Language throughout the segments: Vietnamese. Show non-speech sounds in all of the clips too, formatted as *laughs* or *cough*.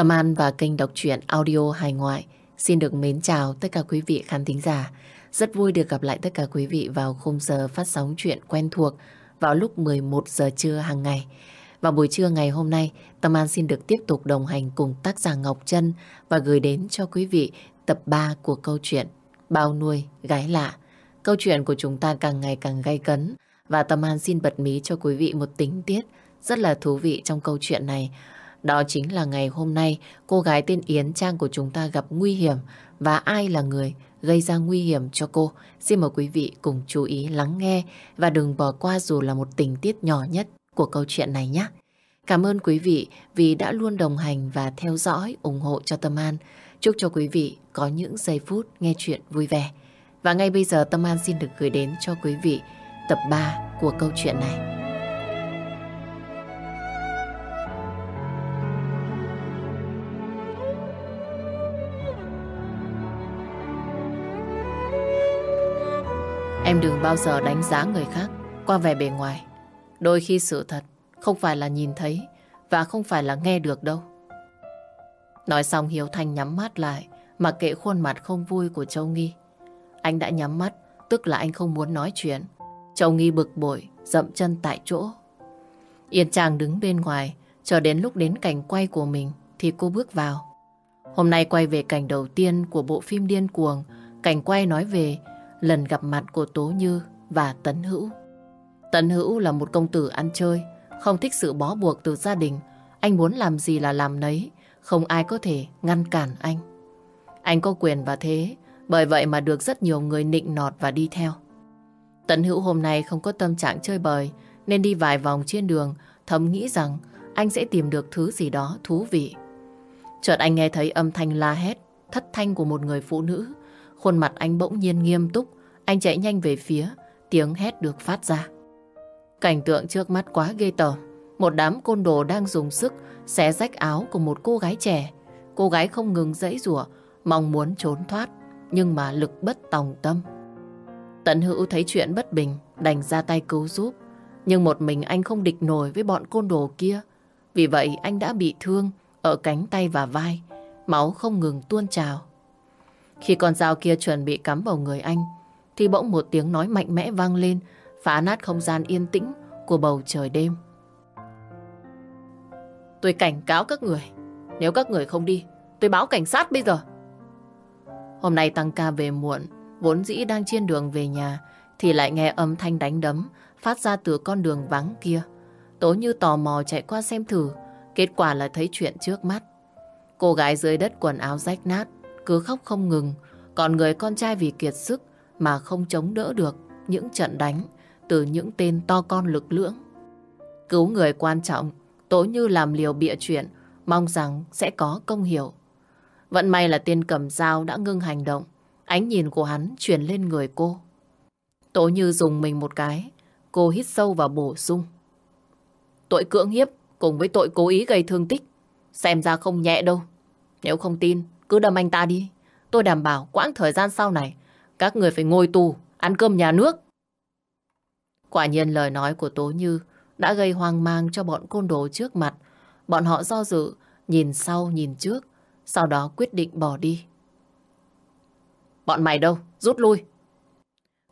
Tâm An và kênh đọc truyện audio hài ngoại xin được mến chào tất cả quý vị khán thính giả. Rất vui được gặp lại tất cả quý vị vào khung giờ phát sóng chuyện quen thuộc vào lúc 11 giờ trưa hàng ngày. Vào buổi trưa ngày hôm nay, Tâm An xin được tiếp tục đồng hành cùng tác giả Ngọc Trân và gửi đến cho quý vị tập 3 của câu chuyện Bao nuôi gái lạ. Câu chuyện của chúng ta càng ngày càng gay cấn và Tâm An xin bật mí cho quý vị một tình tiết rất là thú vị trong câu chuyện này. Đó chính là ngày hôm nay cô gái tên Yến Trang của chúng ta gặp nguy hiểm và ai là người gây ra nguy hiểm cho cô. Xin mời quý vị cùng chú ý lắng nghe và đừng bỏ qua dù là một tình tiết nhỏ nhất của câu chuyện này nhé. Cảm ơn quý vị vì đã luôn đồng hành và theo dõi, ủng hộ cho Tâm An. Chúc cho quý vị có những giây phút nghe chuyện vui vẻ. Và ngay bây giờ Tâm An xin được gửi đến cho quý vị tập 3 của câu chuyện này. Em đừng bao giờ đánh giá người khác qua vẻ bề ngoài. Đôi khi sự thật không phải là nhìn thấy và không phải là nghe được đâu. Nói xong Hiếu Thanh nhắm mắt lại, mà kệ khuôn mặt không vui của Châu Nghi. Anh đã nhắm mắt, tức là anh không muốn nói chuyện. Châu Nghi bực bội, dậm chân tại chỗ. Yên Trang đứng bên ngoài, chờ đến lúc đến cảnh quay của mình thì cô bước vào. Hôm nay quay về cảnh đầu tiên của bộ phim Điên Cuồng cảnh quay nói về lần gặp mặt của Tố Như và Tấn Hữu. Tấn Hữu là một công tử ăn chơi, không thích sự bó buộc từ gia đình. Anh muốn làm gì là làm nấy, không ai có thể ngăn cản anh. Anh có quyền và thế, bởi vậy mà được rất nhiều người nịnh nọt và đi theo. Tấn Hữu hôm nay không có tâm trạng chơi bời, nên đi vài vòng trên đường, thầm nghĩ rằng anh sẽ tìm được thứ gì đó thú vị. Chợt anh nghe thấy âm thanh la hét, thất thanh của một người phụ nữ. Khuôn mặt anh bỗng nhiên nghiêm túc, anh chạy nhanh về phía, tiếng hét được phát ra. Cảnh tượng trước mắt quá ghê tởm. Một đám côn đồ đang dùng sức xé rách áo của một cô gái trẻ. Cô gái không ngừng dãy rủa mong muốn trốn thoát, nhưng mà lực bất tòng tâm. Tận hữu thấy chuyện bất bình, đành ra tay cứu giúp. Nhưng một mình anh không địch nổi với bọn côn đồ kia. Vì vậy anh đã bị thương ở cánh tay và vai, máu không ngừng tuôn trào. Khi con dao kia chuẩn bị cắm vào người anh, thì bỗng một tiếng nói mạnh mẽ vang lên, phá nát không gian yên tĩnh của bầu trời đêm. Tôi cảnh cáo các người, nếu các người không đi, tôi báo cảnh sát bây giờ. Hôm nay tăng ca về muộn, vốn dĩ đang trên đường về nhà, thì lại nghe âm thanh đánh đấm phát ra từ con đường vắng kia. Tố như tò mò chạy qua xem thử, kết quả là thấy chuyện trước mắt. Cô gái dưới đất quần áo rách nát, cứ khóc không ngừng, còn người con trai vì kiệt sức mà không chống đỡ được những trận đánh từ những tên to con lực lưỡng. Cứu người quan trọng, Tố Như làm liều bịa chuyện, mong rằng sẽ có công hiểu. Vận may là tên cầm dao đã ngưng hành động, ánh nhìn của hắn chuyển lên người cô. Tố Như dùng mình một cái, cô hít sâu và bổ sung. Tội cưỡng hiếp cùng với tội cố ý gây thương tích, xem ra không nhẹ đâu. Nếu không tin, cứ đâm anh ta đi. Tôi đảm bảo quãng thời gian sau này, các người phải ngồi tù, ăn cơm nhà nước. Quả nhiên lời nói của Tố Như đã gây hoang mang cho bọn côn đồ trước mặt. Bọn họ do dự, nhìn sau nhìn trước, sau đó quyết định bỏ đi. Bọn mày đâu? Rút lui.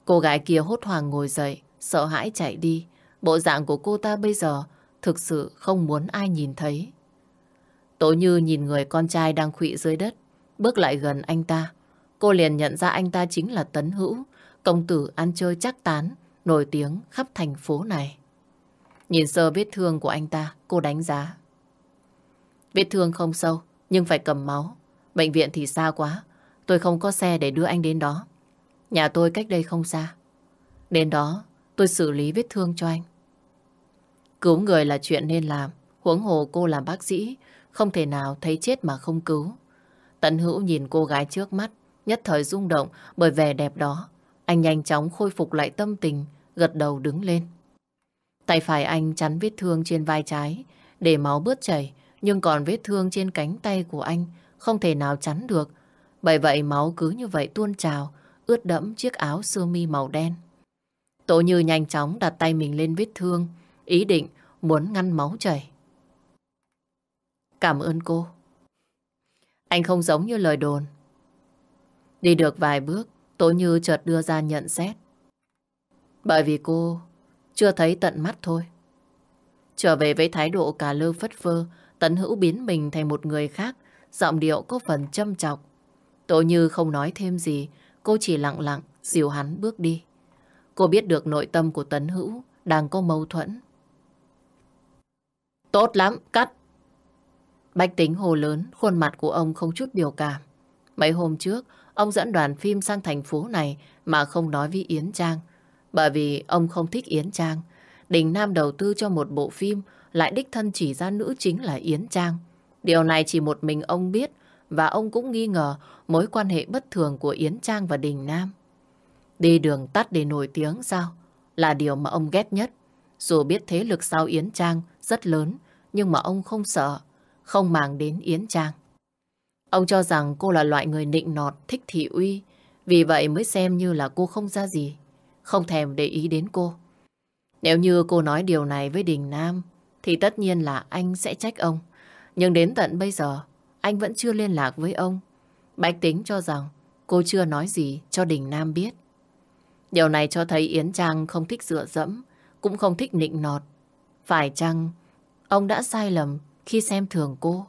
Cô gái kia hốt hoảng ngồi dậy, sợ hãi chạy đi. Bộ dạng của cô ta bây giờ thực sự không muốn ai nhìn thấy. Tố Như nhìn người con trai đang khụy dưới đất, bước lại gần anh ta. Cô liền nhận ra anh ta chính là Tấn Hữu, công tử ăn chơi chắc tán, nổi tiếng khắp thành phố này. Nhìn sơ vết thương của anh ta, cô đánh giá. Vết thương không sâu, nhưng phải cầm máu. Bệnh viện thì xa quá, tôi không có xe để đưa anh đến đó. Nhà tôi cách đây không xa. Đến đó, tôi xử lý vết thương cho anh. Cứu người là chuyện nên làm, huống hồ cô làm bác sĩ, không thể nào thấy chết mà không cứu. Tận hữu nhìn cô gái trước mắt, nhất thời rung động bởi vẻ đẹp đó. Anh nhanh chóng khôi phục lại tâm tình, gật đầu đứng lên. Tay phải anh chắn vết thương trên vai trái, để máu bớt chảy, nhưng còn vết thương trên cánh tay của anh không thể nào chắn được. Bởi vậy máu cứ như vậy tuôn trào, ướt đẫm chiếc áo sơ mi màu đen. Tổ như nhanh chóng đặt tay mình lên vết thương, ý định muốn ngăn máu chảy. Cảm ơn cô. Anh không giống như lời đồn. Đi được vài bước, Tố Như chợt đưa ra nhận xét. Bởi vì cô chưa thấy tận mắt thôi. Trở về với thái độ cả lơ phất phơ, Tấn Hữu biến mình thành một người khác, giọng điệu có phần châm chọc. Tố Như không nói thêm gì, cô chỉ lặng lặng dìu hắn bước đi. Cô biết được nội tâm của Tấn Hữu đang có mâu thuẫn. Tốt lắm, cắt. Bách tính hồ lớn, khuôn mặt của ông không chút biểu cảm. Mấy hôm trước, ông dẫn đoàn phim sang thành phố này mà không nói với Yến Trang. Bởi vì ông không thích Yến Trang. Đình Nam đầu tư cho một bộ phim lại đích thân chỉ ra nữ chính là Yến Trang. Điều này chỉ một mình ông biết và ông cũng nghi ngờ mối quan hệ bất thường của Yến Trang và Đình Nam. Đi đường tắt để nổi tiếng sao? Là điều mà ông ghét nhất. Dù biết thế lực sau Yến Trang rất lớn, nhưng mà ông không sợ, không màng đến Yến Trang. Ông cho rằng cô là loại người nịnh nọt, thích thị uy, vì vậy mới xem như là cô không ra gì, không thèm để ý đến cô. Nếu như cô nói điều này với Đình Nam, thì tất nhiên là anh sẽ trách ông. Nhưng đến tận bây giờ, anh vẫn chưa liên lạc với ông. Bạch tính cho rằng cô chưa nói gì cho Đình Nam biết. Điều này cho thấy Yến Trang không thích dựa dẫm, cũng không thích nịnh nọt. Phải chăng ông đã sai lầm khi xem thường cô?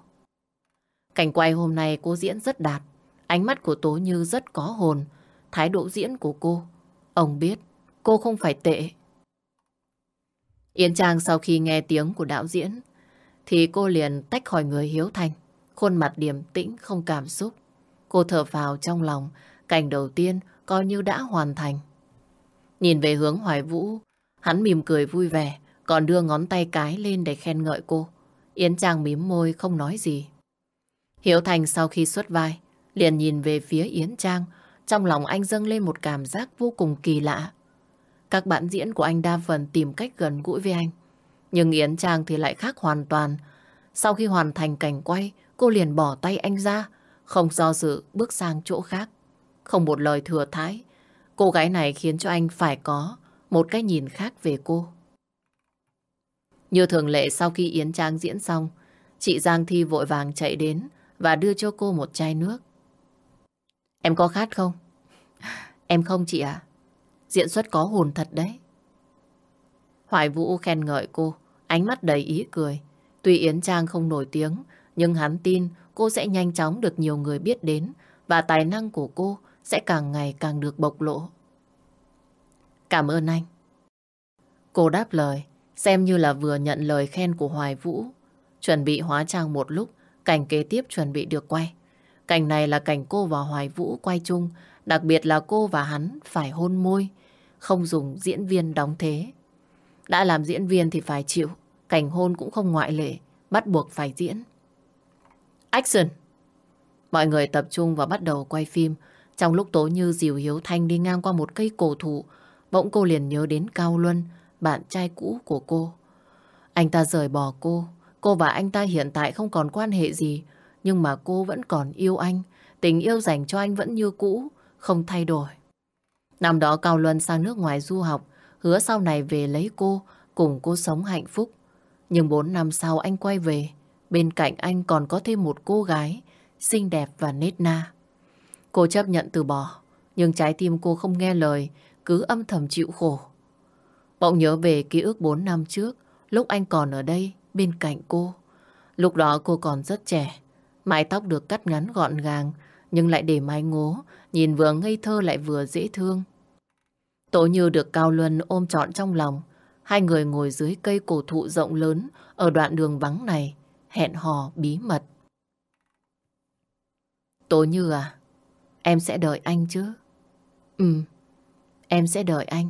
Cảnh quay hôm nay cô diễn rất đạt. Ánh mắt của Tố Như rất có hồn. Thái độ diễn của cô. Ông biết cô không phải tệ. Yến Trang sau khi nghe tiếng của đạo diễn thì cô liền tách khỏi người Hiếu Thành. Khuôn mặt điềm tĩnh không cảm xúc. Cô thở vào trong lòng. Cảnh đầu tiên coi như đã hoàn thành. Nhìn về hướng Hoài Vũ, hắn mỉm cười vui vẻ, còn đưa ngón tay cái lên để khen ngợi cô. Yến Trang mím môi không nói gì. Hiếu Thành sau khi xuất vai, liền nhìn về phía Yến Trang, trong lòng anh dâng lên một cảm giác vô cùng kỳ lạ. Các bạn diễn của anh đa phần tìm cách gần gũi với anh. Nhưng Yến Trang thì lại khác hoàn toàn. Sau khi hoàn thành cảnh quay, cô liền bỏ tay anh ra, không do dự bước sang chỗ khác. Không một lời thừa thái, cô gái này khiến cho anh phải có một cái nhìn khác về cô. Như thường lệ sau khi Yến Trang diễn xong, chị Giang Thi vội vàng chạy đến và đưa cho cô một chai nước. Em có khát không? Em không chị ạ. Diễn xuất có hồn thật đấy. Hoài Vũ khen ngợi cô, ánh mắt đầy ý cười. Tuy Yến Trang không nổi tiếng, nhưng hắn tin cô sẽ nhanh chóng được nhiều người biết đến và tài năng của cô sẽ càng ngày càng được bộc lộ. Cảm ơn anh. Cô đáp lời, xem như là vừa nhận lời khen của Hoài Vũ. Chuẩn bị hóa trang một lúc, cảnh kế tiếp chuẩn bị được quay. Cảnh này là cảnh cô và Hoài Vũ quay chung, đặc biệt là cô và hắn phải hôn môi, không dùng diễn viên đóng thế. Đã làm diễn viên thì phải chịu, cảnh hôn cũng không ngoại lệ, bắt buộc phải diễn. Action! Mọi người tập trung và bắt đầu quay phim. Trong lúc Tố Như dìu Hiếu Thanh đi ngang qua một cây cổ thụ, bỗng cô liền nhớ đến Cao Luân, bạn trai cũ của cô. Anh ta rời bỏ cô, cô và anh ta hiện tại không còn quan hệ gì, nhưng mà cô vẫn còn yêu anh, tình yêu dành cho anh vẫn như cũ, không thay đổi. Năm đó Cao Luân sang nước ngoài du học, hứa sau này về lấy cô, cùng cô sống hạnh phúc. Nhưng bốn năm sau anh quay về, bên cạnh anh còn có thêm một cô gái, xinh đẹp và nết na. Cô chấp nhận từ bỏ, nhưng trái tim cô không nghe lời, cứ âm thầm chịu khổ. Bỗng nhớ về ký ức 4 năm trước, lúc anh còn ở đây, bên cạnh cô. Lúc đó cô còn rất trẻ, mái tóc được cắt ngắn gọn gàng, nhưng lại để mái ngố, nhìn vừa ngây thơ lại vừa dễ thương. Tố như được Cao Luân ôm trọn trong lòng, hai người ngồi dưới cây cổ thụ rộng lớn ở đoạn đường vắng này, hẹn hò bí mật. Tố Như à, em sẽ đợi anh chứ? Ừ, em sẽ đợi anh.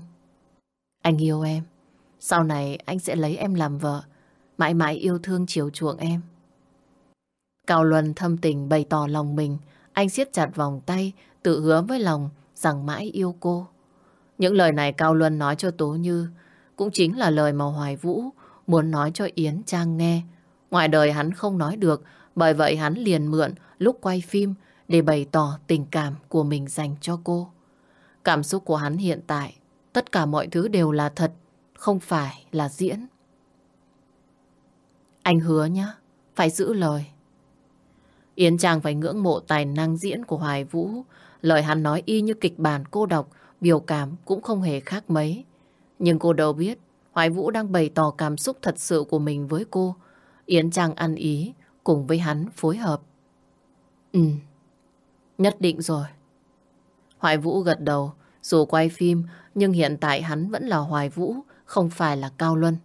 Anh yêu em. Sau này anh sẽ lấy em làm vợ. Mãi mãi yêu thương chiều chuộng em. Cao Luân thâm tình bày tỏ lòng mình. Anh siết chặt vòng tay, tự hứa với lòng rằng mãi yêu cô. Những lời này Cao Luân nói cho Tố Như cũng chính là lời mà Hoài Vũ muốn nói cho Yến Trang nghe. Ngoài đời hắn không nói được, bởi vậy hắn liền mượn lúc quay phim để bày tỏ tình cảm của mình dành cho cô. Cảm xúc của hắn hiện tại Tất cả mọi thứ đều là thật, không phải là diễn. Anh hứa nhé, phải giữ lời. Yến Trang phải ngưỡng mộ tài năng diễn của Hoài Vũ. Lời hắn nói y như kịch bản cô đọc, biểu cảm cũng không hề khác mấy. Nhưng cô đâu biết, Hoài Vũ đang bày tỏ cảm xúc thật sự của mình với cô. Yến Trang ăn ý, cùng với hắn phối hợp. Ừ, nhất định rồi. Hoài Vũ gật đầu, dù quay phim, nhưng hiện tại hắn vẫn là Hoài Vũ, không phải là Cao Luân.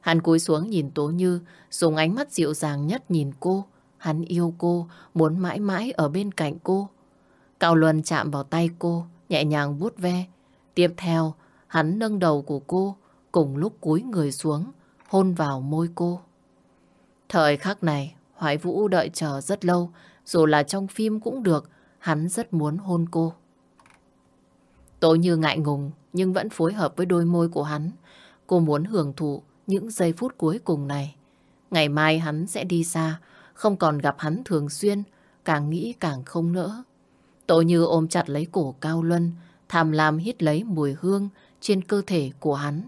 Hắn cúi xuống nhìn Tố Như, dùng ánh mắt dịu dàng nhất nhìn cô. Hắn yêu cô, muốn mãi mãi ở bên cạnh cô. Cao Luân chạm vào tay cô, nhẹ nhàng vuốt ve. Tiếp theo, hắn nâng đầu của cô, cùng lúc cúi người xuống, hôn vào môi cô. Thời khắc này, Hoài Vũ đợi chờ rất lâu, dù là trong phim cũng được, hắn rất muốn hôn cô. Tố như ngại ngùng, nhưng vẫn phối hợp với đôi môi của hắn. Cô muốn hưởng thụ những giây phút cuối cùng này. Ngày mai hắn sẽ đi xa, không còn gặp hắn thường xuyên, càng nghĩ càng không nỡ. tôi như ôm chặt lấy cổ Cao Luân, tham lam hít lấy mùi hương trên cơ thể của hắn.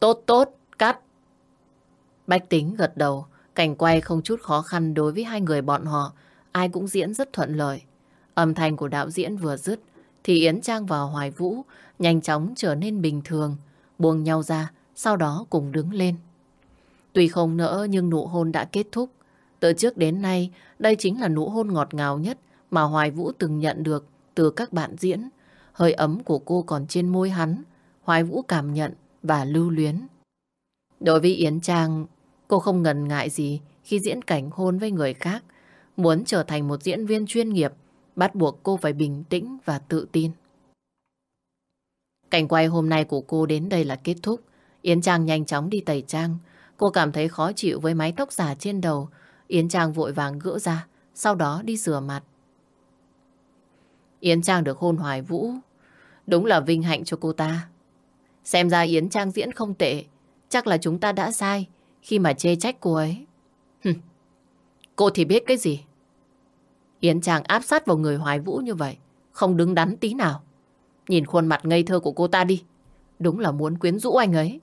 Tốt tốt, cắt. Bách tính gật đầu, cảnh quay không chút khó khăn đối với hai người bọn họ, ai cũng diễn rất thuận lợi. Âm thanh của đạo diễn vừa dứt, thì Yến Trang và Hoài Vũ nhanh chóng trở nên bình thường, buông nhau ra, sau đó cùng đứng lên. Tuy không nỡ nhưng nụ hôn đã kết thúc. Từ trước đến nay, đây chính là nụ hôn ngọt ngào nhất mà Hoài Vũ từng nhận được từ các bạn diễn. Hơi ấm của cô còn trên môi hắn, Hoài Vũ cảm nhận và lưu luyến. Đối với Yến Trang, cô không ngần ngại gì khi diễn cảnh hôn với người khác. Muốn trở thành một diễn viên chuyên nghiệp, bắt buộc cô phải bình tĩnh và tự tin. Cảnh quay hôm nay của cô đến đây là kết thúc. Yến Trang nhanh chóng đi tẩy trang. Cô cảm thấy khó chịu với mái tóc giả trên đầu. Yến Trang vội vàng gỡ ra, sau đó đi rửa mặt. Yến Trang được hôn hoài vũ. Đúng là vinh hạnh cho cô ta. Xem ra Yến Trang diễn không tệ. Chắc là chúng ta đã sai khi mà chê trách cô ấy. cô thì biết cái gì? Yến Trang áp sát vào người Hoài Vũ như vậy, không đứng đắn tí nào. Nhìn khuôn mặt ngây thơ của cô ta đi. Đúng là muốn quyến rũ anh ấy.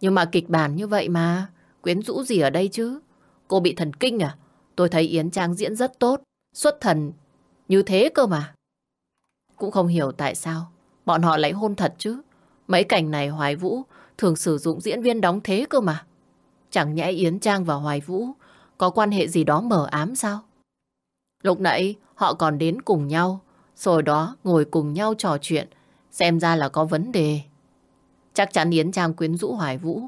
Nhưng mà kịch bản như vậy mà, quyến rũ gì ở đây chứ? Cô bị thần kinh à? Tôi thấy Yến Trang diễn rất tốt, xuất thần như thế cơ mà. Cũng không hiểu tại sao bọn họ lại hôn thật chứ. Mấy cảnh này Hoài Vũ thường sử dụng diễn viên đóng thế cơ mà. Chẳng nhẽ Yến Trang và Hoài Vũ có quan hệ gì đó mờ ám sao? Lúc nãy họ còn đến cùng nhau, rồi đó ngồi cùng nhau trò chuyện, xem ra là có vấn đề. Chắc chắn Yến Trang quyến rũ Hoài Vũ,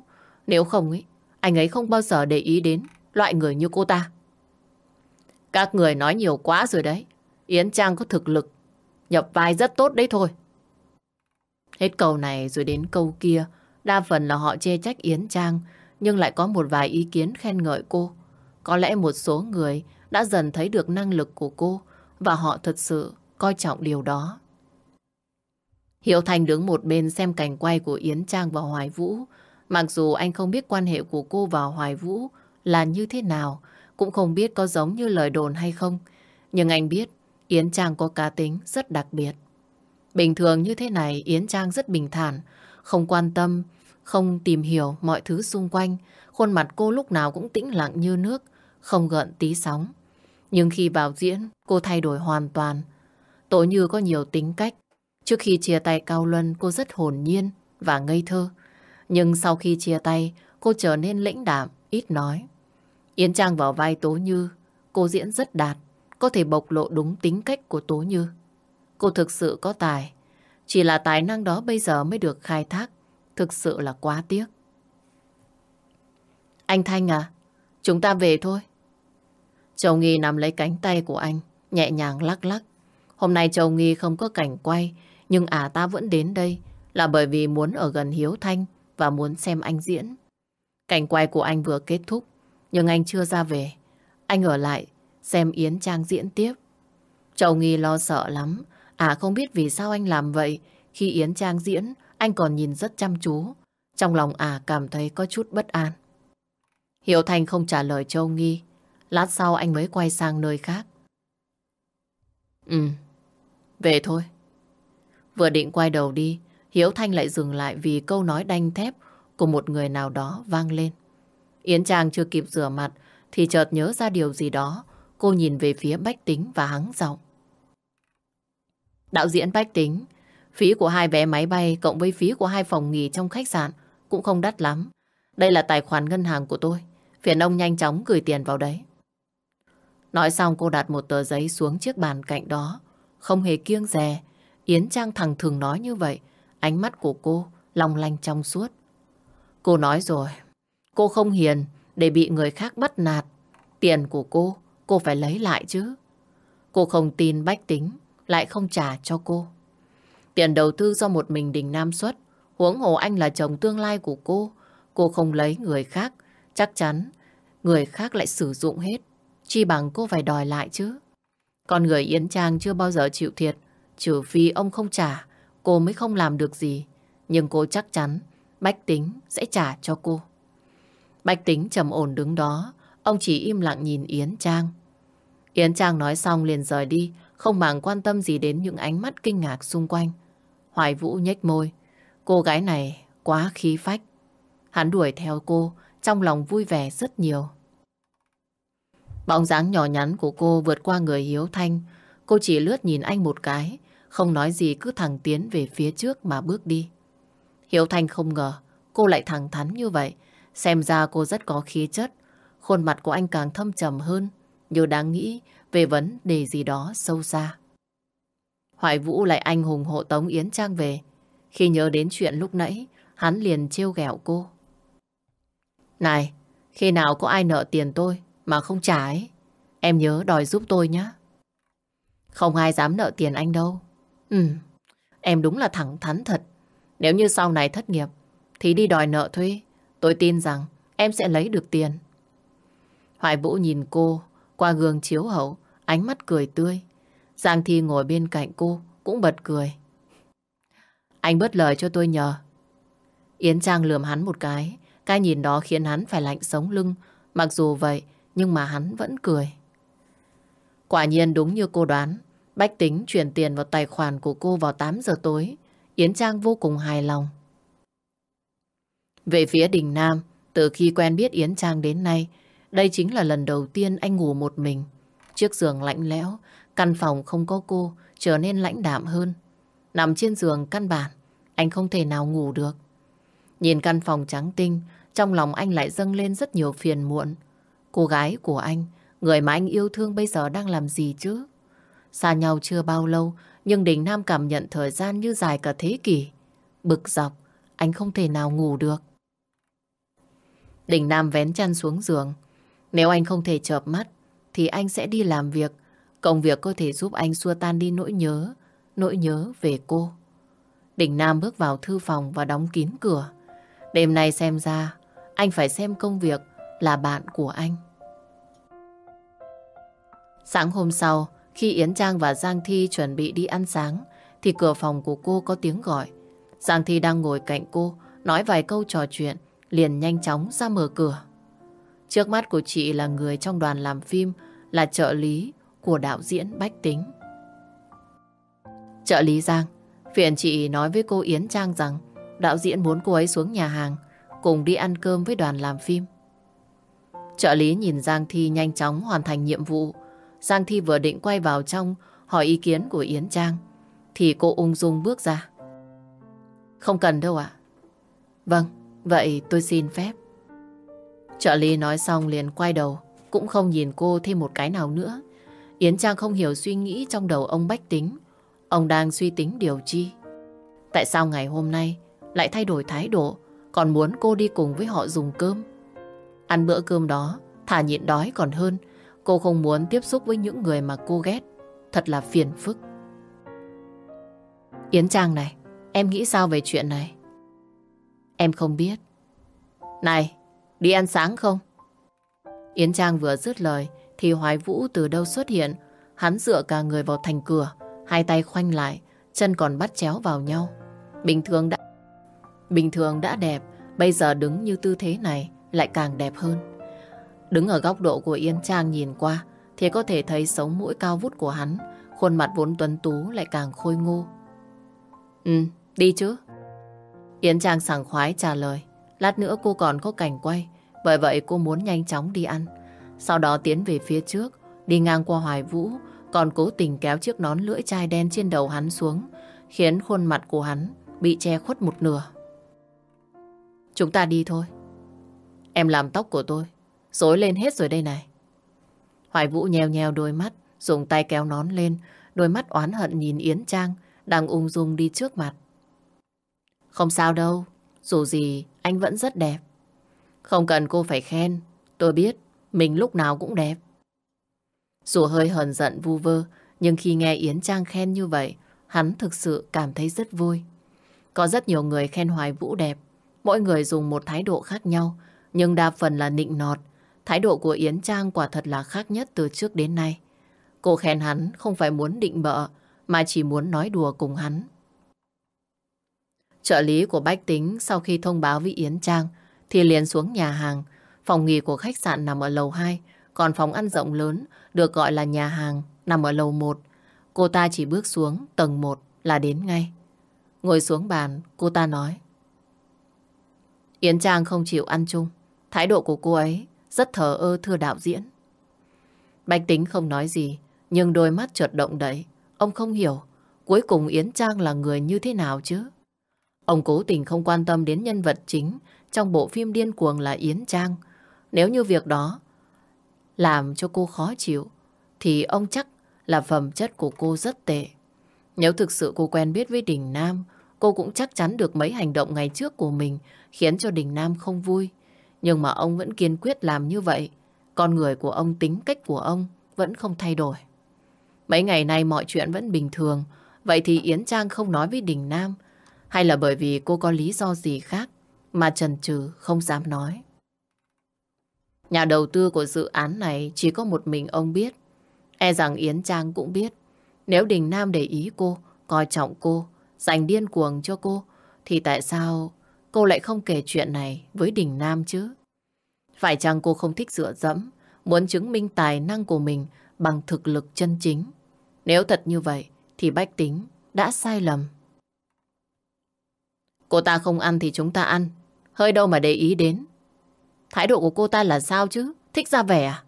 nếu không ấy, anh ấy không bao giờ để ý đến loại người như cô ta. Các người nói nhiều quá rồi đấy. Yến Trang có thực lực, nhập vai rất tốt đấy thôi. Hết câu này rồi đến câu kia, đa phần là họ chê trách Yến Trang, nhưng lại có một vài ý kiến khen ngợi cô. Có lẽ một số người đã dần thấy được năng lực của cô và họ thật sự coi trọng điều đó. Hiệu Thành đứng một bên xem cảnh quay của Yến Trang và Hoài Vũ. Mặc dù anh không biết quan hệ của cô và Hoài Vũ là như thế nào, cũng không biết có giống như lời đồn hay không. Nhưng anh biết Yến Trang có cá tính rất đặc biệt. Bình thường như thế này Yến Trang rất bình thản, không quan tâm, không tìm hiểu mọi thứ xung quanh. Khuôn mặt cô lúc nào cũng tĩnh lặng như nước, không gợn tí sóng. Nhưng khi vào diễn, cô thay đổi hoàn toàn. Tố Như có nhiều tính cách. Trước khi chia tay Cao Luân, cô rất hồn nhiên và ngây thơ. Nhưng sau khi chia tay, cô trở nên lĩnh đạm, ít nói. Yến Trang vào vai Tố Như, cô diễn rất đạt, có thể bộc lộ đúng tính cách của Tố Như. Cô thực sự có tài, chỉ là tài năng đó bây giờ mới được khai thác, thực sự là quá tiếc. Anh Thanh à, chúng ta về thôi. Châu Nghi nắm lấy cánh tay của anh, nhẹ nhàng lắc lắc. Hôm nay Châu Nghi không có cảnh quay, nhưng à ta vẫn đến đây là bởi vì muốn ở gần Hiếu Thanh và muốn xem anh diễn. Cảnh quay của anh vừa kết thúc, nhưng anh chưa ra về. Anh ở lại xem Yến Trang diễn tiếp. Châu Nghi lo sợ lắm. À không biết vì sao anh làm vậy. Khi Yến Trang diễn, anh còn nhìn rất chăm chú. Trong lòng à cảm thấy có chút bất an. Hiếu Thanh không trả lời Châu Nghi. Lát sau anh mới quay sang nơi khác. Ừ, về thôi. Vừa định quay đầu đi, Hiếu Thanh lại dừng lại vì câu nói đanh thép của một người nào đó vang lên. Yến Trang chưa kịp rửa mặt thì chợt nhớ ra điều gì đó. cô nhìn về phía Bách Tính và hắng giọng. Đạo diễn Bách Tính, phí của hai vé máy bay cộng với phí của hai phòng nghỉ trong khách sạn cũng không đắt lắm. Đây là tài khoản ngân hàng của tôi. Phiền ông nhanh chóng gửi tiền vào đấy. Nói xong cô đặt một tờ giấy xuống chiếc bàn cạnh đó. Không hề kiêng dè. Yến Trang thẳng thường nói như vậy. Ánh mắt của cô long lanh trong suốt. Cô nói rồi. Cô không hiền để bị người khác bắt nạt. Tiền của cô, cô phải lấy lại chứ. Cô không tin bách tính, lại không trả cho cô. Tiền đầu tư do một mình Đình Nam xuất. Huống hồ anh là chồng tương lai của cô. Cô không lấy người khác. Chắc chắn người khác lại sử dụng hết. Chi bằng cô phải đòi lại chứ. Con người Yến Trang chưa bao giờ chịu thiệt. Trừ phi ông không trả, cô mới không làm được gì. Nhưng cô chắc chắn Bách Tính sẽ trả cho cô. Bách Tính trầm ổn đứng đó. Ông chỉ im lặng nhìn Yến Trang. Yến Trang nói xong liền rời đi, không màng quan tâm gì đến những ánh mắt kinh ngạc xung quanh. Hoài Vũ nhếch môi. Cô gái này quá khí phách. Hắn đuổi theo cô, trong lòng vui vẻ rất nhiều. Bóng dáng nhỏ nhắn của cô vượt qua người Hiếu Thanh. Cô chỉ lướt nhìn anh một cái, không nói gì cứ thẳng tiến về phía trước mà bước đi. Hiếu Thanh không ngờ cô lại thẳng thắn như vậy. Xem ra cô rất có khí chất. Khuôn mặt của anh càng thâm trầm hơn, như đáng nghĩ về vấn đề gì đó sâu xa. Hoài Vũ lại anh hùng hộ tống Yến Trang về. Khi nhớ đến chuyện lúc nãy, hắn liền trêu ghẹo cô. Này, khi nào có ai nợ tiền tôi mà không trả ấy, em nhớ đòi giúp tôi nhé. Không ai dám nợ tiền anh đâu. Ừ, em đúng là thẳng thắn thật. Nếu như sau này thất nghiệp, thì đi đòi nợ thuê. Tôi tin rằng em sẽ lấy được tiền. Hoài Vũ nhìn cô qua gương chiếu hậu, ánh mắt cười tươi. Giang Thi ngồi bên cạnh cô cũng bật cười. Anh bớt lời cho tôi nhờ. Yến Trang lườm hắn một cái. Cái nhìn đó khiến hắn phải lạnh sống lưng. Mặc dù vậy, nhưng mà hắn vẫn cười. Quả nhiên đúng như cô đoán. Bách tính chuyển tiền vào tài khoản của cô vào 8 giờ tối. Yến Trang vô cùng hài lòng. Về phía đình Nam, từ khi quen biết Yến Trang đến nay, đây chính là lần đầu tiên anh ngủ một mình. Chiếc giường lạnh lẽo, căn phòng không có cô, trở nên lãnh đạm hơn. Nằm trên giường căn bản, anh không thể nào ngủ được. Nhìn căn phòng trắng tinh, trong lòng anh lại dâng lên rất nhiều phiền muộn. Cô gái của anh, người mà anh yêu thương bây giờ đang làm gì chứ? Xa nhau chưa bao lâu, nhưng Đình Nam cảm nhận thời gian như dài cả thế kỷ. Bực dọc, anh không thể nào ngủ được. Đình Nam vén chăn xuống giường. Nếu anh không thể chợp mắt, thì anh sẽ đi làm việc. Công việc có thể giúp anh xua tan đi nỗi nhớ, nỗi nhớ về cô. Đình Nam bước vào thư phòng và đóng kín cửa. Đêm nay xem ra, anh phải xem công việc là bạn của anh. Sáng hôm sau, khi Yến Trang và Giang Thi chuẩn bị đi ăn sáng, thì cửa phòng của cô có tiếng gọi. Giang Thi đang ngồi cạnh cô, nói vài câu trò chuyện, liền nhanh chóng ra mở cửa. Trước mắt của chị là người trong đoàn làm phim, là trợ lý của đạo diễn Bách Tính. Trợ lý Giang, phiền chị nói với cô Yến Trang rằng đạo diễn muốn cô ấy xuống nhà hàng cùng đi ăn cơm với đoàn làm phim. Trợ lý nhìn Giang Thi nhanh chóng hoàn thành nhiệm vụ. Giang Thi vừa định quay vào trong hỏi ý kiến của Yến Trang thì cô ung dung bước ra. Không cần đâu ạ. Vâng, vậy tôi xin phép. Trợ lý nói xong liền quay đầu cũng không nhìn cô thêm một cái nào nữa. Yến Trang không hiểu suy nghĩ trong đầu ông Bách Tính. Ông đang suy tính điều chi. Tại sao ngày hôm nay lại thay đổi thái độ còn muốn cô đi cùng với họ dùng cơm? Ăn bữa cơm đó thả nhịn đói còn hơn. Cô không muốn tiếp xúc với những người mà cô ghét. Thật là phiền phức. Yến Trang này, em nghĩ sao về chuyện này? Em không biết. Này, đi ăn sáng không? Yến Trang vừa dứt lời thì Hoài Vũ từ đâu xuất hiện. Hắn dựa cả người vào thành cửa, hai tay khoanh lại, chân còn bắt chéo vào nhau. Bình thường đã bình thường đã đẹp, bây giờ đứng như tư thế này lại càng đẹp hơn. Đứng ở góc độ của Yên Trang nhìn qua thì có thể thấy sống mũi cao vút của hắn, khuôn mặt vốn tuấn tú lại càng khôi ngô. Ừ, đi chứ. Yến Trang sảng khoái trả lời. Lát nữa cô còn có cảnh quay, bởi vậy cô muốn nhanh chóng đi ăn. Sau đó tiến về phía trước, đi ngang qua Hoài Vũ, còn cố tình kéo chiếc nón lưỡi chai đen trên đầu hắn xuống, khiến khuôn mặt của hắn bị che khuất một nửa. Chúng ta đi thôi. Em làm tóc của tôi, rối lên hết rồi đây này. Hoài Vũ nheo nheo đôi mắt, dùng tay kéo nón lên, đôi mắt oán hận nhìn Yến Trang đang ung dung đi trước mặt. Không sao đâu, dù gì anh vẫn rất đẹp. Không cần cô phải khen, tôi biết mình lúc nào cũng đẹp. Dù hơi hờn giận vu vơ, nhưng khi nghe Yến Trang khen như vậy, hắn thực sự cảm thấy rất vui. Có rất nhiều người khen Hoài Vũ đẹp, mỗi người dùng một thái độ khác nhau, nhưng đa phần là nịnh nọt. Thái độ của Yến Trang quả thật là khác nhất từ trước đến nay. Cô khen hắn không phải muốn định bợ, mà chỉ muốn nói đùa cùng hắn. Trợ lý của Bách Tính sau khi thông báo với Yến Trang thì liền xuống nhà hàng. Phòng nghỉ của khách sạn nằm ở lầu 2, còn phòng ăn rộng lớn được gọi là nhà hàng nằm ở lầu 1. Cô ta chỉ bước xuống tầng 1 là đến ngay. Ngồi xuống bàn, cô ta nói. Yến Trang không chịu ăn chung. Thái độ của cô ấy rất thờ ơ thưa đạo diễn. Bạch Tính không nói gì, nhưng đôi mắt chợt động đậy. Ông không hiểu, cuối cùng Yến Trang là người như thế nào chứ? Ông cố tình không quan tâm đến nhân vật chính trong bộ phim điên cuồng là Yến Trang. Nếu như việc đó làm cho cô khó chịu, thì ông chắc là phẩm chất của cô rất tệ. Nếu thực sự cô quen biết với Đình Nam, cô cũng chắc chắn được mấy hành động ngày trước của mình khiến cho Đình Nam không vui. Nhưng mà ông vẫn kiên quyết làm như vậy. Con người của ông, tính cách của ông vẫn không thay đổi. Mấy ngày nay mọi chuyện vẫn bình thường. Vậy thì Yến Trang không nói với Đình Nam hay là bởi vì cô có lý do gì khác mà trần trừ không dám nói. Nhà đầu tư của dự án này chỉ có một mình ông biết. E rằng Yến Trang cũng biết. Nếu Đình Nam để ý cô, coi trọng cô, dành điên cuồng cho cô, thì tại sao cô lại không kể chuyện này với Đình Nam chứ? Phải chăng cô không thích dựa dẫm, muốn chứng minh tài năng của mình bằng thực lực chân chính? Nếu thật như vậy, thì Bách Tính đã sai lầm. Cô ta không ăn thì chúng ta ăn. Hơi đâu mà để ý đến. Thái độ của cô ta là sao chứ? Thích ra vẻ à?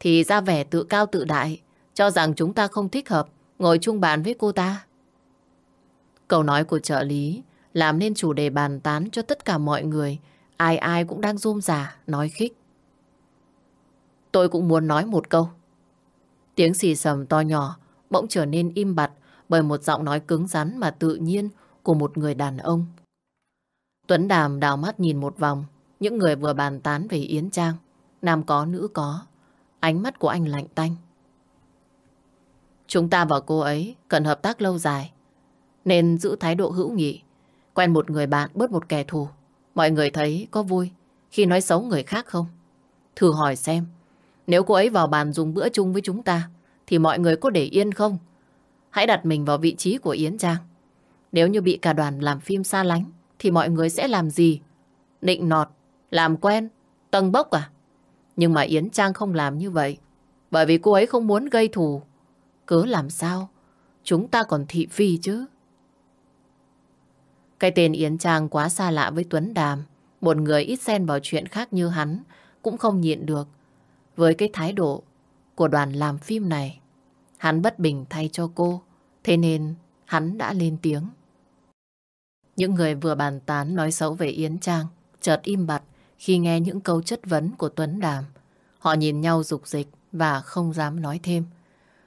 Thì ra vẻ tự cao tự đại, cho rằng chúng ta không thích hợp ngồi chung bàn với cô ta. Câu nói của trợ lý làm nên chủ đề bàn tán cho tất cả mọi người. Ai ai cũng đang rôm rả, nói khích. Tôi cũng muốn nói một câu. Tiếng xì sầm to nhỏ bỗng trở nên im bặt bởi một giọng nói cứng rắn mà tự nhiên của một người đàn ông. Tuấn Đàm đào mắt nhìn một vòng, những người vừa bàn tán về Yến Trang, nam có nữ có. Ánh mắt của anh lạnh tanh. Chúng ta và cô ấy cần hợp tác lâu dài, nên giữ thái độ hữu nghị, quen một người bạn bớt một kẻ thù. Mọi người thấy có vui khi nói xấu người khác không? Thử hỏi xem, nếu cô ấy vào bàn dùng bữa chung với chúng ta, thì mọi người có để yên không? Hãy đặt mình vào vị trí của Yến Trang. Nếu như bị cả đoàn làm phim xa lánh, thì mọi người sẽ làm gì? Định nọt, làm quen, tầng bốc à? Nhưng mà Yến Trang không làm như vậy. Bởi vì cô ấy không muốn gây thù. Cứ làm sao? Chúng ta còn thị phi chứ. Cái tên Yến Trang quá xa lạ với Tuấn Đàm. Một người ít xen vào chuyện khác như hắn cũng không nhịn được. Với cái thái độ của đoàn làm phim này, hắn bất bình thay cho cô. Thế nên hắn đã lên tiếng. Những người vừa bàn tán nói xấu về Yến Trang chợt im bặt khi nghe những câu chất vấn của Tuấn Đàm. Họ nhìn nhau dục dịch và không dám nói thêm.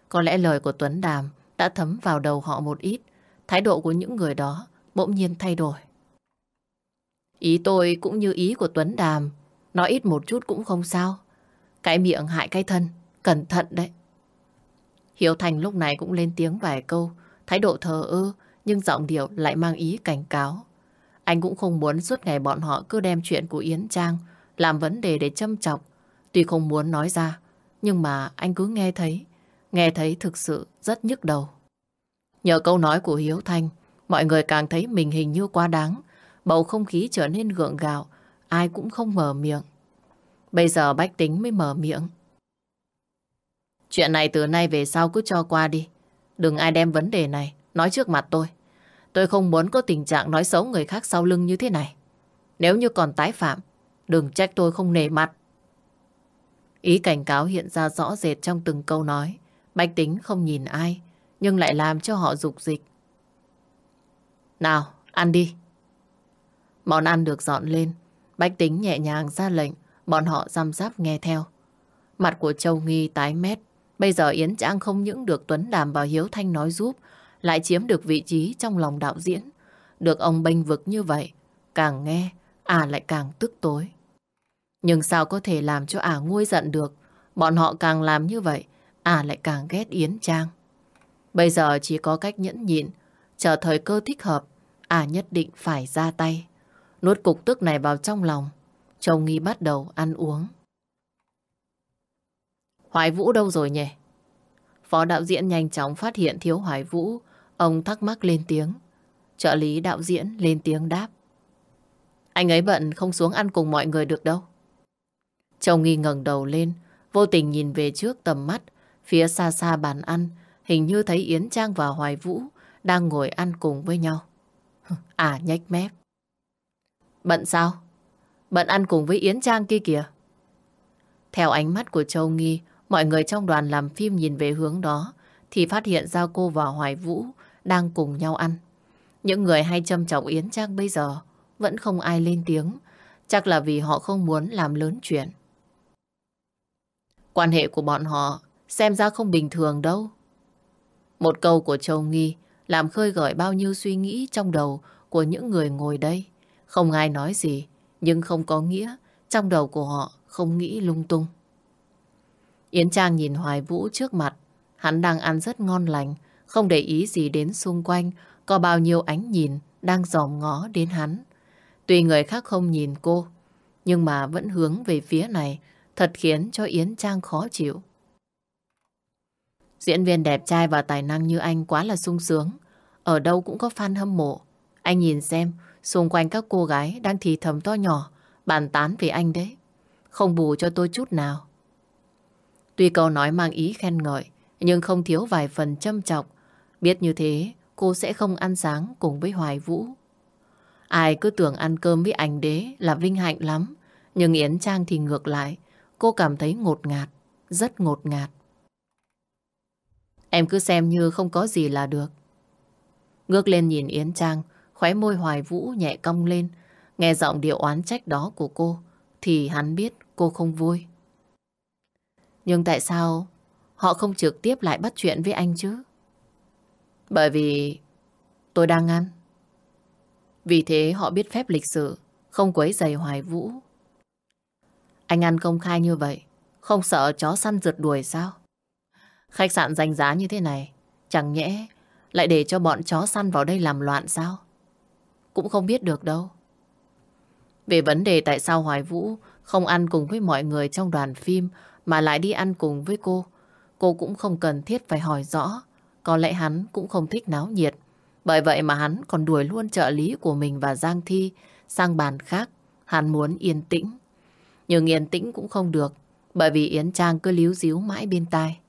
Có lẽ lời của Tuấn Đàm đã thấm vào đầu họ một ít. Thái độ của những người đó bỗng nhiên thay đổi. Ý tôi cũng như ý của Tuấn Đàm. Nói ít một chút cũng không sao. Cái miệng hại cái thân. Cẩn thận đấy. Hiếu Thành lúc này cũng lên tiếng vài câu. Thái độ thờ ơ nhưng giọng điệu lại mang ý cảnh cáo. Anh cũng không muốn suốt ngày bọn họ cứ đem chuyện của Yến Trang làm vấn đề để châm chọc. Tuy không muốn nói ra, nhưng mà anh cứ nghe thấy, nghe thấy thực sự rất nhức đầu. Nhờ câu nói của Hiếu Thanh, mọi người càng thấy mình hình như quá đáng, bầu không khí trở nên gượng gạo, ai cũng không mở miệng. Bây giờ Bách Tính mới mở miệng. Chuyện này từ nay về sau cứ cho qua đi. Đừng ai đem vấn đề này nói trước mặt tôi. Tôi không muốn có tình trạng nói xấu người khác sau lưng như thế này. Nếu như còn tái phạm, đừng trách tôi không nề mặt. Ý cảnh cáo hiện ra rõ rệt trong từng câu nói. Bách tính không nhìn ai, nhưng lại làm cho họ dục dịch. Nào, ăn đi. Món ăn được dọn lên, Bách tính nhẹ nhàng ra lệnh, bọn họ giam giáp nghe theo. Mặt của Châu Nghi tái mét, bây giờ Yến Trang không những được Tuấn Đàm và Hiếu Thanh nói giúp, lại chiếm được vị trí trong lòng đạo diễn. Được ông bênh vực như vậy, càng nghe, à lại càng tức tối. Nhưng sao có thể làm cho à nguôi giận được, bọn họ càng làm như vậy, à lại càng ghét Yến Trang. Bây giờ chỉ có cách nhẫn nhịn, chờ thời cơ thích hợp, à nhất định phải ra tay. Nuốt cục tức này vào trong lòng, Châu Nghi bắt đầu ăn uống. Hoài Vũ đâu rồi nhỉ? Phó đạo diễn nhanh chóng phát hiện thiếu Hoài Vũ, ông thắc mắc lên tiếng. Trợ lý đạo diễn lên tiếng đáp. Anh ấy bận không xuống ăn cùng mọi người được đâu. Châu Nghi ngẩng đầu lên, vô tình nhìn về trước tầm mắt, phía xa xa bàn ăn, hình như thấy Yến Trang và Hoài Vũ đang ngồi ăn cùng với nhau. À nhách mép. Bận sao? Bận ăn cùng với Yến Trang kia kìa. Theo ánh mắt của Châu Nghi, mọi người trong đoàn làm phim nhìn về hướng đó, thì phát hiện ra cô và Hoài Vũ đang cùng nhau ăn. Những người hay châm trọng Yến Trang bây giờ vẫn không ai lên tiếng, chắc là vì họ không muốn làm lớn chuyện. Quan hệ của bọn họ xem ra không bình thường đâu. Một câu của Châu Nghi làm khơi gợi bao nhiêu suy nghĩ trong đầu của những người ngồi đây. Không ai nói gì, nhưng không có nghĩa trong đầu của họ không nghĩ lung tung. Yến Trang nhìn Hoài Vũ trước mặt, hắn đang ăn rất ngon lành, không để ý gì đến xung quanh, có bao nhiêu ánh nhìn đang dòm ngó đến hắn. Tuy người khác không nhìn cô, nhưng mà vẫn hướng về phía này, thật khiến cho Yến Trang khó chịu. Diễn viên đẹp trai và tài năng như anh quá là sung sướng. Ở đâu cũng có fan hâm mộ. Anh nhìn xem, xung quanh các cô gái đang thì thầm to nhỏ, bàn tán về anh đấy. Không bù cho tôi chút nào. Tuy câu nói mang ý khen ngợi, nhưng không thiếu vài phần châm chọc. Biết như thế, cô sẽ không ăn sáng cùng với Hoài Vũ. Ai cứ tưởng ăn cơm với anh đế là vinh hạnh lắm. Nhưng Yến Trang thì ngược lại, cô cảm thấy ngột ngạt, rất ngột ngạt. Em cứ xem như không có gì là được. Ngước lên nhìn Yến Trang, khóe môi hoài vũ nhẹ cong lên. Nghe giọng điệu oán trách đó của cô, thì hắn biết cô không vui. Nhưng tại sao họ không trực tiếp lại bắt chuyện với anh chứ? Bởi vì tôi đang ăn. Vì thế họ biết phép lịch sự, không quấy giày hoài vũ. Anh ăn công khai như vậy, không sợ chó săn rượt đuổi sao? Khách sạn danh giá như thế này, chẳng nhẽ lại để cho bọn chó săn vào đây làm loạn sao? Cũng không biết được đâu. Về vấn đề tại sao Hoài Vũ không ăn cùng với mọi người trong đoàn phim mà lại đi ăn cùng với cô, cô cũng không cần thiết phải hỏi rõ. Có lẽ hắn cũng không thích náo nhiệt. Bởi vậy mà hắn còn đuổi luôn trợ lý của mình và Giang Thi sang bàn khác. Hắn muốn yên tĩnh. Nhưng yên tĩnh cũng không được bởi vì Yến Trang cứ líu díu mãi bên tai.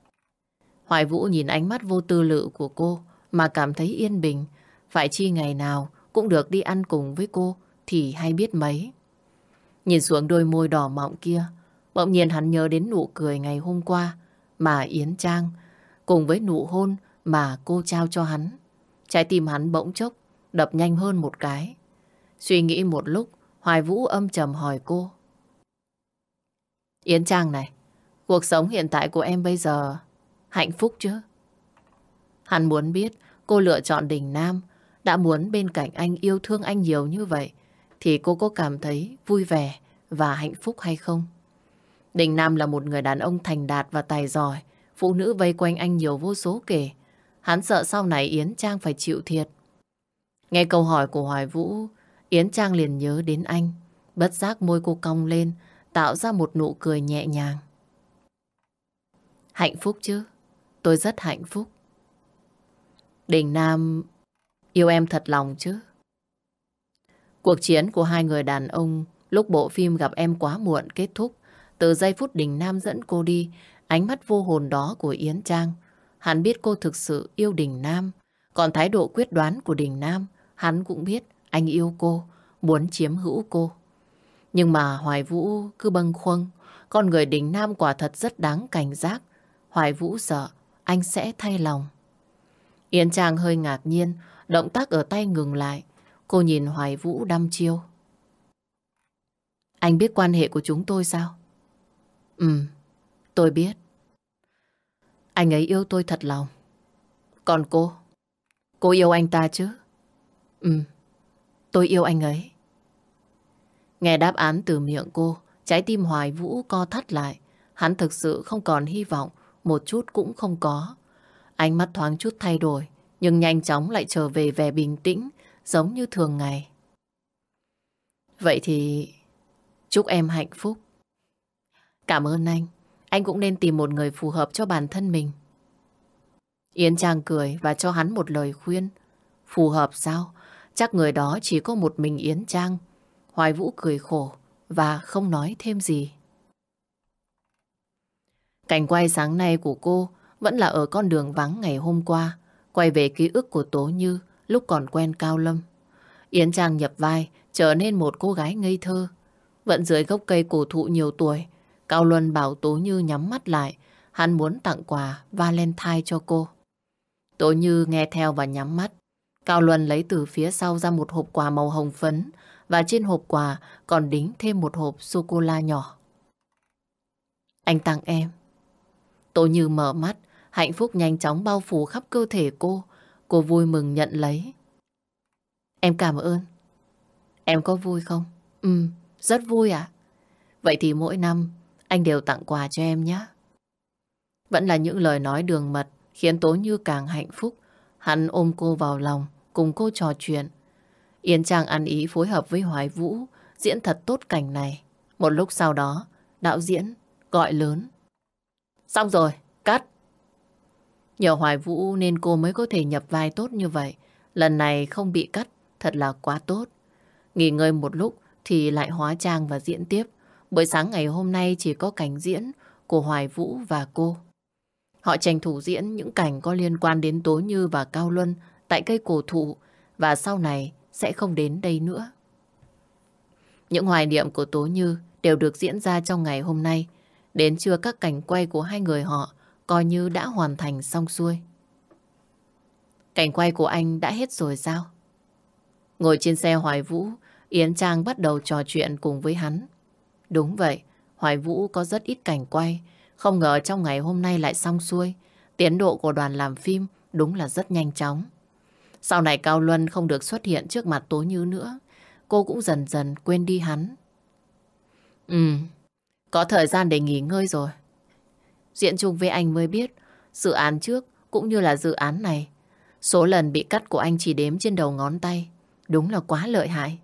Hoài Vũ nhìn ánh mắt vô tư lự của cô mà cảm thấy yên bình. Phải chi ngày nào cũng được đi ăn cùng với cô thì hay biết mấy. Nhìn xuống đôi môi đỏ mọng kia, bỗng nhiên hắn nhớ đến nụ cười ngày hôm qua mà Yến Trang cùng với nụ hôn mà cô trao cho hắn. Trái tim hắn bỗng chốc đập nhanh hơn một cái. Suy nghĩ một lúc, Hoài Vũ âm trầm hỏi cô. Yến Trang này, cuộc sống hiện tại của em bây giờ hạnh phúc chứ? Hắn muốn biết cô lựa chọn Đình Nam, đã muốn bên cạnh anh yêu thương anh nhiều như vậy, thì cô có cảm thấy vui vẻ và hạnh phúc hay không? Đình Nam là một người đàn ông thành đạt và tài giỏi, phụ nữ vây quanh anh nhiều vô số kể. Hắn sợ sau này Yến Trang phải chịu thiệt. Nghe câu hỏi của Hoài Vũ, Yến Trang liền nhớ đến anh. Bất giác môi cô cong lên, tạo ra một nụ cười nhẹ nhàng. Hạnh phúc chứ? Tôi rất hạnh phúc. Đình Nam yêu em thật lòng chứ? Cuộc chiến của hai người đàn ông lúc bộ phim gặp em quá muộn kết thúc. Từ giây phút Đình Nam dẫn cô đi, ánh mắt vô hồn đó của Yến Trang. Hắn biết cô thực sự yêu Đình Nam. Còn thái độ quyết đoán của Đình Nam, hắn cũng biết anh yêu cô, muốn chiếm hữu cô. Nhưng mà Hoài Vũ cứ bâng khuâng, con người đình nam quả thật rất đáng cảnh giác. Hoài Vũ sợ anh sẽ thay lòng. Yến Trang hơi ngạc nhiên, động tác ở tay ngừng lại. Cô nhìn Hoài Vũ đăm chiêu. Anh biết quan hệ của chúng tôi sao? Ừ, tôi biết. Anh ấy yêu tôi thật lòng. Còn cô? Cô yêu anh ta chứ? Ừ, tôi yêu anh ấy. Nghe đáp án từ miệng cô, trái tim Hoài Vũ co thắt lại. Hắn thực sự không còn hy vọng, một chút cũng không có. Ánh mắt thoáng chút thay đổi, nhưng nhanh chóng lại trở về vẻ bình tĩnh, giống như thường ngày. Vậy thì chúc em hạnh phúc. Cảm ơn anh. Anh cũng nên tìm một người phù hợp cho bản thân mình. Yến Trang cười và cho hắn một lời khuyên. Phù hợp sao? Chắc người đó chỉ có một mình Yến Trang. Hoài Vũ cười khổ và không nói thêm gì. Cảnh quay sáng nay của cô vẫn là ở con đường vắng ngày hôm qua, quay về ký ức của Tố Như lúc còn quen Cao Lâm. Yến Trang nhập vai, trở nên một cô gái ngây thơ. Vẫn dưới gốc cây cổ thụ nhiều tuổi, Cao Luân bảo Tố Như nhắm mắt lại, hắn muốn tặng quà Valentine cho cô. Tố Như nghe theo và nhắm mắt. Cao Luân lấy từ phía sau ra một hộp quà màu hồng phấn và trên hộp quà còn đính thêm một hộp sô-cô-la nhỏ. Anh tặng em. Tôi Như mở mắt, hạnh phúc nhanh chóng bao phủ khắp cơ thể cô. Cô vui mừng nhận lấy. Em cảm ơn. Em có vui không? Ừ, rất vui ạ. Vậy thì mỗi năm anh đều tặng quà cho em nhé. Vẫn là những lời nói đường mật khiến Tố Như càng hạnh phúc. Hắn ôm cô vào lòng, cùng cô trò chuyện. Yến Trang ăn ý phối hợp với Hoài Vũ, diễn thật tốt cảnh này. Một lúc sau đó, đạo diễn gọi lớn. Xong rồi, cắt. Nhờ Hoài Vũ nên cô mới có thể nhập vai tốt như vậy. Lần này không bị cắt, thật là quá tốt. Nghỉ ngơi một lúc thì lại hóa trang và diễn tiếp. Buổi sáng ngày hôm nay chỉ có cảnh diễn của Hoài Vũ và cô. Họ tranh thủ diễn những cảnh có liên quan đến Tố Như và Cao Luân tại cây cổ thụ và sau này sẽ không đến đây nữa. Những hoài niệm của Tố Như đều được diễn ra trong ngày hôm nay. Đến trưa các cảnh quay của hai người họ coi như đã hoàn thành xong xuôi. Cảnh quay của anh đã hết rồi sao? Ngồi trên xe Hoài Vũ, Yến Trang bắt đầu trò chuyện cùng với hắn. Đúng vậy, Hoài Vũ có rất ít cảnh quay. Không ngờ trong ngày hôm nay lại xong xuôi. Tiến độ của đoàn làm phim đúng là rất nhanh chóng. Sau này Cao Luân không được xuất hiện trước mặt Tố Như nữa. Cô cũng dần dần quên đi hắn. Ừ, có thời gian để nghỉ ngơi rồi. Diễn chung với anh mới biết, dự án trước cũng như là dự án này. Số lần bị cắt của anh chỉ đếm trên đầu ngón tay. Đúng là quá lợi hại.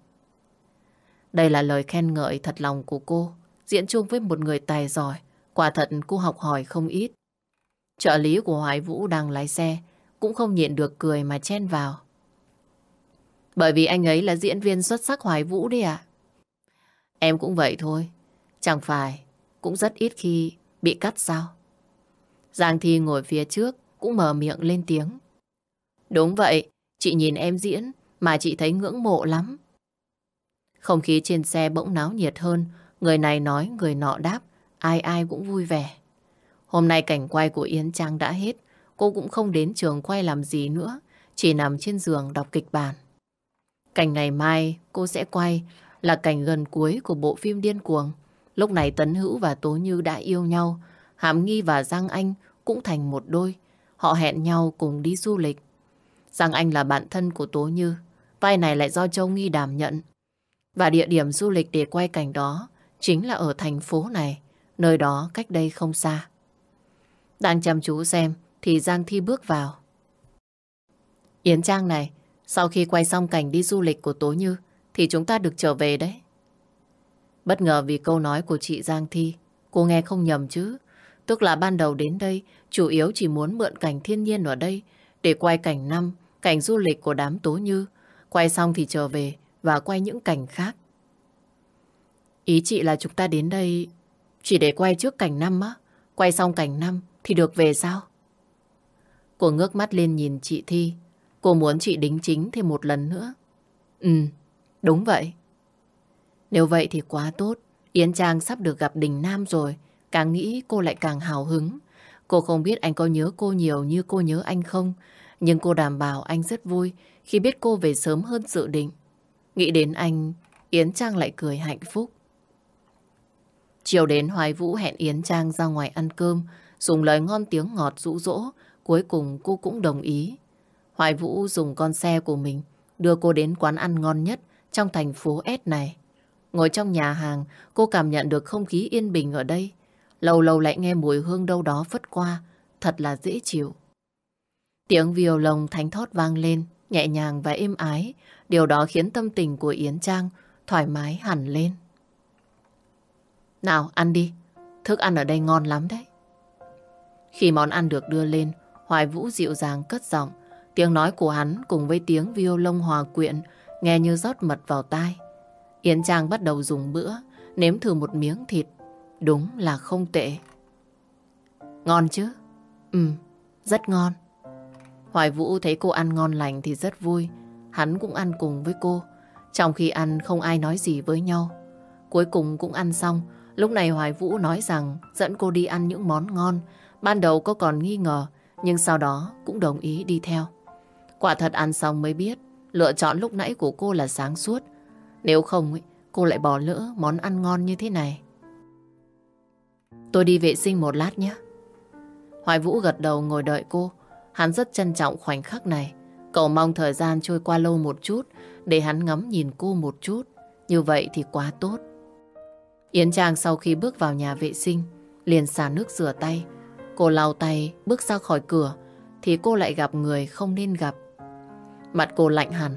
Đây là lời khen ngợi thật lòng của cô. Diễn chung với một người tài giỏi. Quả thật cô học hỏi không ít. Trợ lý của Hoài Vũ đang lái xe, cũng không nhịn được cười mà chen vào. Bởi vì anh ấy là diễn viên xuất sắc Hoài Vũ đấy ạ. Em cũng vậy thôi. Chẳng phải cũng rất ít khi bị cắt sao? Giang Thi ngồi phía trước cũng mở miệng lên tiếng. Đúng vậy, chị nhìn em diễn mà chị thấy ngưỡng mộ lắm. Không khí trên xe bỗng náo nhiệt hơn, người này nói người nọ đáp, ai ai cũng vui vẻ. Hôm nay cảnh quay của Yến Trang đã hết, cô cũng không đến trường quay làm gì nữa, chỉ nằm trên giường đọc kịch bản. Cảnh ngày mai cô sẽ quay là cảnh gần cuối của bộ phim Điên Cuồng. Lúc này Tấn Hữu và Tố Như đã yêu nhau, Hàm Nghi và Giang Anh cũng thành một đôi. Họ hẹn nhau cùng đi du lịch. Giang Anh là bạn thân của Tố Như, vai này lại do Châu Nghi đảm nhận. Và địa điểm du lịch để quay cảnh đó chính là ở thành phố này, nơi đó cách đây không xa. Đang chăm chú xem thì Giang Thi bước vào. Yến Trang này, sau khi quay xong cảnh đi du lịch của Tố Như thì chúng ta được trở về đấy. Bất ngờ vì câu nói của chị Giang Thi, cô nghe không nhầm chứ. Tức là ban đầu đến đây, chủ yếu chỉ muốn mượn cảnh thiên nhiên ở đây để quay cảnh năm, cảnh du lịch của đám Tố Như. Quay xong thì trở về và quay những cảnh khác. Ý chị là chúng ta đến đây chỉ để quay trước cảnh năm á. Quay xong cảnh năm thì được về sao? Cô ngước mắt lên nhìn chị Thi. Cô muốn chị đính chính thêm một lần nữa. Ừ, đúng vậy. Nếu vậy thì quá tốt. Yến Trang sắp được gặp Đình Nam rồi, càng nghĩ cô lại càng hào hứng. Cô không biết anh có nhớ cô nhiều như cô nhớ anh không, nhưng cô đảm bảo anh rất vui khi biết cô về sớm hơn dự định. Nghĩ đến anh, Yến Trang lại cười hạnh phúc. Chiều đến Hoài Vũ hẹn Yến Trang ra ngoài ăn cơm, dùng lời ngon tiếng ngọt dụ dỗ, cuối cùng cô cũng đồng ý. Hoài Vũ dùng con xe của mình đưa cô đến quán ăn ngon nhất trong thành phố S này. Ngồi trong nhà hàng, cô cảm nhận được không khí yên bình ở đây. Lâu lâu lại nghe mùi hương đâu đó phất qua, thật là dễ chịu. Tiếng violon thánh thót vang lên, nhẹ nhàng và êm ái. Điều đó khiến tâm tình của Yến Trang thoải mái hẳn lên. Nào, ăn đi. Thức ăn ở đây ngon lắm đấy. Khi món ăn được đưa lên, Hoài Vũ dịu dàng cất giọng. Tiếng nói của hắn cùng với tiếng violon hòa quyện nghe như rót mật vào tai. Yến Trang bắt đầu dùng bữa, nếm thử một miếng thịt. Đúng là không tệ. Ngon chứ? Ừ, rất ngon. Hoài Vũ thấy cô ăn ngon lành thì rất vui. Hắn cũng ăn cùng với cô. Trong khi ăn không ai nói gì với nhau. Cuối cùng cũng ăn xong. Lúc này Hoài Vũ nói rằng dẫn cô đi ăn những món ngon. Ban đầu cô còn nghi ngờ, nhưng sau đó cũng đồng ý đi theo. Quả thật ăn xong mới biết, lựa chọn lúc nãy của cô là sáng suốt. Nếu không, cô lại bỏ lỡ món ăn ngon như thế này. Tôi đi vệ sinh một lát nhé. Hoài Vũ gật đầu ngồi đợi cô. Hắn rất trân trọng khoảnh khắc này. Cậu mong thời gian trôi qua lâu một chút để hắn ngắm nhìn cô một chút. Như vậy thì quá tốt. Yến Trang sau khi bước vào nhà vệ sinh liền xả nước rửa tay. Cô lau tay bước ra khỏi cửa thì cô lại gặp người không nên gặp. Mặt cô lạnh hẳn.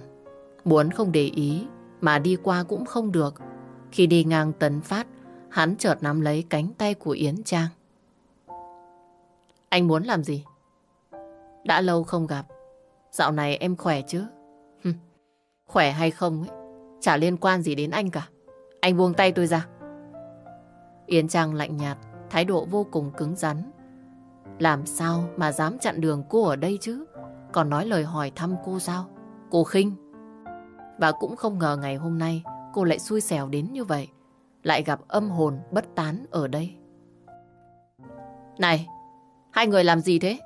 Muốn không để ý mà đi qua cũng không được. Khi đi ngang tấn phát hắn chợt nắm lấy cánh tay của Yến Trang. Anh muốn làm gì? Đã lâu không gặp. Dạo này em khỏe chứ? *laughs* khỏe hay không ấy, chả liên quan gì đến anh cả. Anh buông tay tôi ra. Yến Trang lạnh nhạt, thái độ vô cùng cứng rắn. Làm sao mà dám chặn đường cô ở đây chứ? Còn nói lời hỏi thăm cô sao? Cô khinh. Và cũng không ngờ ngày hôm nay cô lại xui xẻo đến như vậy. Lại gặp âm hồn bất tán ở đây. Này, hai người làm gì thế?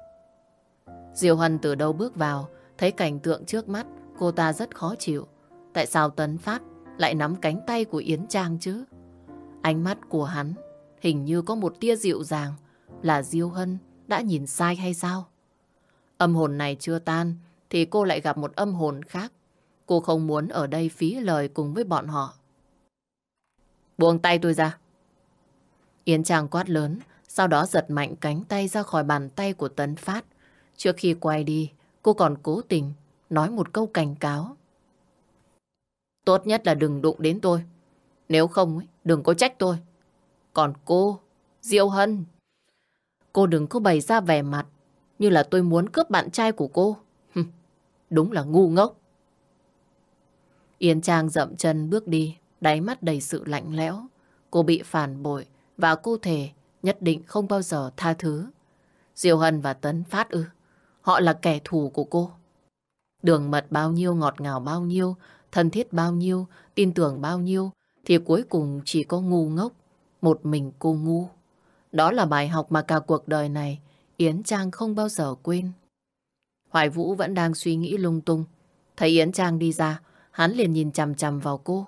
Diều Hân từ đâu bước vào, thấy cảnh tượng trước mắt, cô ta rất khó chịu. Tại sao Tấn Phát lại nắm cánh tay của Yến Trang chứ? Ánh mắt của hắn hình như có một tia dịu dàng là Diêu Hân đã nhìn sai hay sao? Âm hồn này chưa tan thì cô lại gặp một âm hồn khác. Cô không muốn ở đây phí lời cùng với bọn họ. Buông tay tôi ra. Yến Trang quát lớn, sau đó giật mạnh cánh tay ra khỏi bàn tay của Tấn Phát. Trước khi quay đi, cô còn cố tình nói một câu cảnh cáo. Tốt nhất là đừng đụng đến tôi. Nếu không, đừng có trách tôi. Còn cô, diêu Hân, cô đừng có bày ra vẻ mặt như là tôi muốn cướp bạn trai của cô. Đúng là ngu ngốc. Yên Trang dậm chân bước đi, đáy mắt đầy sự lạnh lẽo. Cô bị phản bội và cô thề nhất định không bao giờ tha thứ. Diệu Hân và Tấn Phát ư. Họ là kẻ thù của cô. Đường mật bao nhiêu, ngọt ngào bao nhiêu, thân thiết bao nhiêu, tin tưởng bao nhiêu, thì cuối cùng chỉ có ngu ngốc, một mình cô ngu. Đó là bài học mà cả cuộc đời này Yến Trang không bao giờ quên. Hoài Vũ vẫn đang suy nghĩ lung tung. Thấy Yến Trang đi ra, hắn liền nhìn chằm chằm vào cô.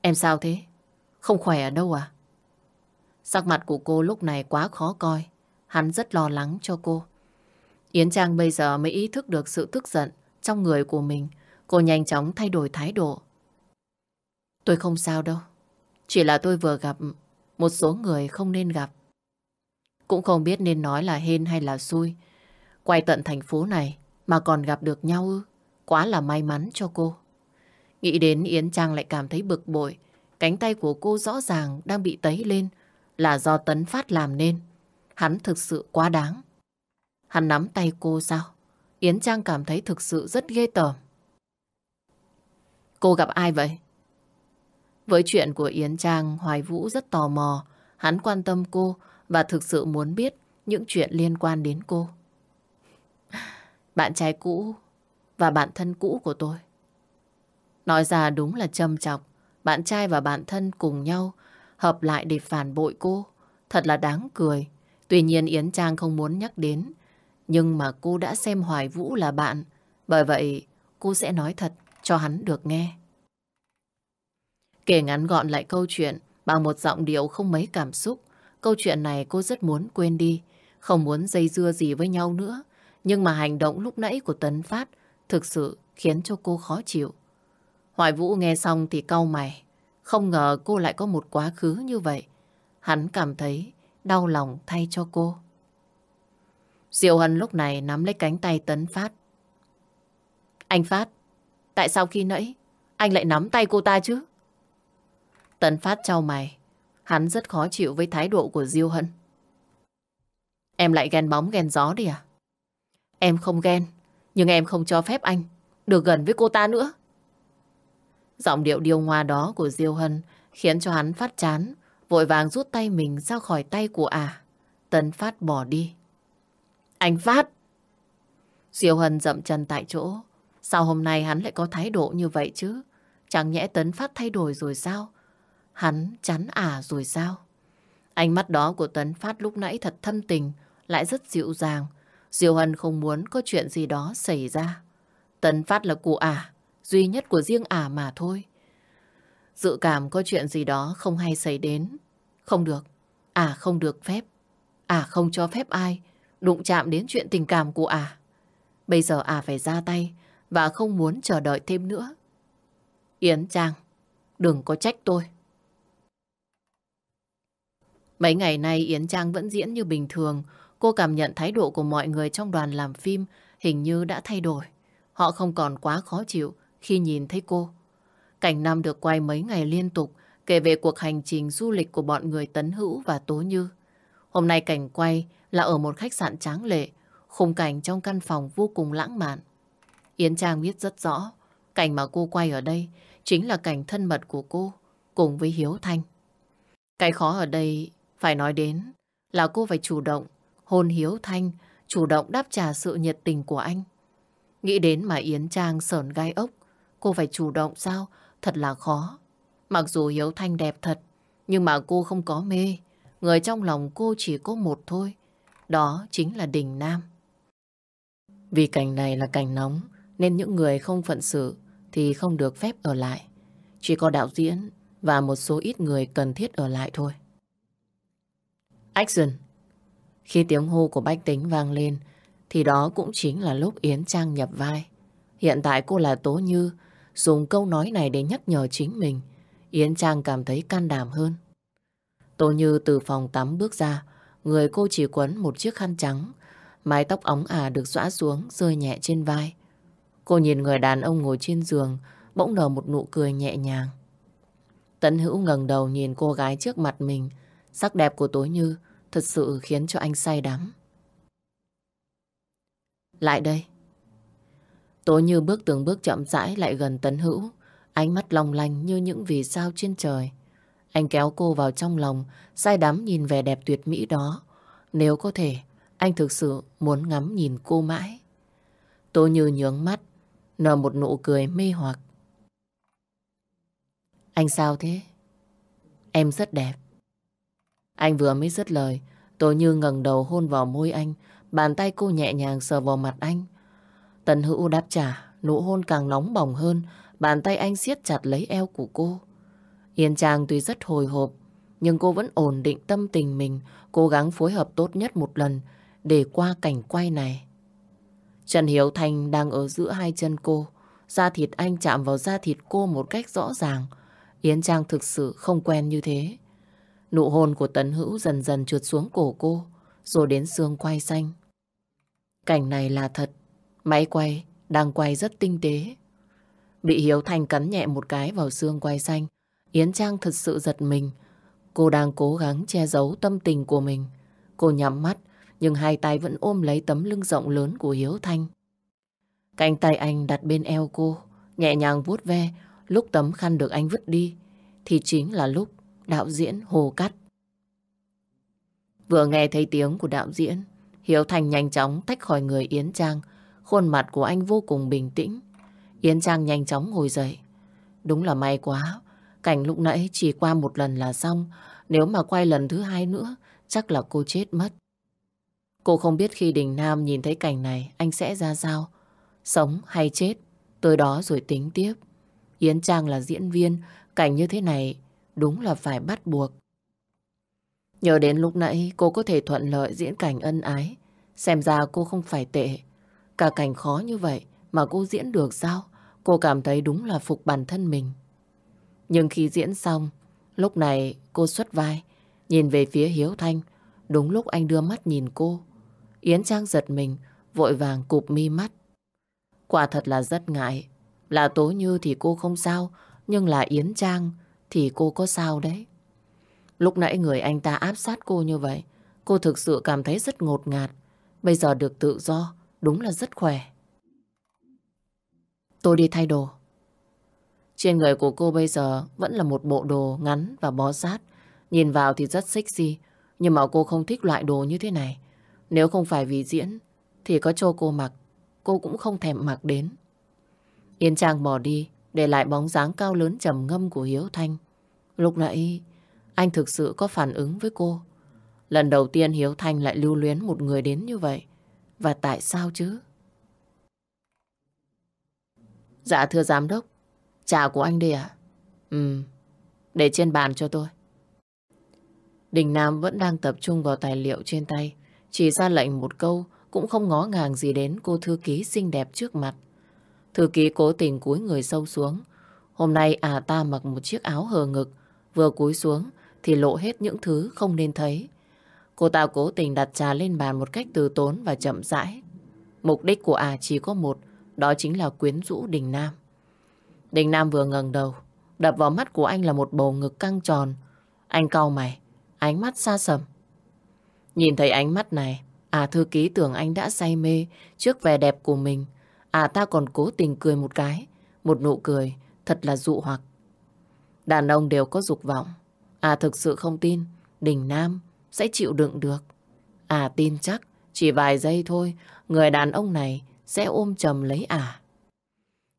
Em sao thế? Không khỏe ở đâu à? Sắc mặt của cô lúc này quá khó coi. Hắn rất lo lắng cho cô. Yến Trang bây giờ mới ý thức được sự tức giận trong người của mình. Cô nhanh chóng thay đổi thái độ. Tôi không sao đâu. Chỉ là tôi vừa gặp một số người không nên gặp. Cũng không biết nên nói là hên hay là xui. Quay tận thành phố này mà còn gặp được nhau ư. Quá là may mắn cho cô. Nghĩ đến Yến Trang lại cảm thấy bực bội. Cánh tay của cô rõ ràng đang bị tấy lên là do Tấn Phát làm nên. Hắn thực sự quá đáng. Hắn nắm tay cô sao? Yến Trang cảm thấy thực sự rất ghê tởm. Cô gặp ai vậy? Với chuyện của Yến Trang, Hoài Vũ rất tò mò. Hắn quan tâm cô và thực sự muốn biết những chuyện liên quan đến cô. Bạn trai cũ và bạn thân cũ của tôi. Nói ra đúng là châm chọc, bạn trai và bạn thân cùng nhau, hợp lại để phản bội cô. Thật là đáng cười. Tuy nhiên Yến Trang không muốn nhắc đến. Nhưng mà cô đã xem Hoài Vũ là bạn. Bởi vậy, cô sẽ nói thật cho hắn được nghe. Kể ngắn gọn lại câu chuyện bằng một giọng điệu không mấy cảm xúc. Câu chuyện này cô rất muốn quên đi. Không muốn dây dưa gì với nhau nữa. Nhưng mà hành động lúc nãy của Tấn Phát thực sự khiến cho cô khó chịu. Hoài Vũ nghe xong thì cau mày. Không ngờ cô lại có một quá khứ như vậy. Hắn cảm thấy đau lòng thay cho cô. Diệu Hân lúc này nắm lấy cánh tay Tấn Phát. Anh Phát, tại sao khi nãy anh lại nắm tay cô ta chứ? Tấn Phát trao mày. Hắn rất khó chịu với thái độ của Diêu Hân. Em lại ghen bóng ghen gió đi à? Em không ghen, nhưng em không cho phép anh được gần với cô ta nữa. Giọng điệu điêu ngoa đó của Diêu Hân khiến cho hắn phát chán, vội vàng rút tay mình ra khỏi tay của ả. À. Tấn Phát bỏ đi. Anh Phát! Diêu Hân dậm chân tại chỗ. Sao hôm nay hắn lại có thái độ như vậy chứ? Chẳng nhẽ Tấn Phát thay đổi rồi sao? Hắn chắn ả à rồi sao? Ánh mắt đó của Tấn Phát lúc nãy thật thâm tình, lại rất dịu dàng. Diêu Hân không muốn có chuyện gì đó xảy ra. Tấn Phát là cụ ả, duy nhất của riêng ả mà thôi. Dự cảm có chuyện gì đó không hay xảy đến. Không được, ả không được phép. Ả không cho phép ai đụng chạm đến chuyện tình cảm của ả. Bây giờ ả phải ra tay và không muốn chờ đợi thêm nữa. Yến Trang, đừng có trách tôi. Mấy ngày nay Yến Trang vẫn diễn như bình thường. Cô cảm nhận thái độ của mọi người trong đoàn làm phim hình như đã thay đổi. Họ không còn quá khó chịu khi nhìn thấy cô. Cảnh năm được quay mấy ngày liên tục kể về cuộc hành trình du lịch của bọn người Tấn Hữu và Tố Như. Hôm nay cảnh quay là ở một khách sạn tráng lệ, khung cảnh trong căn phòng vô cùng lãng mạn. Yến Trang biết rất rõ, cảnh mà cô quay ở đây chính là cảnh thân mật của cô cùng với Hiếu Thanh. Cái khó ở đây phải nói đến là cô phải chủ động hôn Hiếu Thanh, chủ động đáp trả sự nhiệt tình của anh. Nghĩ đến mà Yến Trang sờn gai ốc, cô phải chủ động sao? Thật là khó. Mặc dù Hiếu Thanh đẹp thật, nhưng mà cô không có mê. Người trong lòng cô chỉ có một thôi. Đó chính là Đình Nam. Vì cảnh này là cảnh nóng, nên những người không phận sự thì không được phép ở lại. Chỉ có đạo diễn và một số ít người cần thiết ở lại thôi. Action! Khi tiếng hô của Bách Tính vang lên, thì đó cũng chính là lúc Yến Trang nhập vai. Hiện tại cô là Tố Như, dùng câu nói này để nhắc nhở chính mình. Yến Trang cảm thấy can đảm hơn. Tố Như từ phòng tắm bước ra, người cô chỉ quấn một chiếc khăn trắng, mái tóc óng ả được xõa xuống, rơi nhẹ trên vai. Cô nhìn người đàn ông ngồi trên giường, bỗng nở một nụ cười nhẹ nhàng. Tấn Hữu ngẩng đầu nhìn cô gái trước mặt mình, sắc đẹp của Tố Như thật sự khiến cho anh say đắm. Lại đây. Tố Như bước từng bước chậm rãi lại gần Tấn Hữu, ánh mắt long lanh như những vì sao trên trời. Anh kéo cô vào trong lòng, say đắm nhìn vẻ đẹp tuyệt mỹ đó. Nếu có thể, anh thực sự muốn ngắm nhìn cô mãi. Tố Như nhướng mắt, nở một nụ cười mê hoặc. Anh sao thế? Em rất đẹp. Anh vừa mới dứt lời, Tố Như ngẩng đầu hôn vào môi anh, bàn tay cô nhẹ nhàng sờ vào mặt anh. Tần Hữu đáp trả, nụ hôn càng nóng bỏng hơn, bàn tay anh siết chặt lấy eo của cô. Yên Trang tuy rất hồi hộp, nhưng cô vẫn ổn định tâm tình mình, cố gắng phối hợp tốt nhất một lần để qua cảnh quay này. Trần Hiếu Thành đang ở giữa hai chân cô, da thịt anh chạm vào da thịt cô một cách rõ ràng. Yến Trang thực sự không quen như thế. Nụ hôn của Tấn Hữu dần dần trượt xuống cổ cô, rồi đến xương quay xanh. Cảnh này là thật, máy quay đang quay rất tinh tế. Bị Hiếu Thành cắn nhẹ một cái vào xương quay xanh, Yến Trang thật sự giật mình. Cô đang cố gắng che giấu tâm tình của mình. Cô nhắm mắt, nhưng hai tay vẫn ôm lấy tấm lưng rộng lớn của Hiếu Thanh. Cánh tay anh đặt bên eo cô, nhẹ nhàng vuốt ve, lúc tấm khăn được anh vứt đi, thì chính là lúc đạo diễn Hồ Cắt. Vừa nghe thấy tiếng của đạo diễn, Hiếu Thành nhanh chóng tách khỏi người Yến Trang. Khuôn mặt của anh vô cùng bình tĩnh. Yến Trang nhanh chóng ngồi dậy. Đúng là may quá, Cảnh lúc nãy chỉ qua một lần là xong. Nếu mà quay lần thứ hai nữa, chắc là cô chết mất. Cô không biết khi Đình Nam nhìn thấy cảnh này, anh sẽ ra sao. Sống hay chết, tới đó rồi tính tiếp. Yến Trang là diễn viên, cảnh như thế này đúng là phải bắt buộc. Nhờ đến lúc nãy cô có thể thuận lợi diễn cảnh ân ái. Xem ra cô không phải tệ. Cả cảnh khó như vậy mà cô diễn được sao? Cô cảm thấy đúng là phục bản thân mình. Nhưng khi diễn xong, lúc này cô xuất vai, nhìn về phía Hiếu Thanh. Đúng lúc anh đưa mắt nhìn cô. Yến Trang giật mình, vội vàng cụp mi mắt. Quả thật là rất ngại. Là Tố Như thì cô không sao, nhưng là Yến Trang thì cô có sao đấy. Lúc nãy người anh ta áp sát cô như vậy, cô thực sự cảm thấy rất ngột ngạt. Bây giờ được tự do, đúng là rất khỏe. Tôi đi thay đồ. Trên người của cô bây giờ vẫn là một bộ đồ ngắn và bó sát. Nhìn vào thì rất sexy, nhưng mà cô không thích loại đồ như thế này. Nếu không phải vì diễn, thì có cho cô mặc, cô cũng không thèm mặc đến. Yên Trang bỏ đi, để lại bóng dáng cao lớn trầm ngâm của Hiếu Thanh. Lúc nãy, anh thực sự có phản ứng với cô. Lần đầu tiên Hiếu Thanh lại lưu luyến một người đến như vậy. Và tại sao chứ? Dạ thưa giám đốc, trà của anh đây ạ. Ừ, để trên bàn cho tôi. Đình Nam vẫn đang tập trung vào tài liệu trên tay. Chỉ ra lệnh một câu cũng không ngó ngàng gì đến cô thư ký xinh đẹp trước mặt. Thư ký cố tình cúi người sâu xuống. Hôm nay à ta mặc một chiếc áo hờ ngực, vừa cúi xuống thì lộ hết những thứ không nên thấy. Cô ta cố tình đặt trà lên bàn một cách từ tốn và chậm rãi. Mục đích của à chỉ có một, đó chính là quyến rũ Đình Nam. Đình Nam vừa ngẩng đầu, đập vào mắt của anh là một bầu ngực căng tròn. Anh cau mày, ánh mắt xa sầm. Nhìn thấy ánh mắt này, à thư ký tưởng anh đã say mê trước vẻ đẹp của mình. À ta còn cố tình cười một cái, một nụ cười thật là dụ hoặc. Đàn ông đều có dục vọng. À thực sự không tin, Đình Nam sẽ chịu đựng được. À tin chắc, chỉ vài giây thôi, người đàn ông này sẽ ôm chầm lấy à.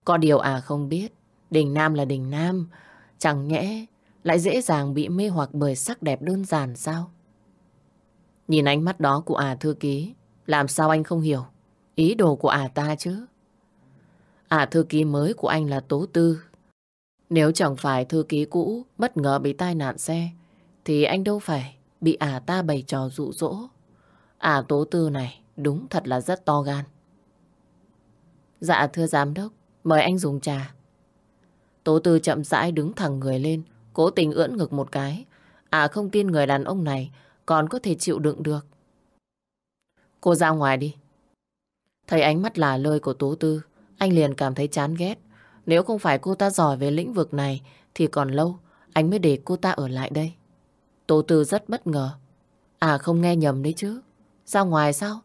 Có điều à không biết, Đình Nam là Đình Nam, chẳng nhẽ lại dễ dàng bị mê hoặc bởi sắc đẹp đơn giản sao? Nhìn ánh mắt đó của à thư ký, làm sao anh không hiểu ý đồ của à ta chứ? Ả thư ký mới của anh là Tố Tư. Nếu chẳng phải thư ký cũ bất ngờ bị tai nạn xe, thì anh đâu phải bị ả ta bày trò dụ dỗ. Ả Tố Tư này đúng thật là rất to gan. Dạ thưa giám đốc, mời anh dùng trà. Tố Tư chậm rãi đứng thẳng người lên, cố tình ưỡn ngực một cái. À không tin người đàn ông này còn có thể chịu đựng được. Cô ra ngoài đi. Thấy ánh mắt là lơi của Tố Tư, anh liền cảm thấy chán ghét. Nếu không phải cô ta giỏi về lĩnh vực này, thì còn lâu anh mới để cô ta ở lại đây. Tô Tư rất bất ngờ. À không nghe nhầm đấy chứ. Ra ngoài sao?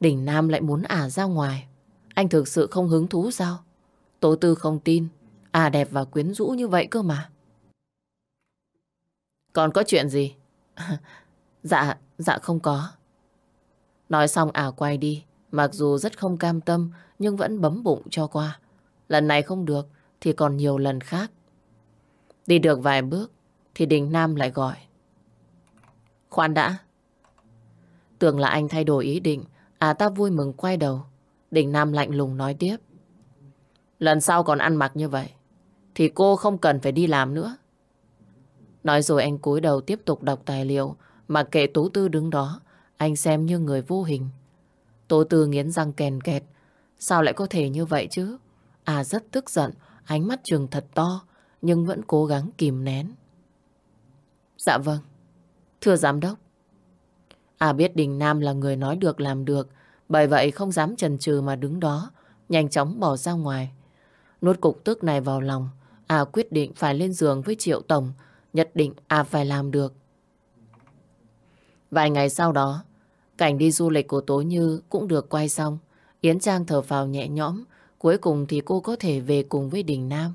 Đỉnh Nam lại muốn à ra ngoài. Anh thực sự không hứng thú sao? Tố Tư không tin. À đẹp và quyến rũ như vậy cơ mà. Còn có chuyện gì? *laughs* Dạ, dạ không có. Nói xong ả quay đi, mặc dù rất không cam tâm nhưng vẫn bấm bụng cho qua. Lần này không được thì còn nhiều lần khác. Đi được vài bước thì Đình Nam lại gọi. Khoan đã. Tưởng là anh thay đổi ý định, à ta vui mừng quay đầu. Đình Nam lạnh lùng nói tiếp. Lần sau còn ăn mặc như vậy, thì cô không cần phải đi làm nữa. Nói rồi anh cúi đầu tiếp tục đọc tài liệu mà kệ Tố Tư đứng đó, anh xem như người vô hình. Tố Tư nghiến răng kèn kẹt. Sao lại có thể như vậy chứ? À rất tức giận, ánh mắt trường thật to, nhưng vẫn cố gắng kìm nén. Dạ vâng, thưa giám đốc. À biết Đình Nam là người nói được làm được, bởi vậy không dám chần chừ mà đứng đó, nhanh chóng bỏ ra ngoài. Nuốt cục tức này vào lòng, à quyết định phải lên giường với Triệu Tổng, nhất định à phải làm được. Vài ngày sau đó, cảnh đi du lịch của Tố Như cũng được quay xong. Yến Trang thở phào nhẹ nhõm, cuối cùng thì cô có thể về cùng với Đình Nam.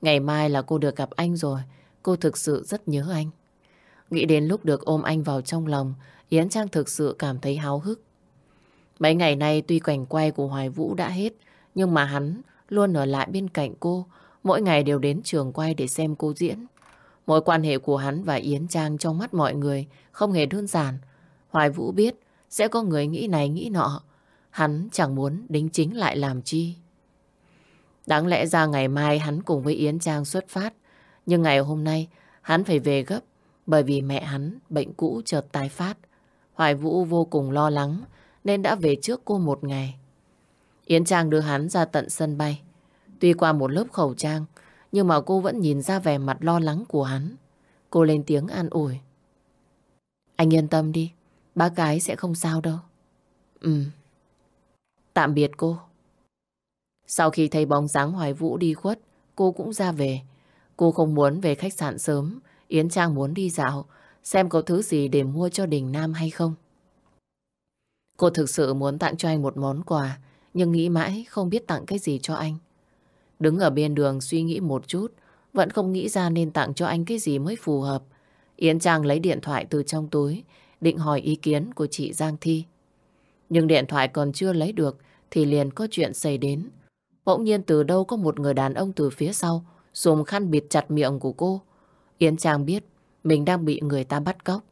Ngày mai là cô được gặp anh rồi, cô thực sự rất nhớ anh. Nghĩ đến lúc được ôm anh vào trong lòng, Yến Trang thực sự cảm thấy háo hức. Mấy ngày nay tuy quảnh quay của Hoài Vũ đã hết, nhưng mà hắn luôn ở lại bên cạnh cô, mỗi ngày đều đến trường quay để xem cô diễn. Mối quan hệ của hắn và Yến Trang trong mắt mọi người không hề đơn giản. Hoài Vũ biết sẽ có người nghĩ này nghĩ nọ. Hắn chẳng muốn đính chính lại làm chi. Đáng lẽ ra ngày mai hắn cùng với Yến Trang xuất phát. Nhưng ngày hôm nay hắn phải về gấp bởi vì mẹ hắn bệnh cũ chợt tái phát. Hoài Vũ vô cùng lo lắng nên đã về trước cô một ngày. Yến Trang đưa hắn ra tận sân bay. Tuy qua một lớp khẩu trang nhưng mà cô vẫn nhìn ra vẻ mặt lo lắng của hắn. Cô lên tiếng an ủi. Anh yên tâm đi, bác gái sẽ không sao đâu. ừm Tạm biệt cô. Sau khi thấy bóng dáng Hoài Vũ đi khuất, cô cũng ra về. Cô không muốn về khách sạn sớm, Yến Trang muốn đi dạo, xem có thứ gì để mua cho Đình Nam hay không. Cô thực sự muốn tặng cho anh một món quà, nhưng nghĩ mãi không biết tặng cái gì cho anh. Đứng ở bên đường suy nghĩ một chút, vẫn không nghĩ ra nên tặng cho anh cái gì mới phù hợp. Yến Trang lấy điện thoại từ trong túi, định hỏi ý kiến của chị Giang Thi. Nhưng điện thoại còn chưa lấy được thì liền có chuyện xảy đến. Bỗng nhiên từ đâu có một người đàn ông từ phía sau dùng khăn bịt chặt miệng của cô. Yến Trang biết mình đang bị người ta bắt cóc.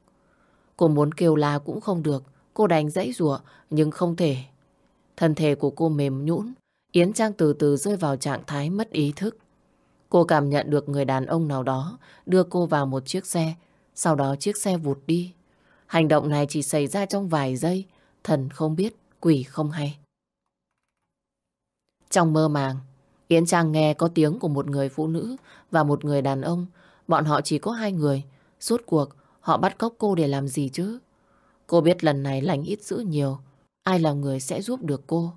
Cô muốn kêu la cũng không được, cô đành dãy rủa nhưng không thể. Thân thể của cô mềm nhũn, Yến Trang từ từ rơi vào trạng thái mất ý thức. Cô cảm nhận được người đàn ông nào đó đưa cô vào một chiếc xe, sau đó chiếc xe vụt đi. Hành động này chỉ xảy ra trong vài giây, thần không biết, quỷ không hay. Trong mơ màng, Yến Trang nghe có tiếng của một người phụ nữ và một người đàn ông. Bọn họ chỉ có hai người. Suốt cuộc, họ bắt cóc cô để làm gì chứ? Cô biết lần này lành ít dữ nhiều. Ai là người sẽ giúp được cô?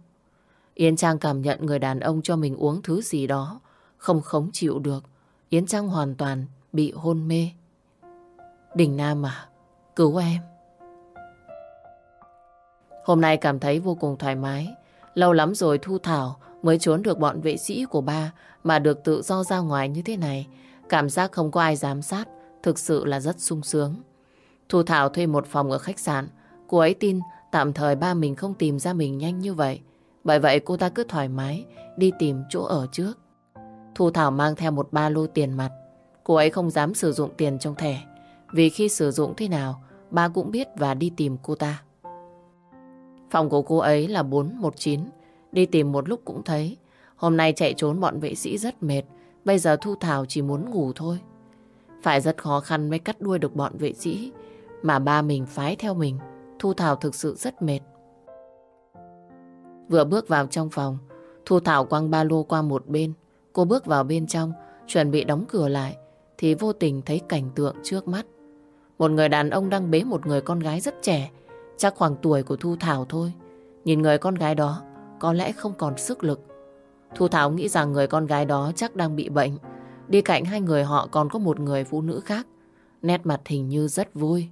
Yến Trang cảm nhận người đàn ông cho mình uống thứ gì đó. Không khống chịu được. Yến Trang hoàn toàn bị hôn mê. Đình Nam à, cứu em. Hôm nay cảm thấy vô cùng thoải mái. Lâu lắm rồi Thu Thảo mới trốn được bọn vệ sĩ của ba mà được tự do ra ngoài như thế này. Cảm giác không có ai giám sát, thực sự là rất sung sướng. Thu Thảo thuê một phòng ở khách sạn. Cô ấy tin tạm thời ba mình không tìm ra mình nhanh như vậy. Bởi vậy cô ta cứ thoải mái đi tìm chỗ ở trước. Thu Thảo mang theo một ba lô tiền mặt. Cô ấy không dám sử dụng tiền trong thẻ. Vì khi sử dụng thế nào, ba cũng biết và đi tìm cô ta. Phòng của cô ấy là 419. Đi tìm một lúc cũng thấy. Hôm nay chạy trốn bọn vệ sĩ rất mệt. Bây giờ Thu Thảo chỉ muốn ngủ thôi. Phải rất khó khăn mới cắt đuôi được bọn vệ sĩ. Mà ba mình phái theo mình. Thu Thảo thực sự rất mệt. Vừa bước vào trong phòng, Thu Thảo quăng ba lô qua một bên. Cô bước vào bên trong, chuẩn bị đóng cửa lại, thì vô tình thấy cảnh tượng trước mắt. Một người đàn ông đang bế một người con gái rất trẻ, chắc khoảng tuổi của Thu Thảo thôi. Nhìn người con gái đó, có lẽ không còn sức lực. Thu Thảo nghĩ rằng người con gái đó chắc đang bị bệnh. Đi cạnh hai người họ còn có một người phụ nữ khác. Nét mặt hình như rất vui.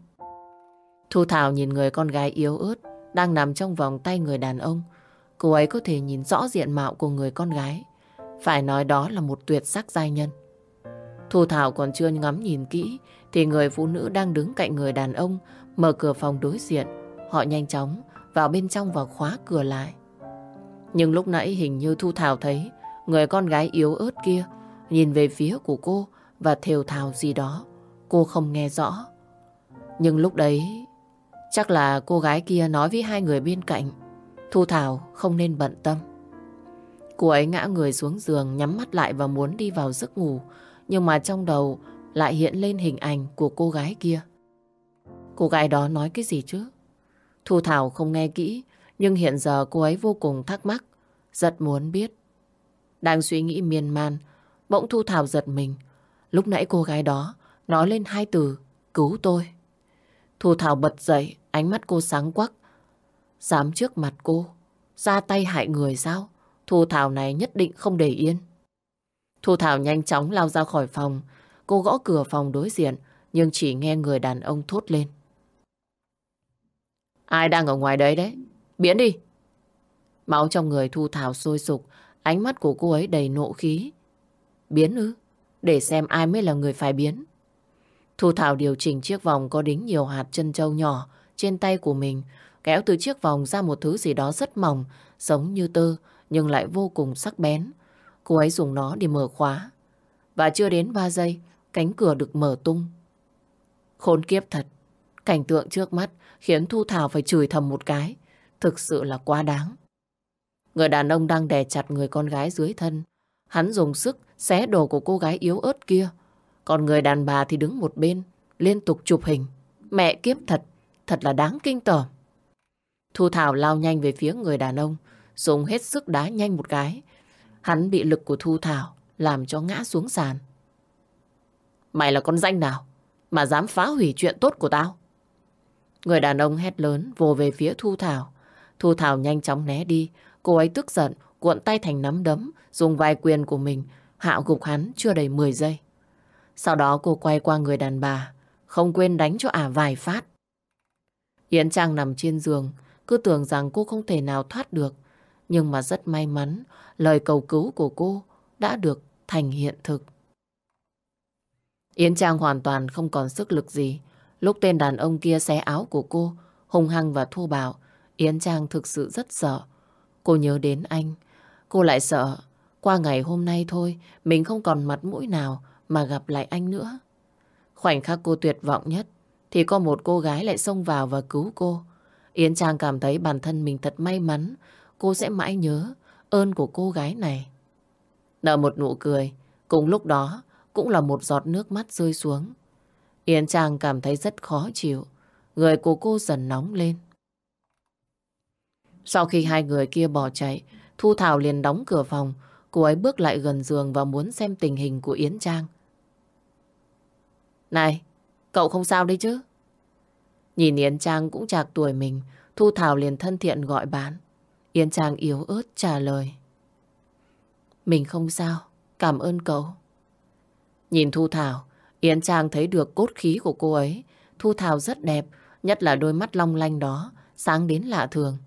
Thu Thảo nhìn người con gái yếu ớt đang nằm trong vòng tay người đàn ông. Cô ấy có thể nhìn rõ diện mạo của người con gái. Phải nói đó là một tuyệt sắc giai nhân. Thu Thảo còn chưa ngắm nhìn kỹ thì người phụ nữ đang đứng cạnh người đàn ông mở cửa phòng đối diện. Họ nhanh chóng vào bên trong và khóa cửa lại. Nhưng lúc nãy hình như Thu Thảo thấy người con gái yếu ớt kia nhìn về phía của cô và thều thào gì đó. Cô không nghe rõ. Nhưng lúc đấy chắc là cô gái kia nói với hai người bên cạnh Thu Thảo không nên bận tâm. Cô ấy ngã người xuống giường nhắm mắt lại và muốn đi vào giấc ngủ. Nhưng mà trong đầu lại hiện lên hình ảnh của cô gái kia. Cô gái đó nói cái gì chứ? Thu Thảo không nghe kỹ, nhưng hiện giờ cô ấy vô cùng thắc mắc, rất muốn biết. Đang suy nghĩ miên man, bỗng Thu Thảo giật mình. Lúc nãy cô gái đó nói lên hai từ, cứu tôi. Thu Thảo bật dậy, ánh mắt cô sáng quắc, Dám trước mặt cô, ra tay hại người sao? Thu Thảo này nhất định không để yên. Thu Thảo nhanh chóng lao ra khỏi phòng. Cô gõ cửa phòng đối diện, nhưng chỉ nghe người đàn ông thốt lên. Ai đang ở ngoài đấy đấy? Biến đi! Máu trong người Thu Thảo sôi sục, ánh mắt của cô ấy đầy nộ khí. Biến ư? Để xem ai mới là người phải biến. Thu Thảo điều chỉnh chiếc vòng có đính nhiều hạt chân trâu nhỏ trên tay của mình, kéo từ chiếc vòng ra một thứ gì đó rất mỏng, giống như tơ, nhưng lại vô cùng sắc bén. Cô ấy dùng nó để mở khóa. và chưa đến 3 giây, cánh cửa được mở tung. Khốn kiếp thật, cảnh tượng trước mắt khiến Thu Thảo phải chửi thầm một cái. Thực sự là quá đáng. Người đàn ông đang đè chặt người con gái dưới thân. Hắn dùng sức xé đồ của cô gái yếu ớt kia. Còn người đàn bà thì đứng một bên, liên tục chụp hình. Mẹ kiếp thật, thật là đáng kinh tởm. Thu Thảo lao nhanh về phía người đàn ông, dùng hết sức đá nhanh một cái. Hắn bị lực của Thu Thảo làm cho ngã xuống sàn. Mày là con danh nào mà dám phá hủy chuyện tốt của tao? Người đàn ông hét lớn vồ về phía Thu Thảo. Thu Thảo nhanh chóng né đi. Cô ấy tức giận, cuộn tay thành nắm đấm, dùng vai quyền của mình hạ gục hắn chưa đầy 10 giây. Sau đó cô quay qua người đàn bà, không quên đánh cho ả vài phát. Yến Trang nằm trên giường, cứ tưởng rằng cô không thể nào thoát được. Nhưng mà rất may mắn, lời cầu cứu của cô đã được thành hiện thực. Yến Trang hoàn toàn không còn sức lực gì. Lúc tên đàn ông kia xé áo của cô, hùng hăng và thô bạo, Yến Trang thực sự rất sợ. Cô nhớ đến anh. Cô lại sợ, qua ngày hôm nay thôi, mình không còn mặt mũi nào mà gặp lại anh nữa. Khoảnh khắc cô tuyệt vọng nhất, thì có một cô gái lại xông vào và cứu cô. Yến Trang cảm thấy bản thân mình thật may mắn, cô sẽ mãi nhớ ơn của cô gái này. Nở một nụ cười, cùng lúc đó cũng là một giọt nước mắt rơi xuống. Yến Trang cảm thấy rất khó chịu, người của cô dần nóng lên. Sau khi hai người kia bỏ chạy, Thu Thảo liền đóng cửa phòng, cô ấy bước lại gần giường và muốn xem tình hình của Yến Trang. Này, cậu không sao đấy chứ? Nhìn Yến Trang cũng chạc tuổi mình, Thu Thảo liền thân thiện gọi bán. Yến Trang yếu ớt trả lời. Mình không sao, cảm ơn cậu. Nhìn Thu Thảo, Yến Trang thấy được cốt khí của cô ấy. Thu Thảo rất đẹp, nhất là đôi mắt long lanh đó, sáng đến lạ thường.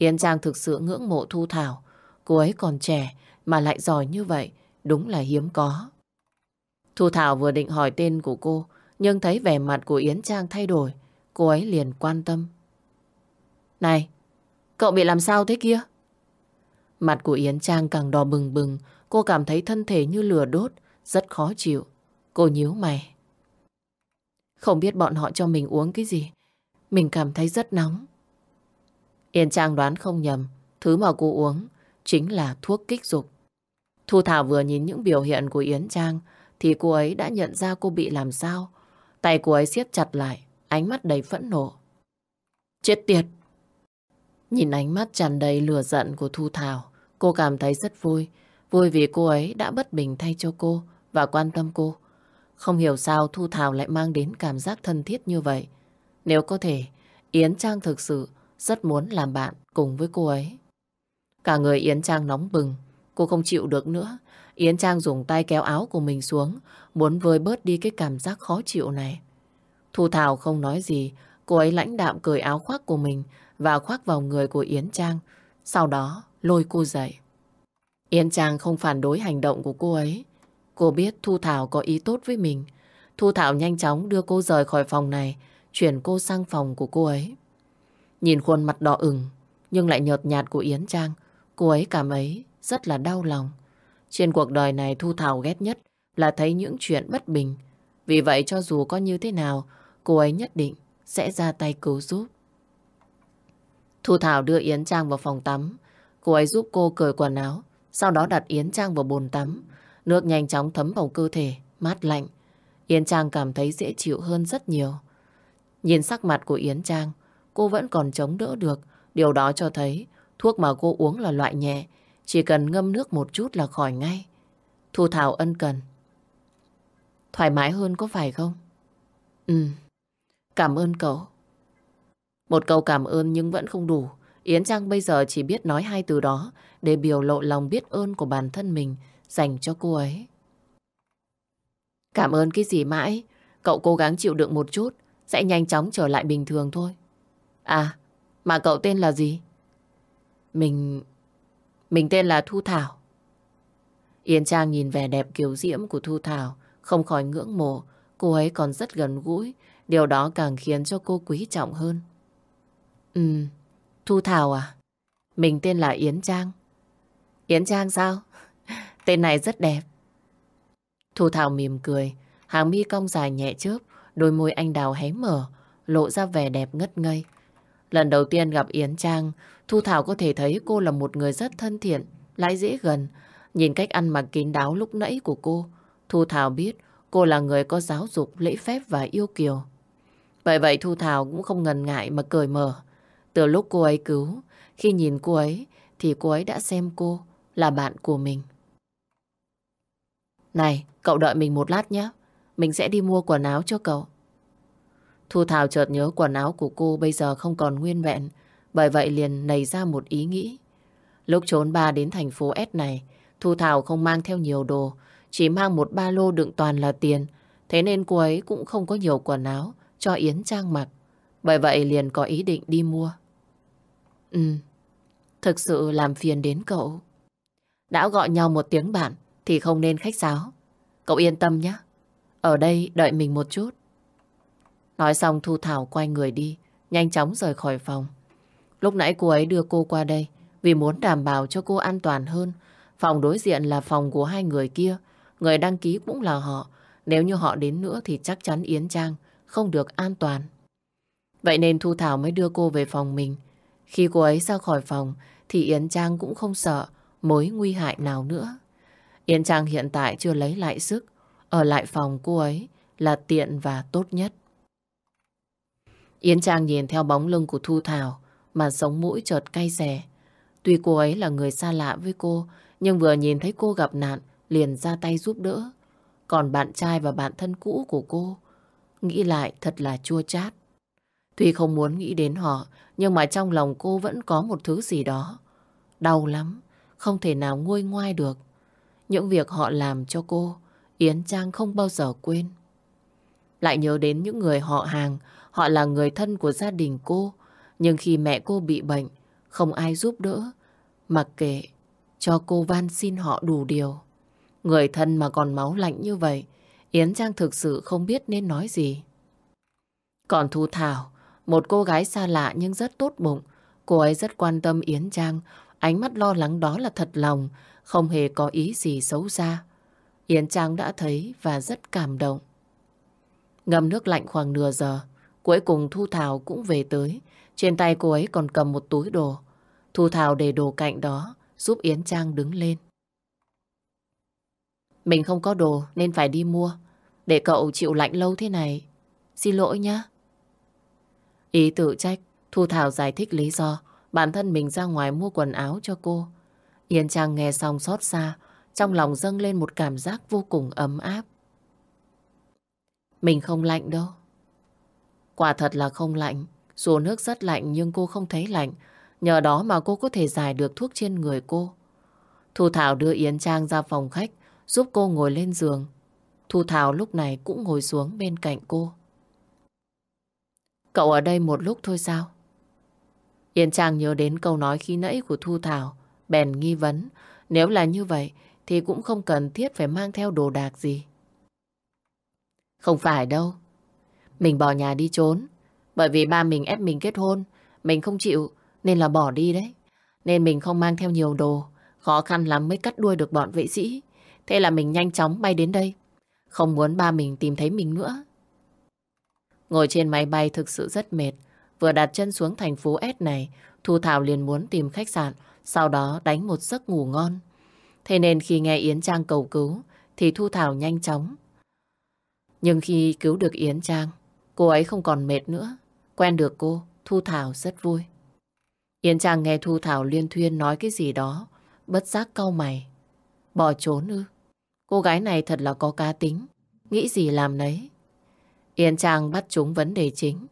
Yến Trang thực sự ngưỡng mộ Thu Thảo. Cô ấy còn trẻ mà lại giỏi như vậy, đúng là hiếm có. Thu Thảo vừa định hỏi tên của cô, nhưng thấy vẻ mặt của Yến Trang thay đổi. Cô ấy liền quan tâm. Này, cậu bị làm sao thế kia? Mặt của Yến Trang càng đỏ bừng bừng, cô cảm thấy thân thể như lửa đốt, rất khó chịu. Cô nhíu mày. Không biết bọn họ cho mình uống cái gì. Mình cảm thấy rất nóng. Yên Trang đoán không nhầm, thứ mà cô uống chính là thuốc kích dục. Thu Thảo vừa nhìn những biểu hiện của Yến Trang thì cô ấy đã nhận ra cô bị làm sao. Tay cô ấy siết chặt lại, ánh mắt đầy phẫn nộ. Chết tiệt! Nhìn ánh mắt tràn đầy lửa giận của Thu Thảo, cô cảm thấy rất vui. Vui vì cô ấy đã bất bình thay cho cô và quan tâm cô. Không hiểu sao Thu Thảo lại mang đến cảm giác thân thiết như vậy. Nếu có thể, Yến Trang thực sự rất muốn làm bạn cùng với cô ấy. Cả người Yến Trang nóng bừng, cô không chịu được nữa. Yến Trang dùng tay kéo áo của mình xuống, muốn vơi bớt đi cái cảm giác khó chịu này. Thu Thảo không nói gì, cô ấy lãnh đạm cởi áo khoác của mình và khoác vào người của Yến Trang, sau đó lôi cô dậy. Yến Trang không phản đối hành động của cô ấy. Cô biết Thu Thảo có ý tốt với mình. Thu Thảo nhanh chóng đưa cô rời khỏi phòng này, chuyển cô sang phòng của cô ấy. Nhìn khuôn mặt đỏ ửng, nhưng lại nhợt nhạt của Yến Trang, cô ấy cảm ấy rất là đau lòng. Trên cuộc đời này Thu Thảo ghét nhất là thấy những chuyện bất bình. Vì vậy cho dù có như thế nào, cô ấy nhất định sẽ ra tay cứu giúp. Thu Thảo đưa Yến Trang vào phòng tắm. Cô ấy giúp cô cởi quần áo, sau đó đặt Yến Trang vào bồn tắm. Nước nhanh chóng thấm vào cơ thể, mát lạnh. Yến Trang cảm thấy dễ chịu hơn rất nhiều. Nhìn sắc mặt của Yến Trang, cô vẫn còn chống đỡ được. Điều đó cho thấy thuốc mà cô uống là loại nhẹ, chỉ cần ngâm nước một chút là khỏi ngay. Thu Thảo ân cần. Thoải mái hơn có phải không? Ừ, cảm ơn cậu. Một câu cảm ơn nhưng vẫn không đủ. Yến Trang bây giờ chỉ biết nói hai từ đó để biểu lộ lòng biết ơn của bản thân mình dành cho cô ấy. Cảm ơn cái gì mãi, cậu cố gắng chịu đựng một chút, sẽ nhanh chóng trở lại bình thường thôi. À, mà cậu tên là gì? Mình... Mình tên là Thu Thảo. Yến Trang nhìn vẻ đẹp kiều diễm của Thu Thảo, không khỏi ngưỡng mộ, cô ấy còn rất gần gũi, điều đó càng khiến cho cô quý trọng hơn. Ừ, Thu Thảo à? Mình tên là Yến Trang. Yến Trang sao? *laughs* Tên này rất đẹp. Thu Thảo mỉm cười, hàng mi cong dài nhẹ chớp, đôi môi anh đào hé mở, lộ ra vẻ đẹp ngất ngây. Lần đầu tiên gặp Yến Trang, Thu Thảo có thể thấy cô là một người rất thân thiện, lại dễ gần. Nhìn cách ăn mặc kín đáo lúc nãy của cô, Thu Thảo biết cô là người có giáo dục, lễ phép và yêu kiều. Vậy vậy Thu Thảo cũng không ngần ngại mà cười mở. Từ lúc cô ấy cứu, khi nhìn cô ấy thì cô ấy đã xem cô là bạn của mình. Này, cậu đợi mình một lát nhé. Mình sẽ đi mua quần áo cho cậu. Thu Thảo chợt nhớ quần áo của cô bây giờ không còn nguyên vẹn. Bởi vậy liền nảy ra một ý nghĩ. Lúc trốn ba đến thành phố S này, Thu Thảo không mang theo nhiều đồ, chỉ mang một ba lô đựng toàn là tiền. Thế nên cô ấy cũng không có nhiều quần áo cho Yến Trang mặc. Bởi vậy liền có ý định đi mua. Ừ, thực sự làm phiền đến cậu. Đã gọi nhau một tiếng bạn thì không nên khách sáo. Cậu yên tâm nhé. Ở đây đợi mình một chút. Nói xong Thu Thảo quay người đi, nhanh chóng rời khỏi phòng. Lúc nãy cô ấy đưa cô qua đây vì muốn đảm bảo cho cô an toàn hơn. Phòng đối diện là phòng của hai người kia. Người đăng ký cũng là họ. Nếu như họ đến nữa thì chắc chắn Yến Trang không được an toàn. Vậy nên Thu Thảo mới đưa cô về phòng mình. Khi cô ấy ra khỏi phòng thì Yến Trang cũng không sợ mối nguy hại nào nữa. Yến Trang hiện tại chưa lấy lại sức. Ở lại phòng cô ấy là tiện và tốt nhất. Yến Trang nhìn theo bóng lưng của Thu Thảo mà sống mũi chợt cay rẻ. Tuy cô ấy là người xa lạ với cô, nhưng vừa nhìn thấy cô gặp nạn, liền ra tay giúp đỡ. Còn bạn trai và bạn thân cũ của cô, nghĩ lại thật là chua chát. Tuy không muốn nghĩ đến họ, nhưng mà trong lòng cô vẫn có một thứ gì đó. Đau lắm, không thể nào nguôi ngoai được. Những việc họ làm cho cô, Yến Trang không bao giờ quên. Lại nhớ đến những người họ hàng, họ là người thân của gia đình cô. Nhưng khi mẹ cô bị bệnh, không ai giúp đỡ. Mặc kệ, cho cô van xin họ đủ điều. Người thân mà còn máu lạnh như vậy, Yến Trang thực sự không biết nên nói gì. Còn Thu Thảo, một cô gái xa lạ nhưng rất tốt bụng. Cô ấy rất quan tâm Yến Trang, ánh mắt lo lắng đó là thật lòng, không hề có ý gì xấu xa. Yến Trang đã thấy và rất cảm động. Ngâm nước lạnh khoảng nửa giờ, cuối cùng Thu Thảo cũng về tới. Trên tay cô ấy còn cầm một túi đồ. Thu Thảo để đồ cạnh đó, giúp Yến Trang đứng lên. Mình không có đồ nên phải đi mua. Để cậu chịu lạnh lâu thế này. Xin lỗi nhá. Ý tự trách, Thu Thảo giải thích lý do bản thân mình ra ngoài mua quần áo cho cô. Yến Trang nghe xong xót xa, trong lòng dâng lên một cảm giác vô cùng ấm áp. Mình không lạnh đâu. Quả thật là không lạnh. Dù nước rất lạnh nhưng cô không thấy lạnh. Nhờ đó mà cô có thể giải được thuốc trên người cô. Thu Thảo đưa Yến Trang ra phòng khách, giúp cô ngồi lên giường. Thu Thảo lúc này cũng ngồi xuống bên cạnh cô. Cậu ở đây một lúc thôi sao? Yến Trang nhớ đến câu nói khi nãy của Thu Thảo, bèn nghi vấn. Nếu là như vậy, thì cũng không cần thiết phải mang theo đồ đạc gì. Không phải đâu. Mình bỏ nhà đi trốn. Bởi vì ba mình ép mình kết hôn. Mình không chịu nên là bỏ đi đấy. Nên mình không mang theo nhiều đồ. Khó khăn lắm mới cắt đuôi được bọn vệ sĩ. Thế là mình nhanh chóng bay đến đây. Không muốn ba mình tìm thấy mình nữa. Ngồi trên máy bay thực sự rất mệt. Vừa đặt chân xuống thành phố S này, Thu Thảo liền muốn tìm khách sạn, sau đó đánh một giấc ngủ ngon. Thế nên khi nghe Yến Trang cầu cứu, thì Thu Thảo nhanh chóng. Nhưng khi cứu được Yến Trang, cô ấy không còn mệt nữa. Quen được cô, Thu Thảo rất vui. Yến Trang nghe Thu Thảo liên thuyên nói cái gì đó, bất giác cau mày. Bỏ trốn ư? Cô gái này thật là có cá tính, nghĩ gì làm nấy. Yến Trang bắt chúng vấn đề chính.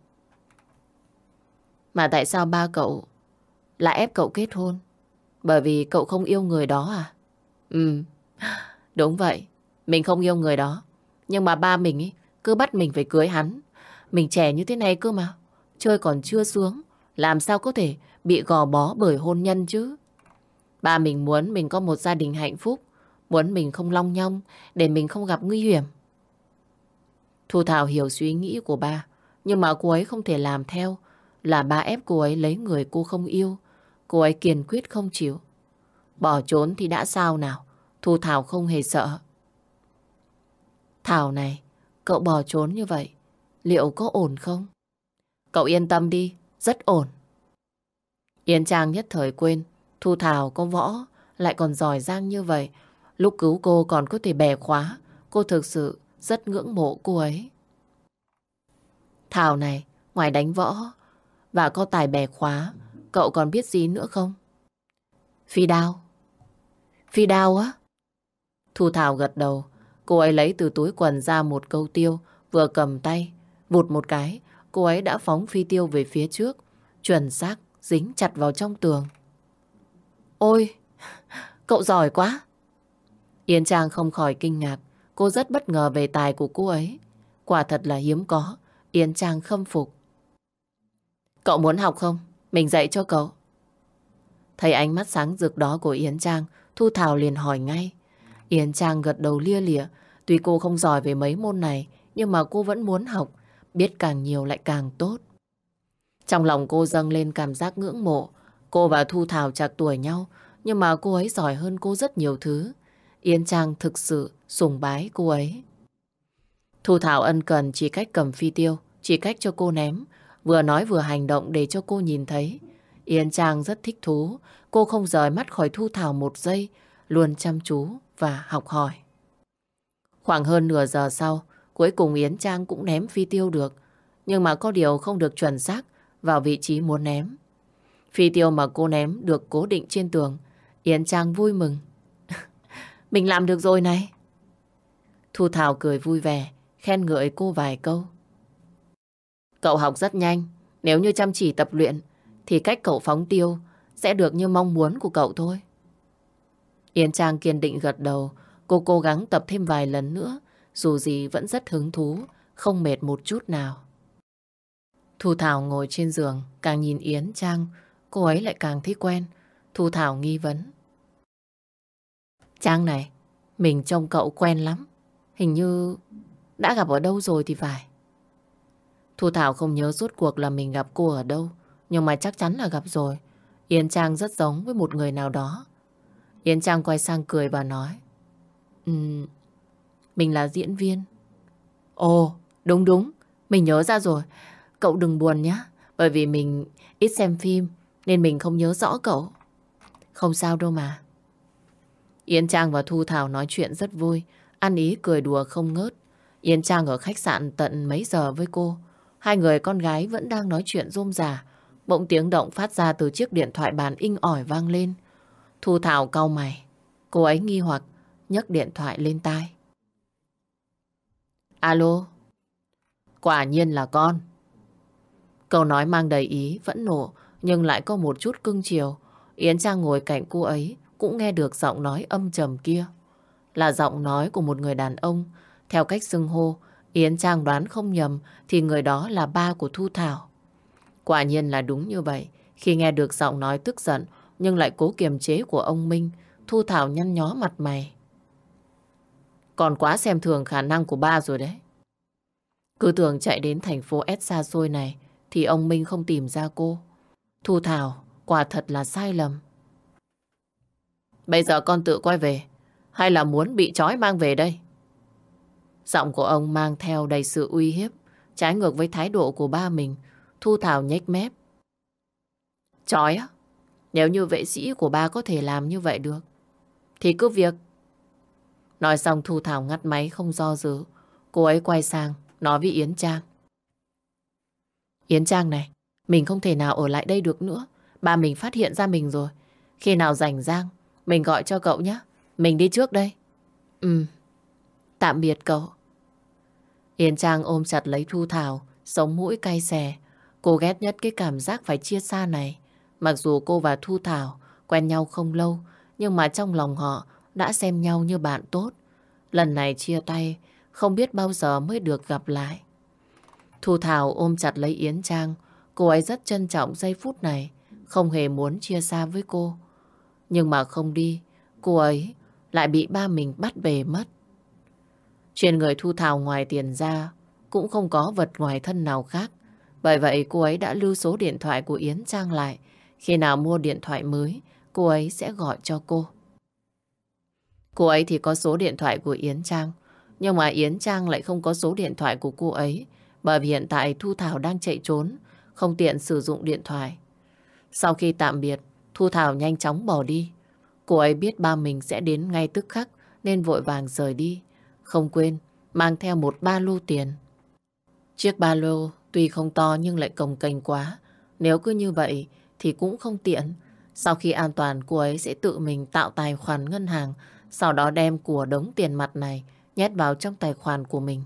Mà tại sao ba cậu lại ép cậu kết hôn? Bởi vì cậu không yêu người đó à? Ừ, *gasps* đúng vậy. Mình không yêu người đó. Nhưng mà ba mình ý, cứ bắt mình phải cưới hắn. Mình trẻ như thế này cơ mà. Chơi còn chưa xuống. Làm sao có thể bị gò bó bởi hôn nhân chứ? Ba mình muốn mình có một gia đình hạnh phúc. Muốn mình không long nhong để mình không gặp nguy hiểm. Thu Thảo hiểu suy nghĩ của ba. Nhưng mà cô ấy không thể làm theo. Là ba ép cô ấy lấy người cô không yêu. Cô ấy kiên quyết không chịu. Bỏ trốn thì đã sao nào? Thu Thảo không hề sợ. Thảo này, cậu bỏ trốn như vậy, liệu có ổn không? Cậu yên tâm đi, rất ổn. Yến Trang nhất thời quên, Thu Thảo có võ, lại còn giỏi giang như vậy. Lúc cứu cô còn có thể bẻ khóa, cô thực sự rất ngưỡng mộ cô ấy. Thảo này, ngoài đánh võ và có tài bẻ khóa, cậu còn biết gì nữa không? Phi đao. Phi đao á? Thu Thảo gật đầu, cô ấy lấy từ túi quần ra một câu tiêu, vừa cầm tay, vụt một cái, cô ấy đã phóng phi tiêu về phía trước, chuẩn xác, dính chặt vào trong tường. Ôi, cậu giỏi quá. Yến Trang không khỏi kinh ngạc, cô rất bất ngờ về tài của cô ấy. Quả thật là hiếm có, Yến Trang khâm phục. Cậu muốn học không? Mình dạy cho cậu. Thấy ánh mắt sáng rực đó của Yến Trang, Thu Thảo liền hỏi ngay. Yến Trang gật đầu lia lịa. Tuy cô không giỏi về mấy môn này, nhưng mà cô vẫn muốn học. Biết càng nhiều lại càng tốt. Trong lòng cô dâng lên cảm giác ngưỡng mộ. Cô và Thu Thảo chạc tuổi nhau, nhưng mà cô ấy giỏi hơn cô rất nhiều thứ. Yến Trang thực sự sùng bái cô ấy. Thu Thảo ân cần chỉ cách cầm phi tiêu, chỉ cách cho cô ném, vừa nói vừa hành động để cho cô nhìn thấy. Yến Trang rất thích thú, cô không rời mắt khỏi Thu Thảo một giây, luôn chăm chú và học hỏi. Khoảng hơn nửa giờ sau, cuối cùng Yến Trang cũng ném phi tiêu được, nhưng mà có điều không được chuẩn xác vào vị trí muốn ném. Phi tiêu mà cô ném được cố định trên tường, Yến Trang vui mừng. *laughs* Mình làm được rồi này. Thu Thảo cười vui vẻ, khen ngợi cô vài câu. Cậu học rất nhanh, nếu như chăm chỉ tập luyện, thì cách cậu phóng tiêu sẽ được như mong muốn của cậu thôi. Yến Trang kiên định gật đầu, cô cố gắng tập thêm vài lần nữa, dù gì vẫn rất hứng thú, không mệt một chút nào. Thu Thảo ngồi trên giường, càng nhìn Yến Trang, cô ấy lại càng thấy quen. Thu Thảo nghi vấn. Trang này, mình trông cậu quen lắm. Hình như đã gặp ở đâu rồi thì phải. Thu Thảo không nhớ rốt cuộc là mình gặp cô ở đâu, nhưng mà chắc chắn là gặp rồi. Yến Trang rất giống với một người nào đó. Yến Trang quay sang cười và nói. Um, mình là diễn viên. Ồ, đúng đúng, mình nhớ ra rồi. Cậu đừng buồn nhé, bởi vì mình ít xem phim nên mình không nhớ rõ cậu. Không sao đâu mà. Yến Trang và Thu Thảo nói chuyện rất vui, ăn ý cười đùa không ngớt. Yến Trang ở khách sạn tận mấy giờ với cô. Hai người con gái vẫn đang nói chuyện rôm rà. Bỗng tiếng động phát ra từ chiếc điện thoại bàn inh ỏi vang lên. Thu Thảo cau mày. Cô ấy nghi hoặc nhấc điện thoại lên tai. Alo. Quả nhiên là con. Câu nói mang đầy ý, vẫn nổ, nhưng lại có một chút cưng chiều. Yến Trang ngồi cạnh cô ấy, cũng nghe được giọng nói âm trầm kia. Là giọng nói của một người đàn ông. Theo cách xưng hô, Yến Trang đoán không nhầm thì người đó là ba của Thu Thảo. Quả nhiên là đúng như vậy. Khi nghe được giọng nói tức giận nhưng lại cố kiềm chế của ông Minh, Thu Thảo nhăn nhó mặt mày. Còn quá xem thường khả năng của ba rồi đấy. Cứ tưởng chạy đến thành phố S xa xôi này thì ông Minh không tìm ra cô. Thu Thảo, quả thật là sai lầm. Bây giờ con tự quay về, hay là muốn bị trói mang về đây? Giọng của ông mang theo đầy sự uy hiếp, trái ngược với thái độ của ba mình. Thu Thảo nhếch mép. Trói á? Nếu như vệ sĩ của ba có thể làm như vậy được, thì cứ việc. Nói xong Thu Thảo ngắt máy không do dự. Cô ấy quay sang, nói với Yến Trang. Yến Trang này, mình không thể nào ở lại đây được nữa. Ba mình phát hiện ra mình rồi. Khi nào rảnh rang, mình gọi cho cậu nhé. Mình đi trước đây. Ừ, tạm biệt cậu. Yến Trang ôm chặt lấy Thu Thảo, sống mũi cay xè. Cô ghét nhất cái cảm giác phải chia xa này. Mặc dù cô và Thu Thảo quen nhau không lâu, nhưng mà trong lòng họ đã xem nhau như bạn tốt. Lần này chia tay, không biết bao giờ mới được gặp lại. Thu Thảo ôm chặt lấy Yến Trang, cô ấy rất trân trọng giây phút này, không hề muốn chia xa với cô. Nhưng mà không đi, cô ấy lại bị ba mình bắt về mất. Trên người Thu Thảo ngoài tiền ra, cũng không có vật ngoài thân nào khác. Bởi vậy cô ấy đã lưu số điện thoại của Yến Trang lại. Khi nào mua điện thoại mới, cô ấy sẽ gọi cho cô. Cô ấy thì có số điện thoại của Yến Trang. Nhưng mà Yến Trang lại không có số điện thoại của cô ấy bởi vì hiện tại Thu Thảo đang chạy trốn, không tiện sử dụng điện thoại. Sau khi tạm biệt, Thu Thảo nhanh chóng bỏ đi. Cô ấy biết ba mình sẽ đến ngay tức khắc nên vội vàng rời đi. Không quên, mang theo một ba lô tiền. Chiếc ba lô tuy không to nhưng lại cồng kềnh quá. Nếu cứ như vậy thì cũng không tiện. Sau khi an toàn cô ấy sẽ tự mình tạo tài khoản ngân hàng sau đó đem của đống tiền mặt này nhét vào trong tài khoản của mình.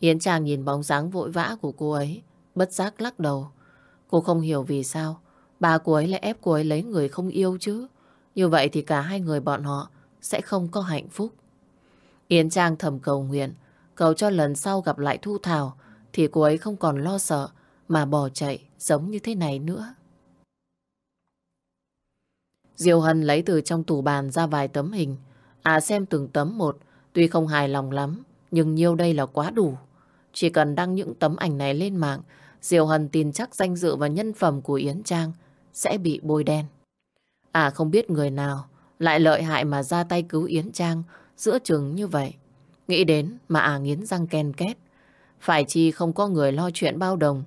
Yến Trang nhìn bóng dáng vội vã của cô ấy, bất giác lắc đầu. Cô không hiểu vì sao bà cô ấy lại ép cô ấy lấy người không yêu chứ. Như vậy thì cả hai người bọn họ sẽ không có hạnh phúc. Yến Trang thầm cầu nguyện, cầu cho lần sau gặp lại Thu Thảo thì cô ấy không còn lo sợ mà bỏ chạy giống như thế này nữa. Diệu Hân lấy từ trong tủ bàn ra vài tấm hình. À xem từng tấm một, tuy không hài lòng lắm, nhưng nhiêu đây là quá đủ. Chỉ cần đăng những tấm ảnh này lên mạng, Diệu Hân tin chắc danh dự và nhân phẩm của Yến Trang sẽ bị bôi đen. À không biết người nào lại lợi hại mà ra tay cứu Yến Trang giữa chừng như vậy. Nghĩ đến mà à nghiến răng ken két. Phải chi không có người lo chuyện bao đồng,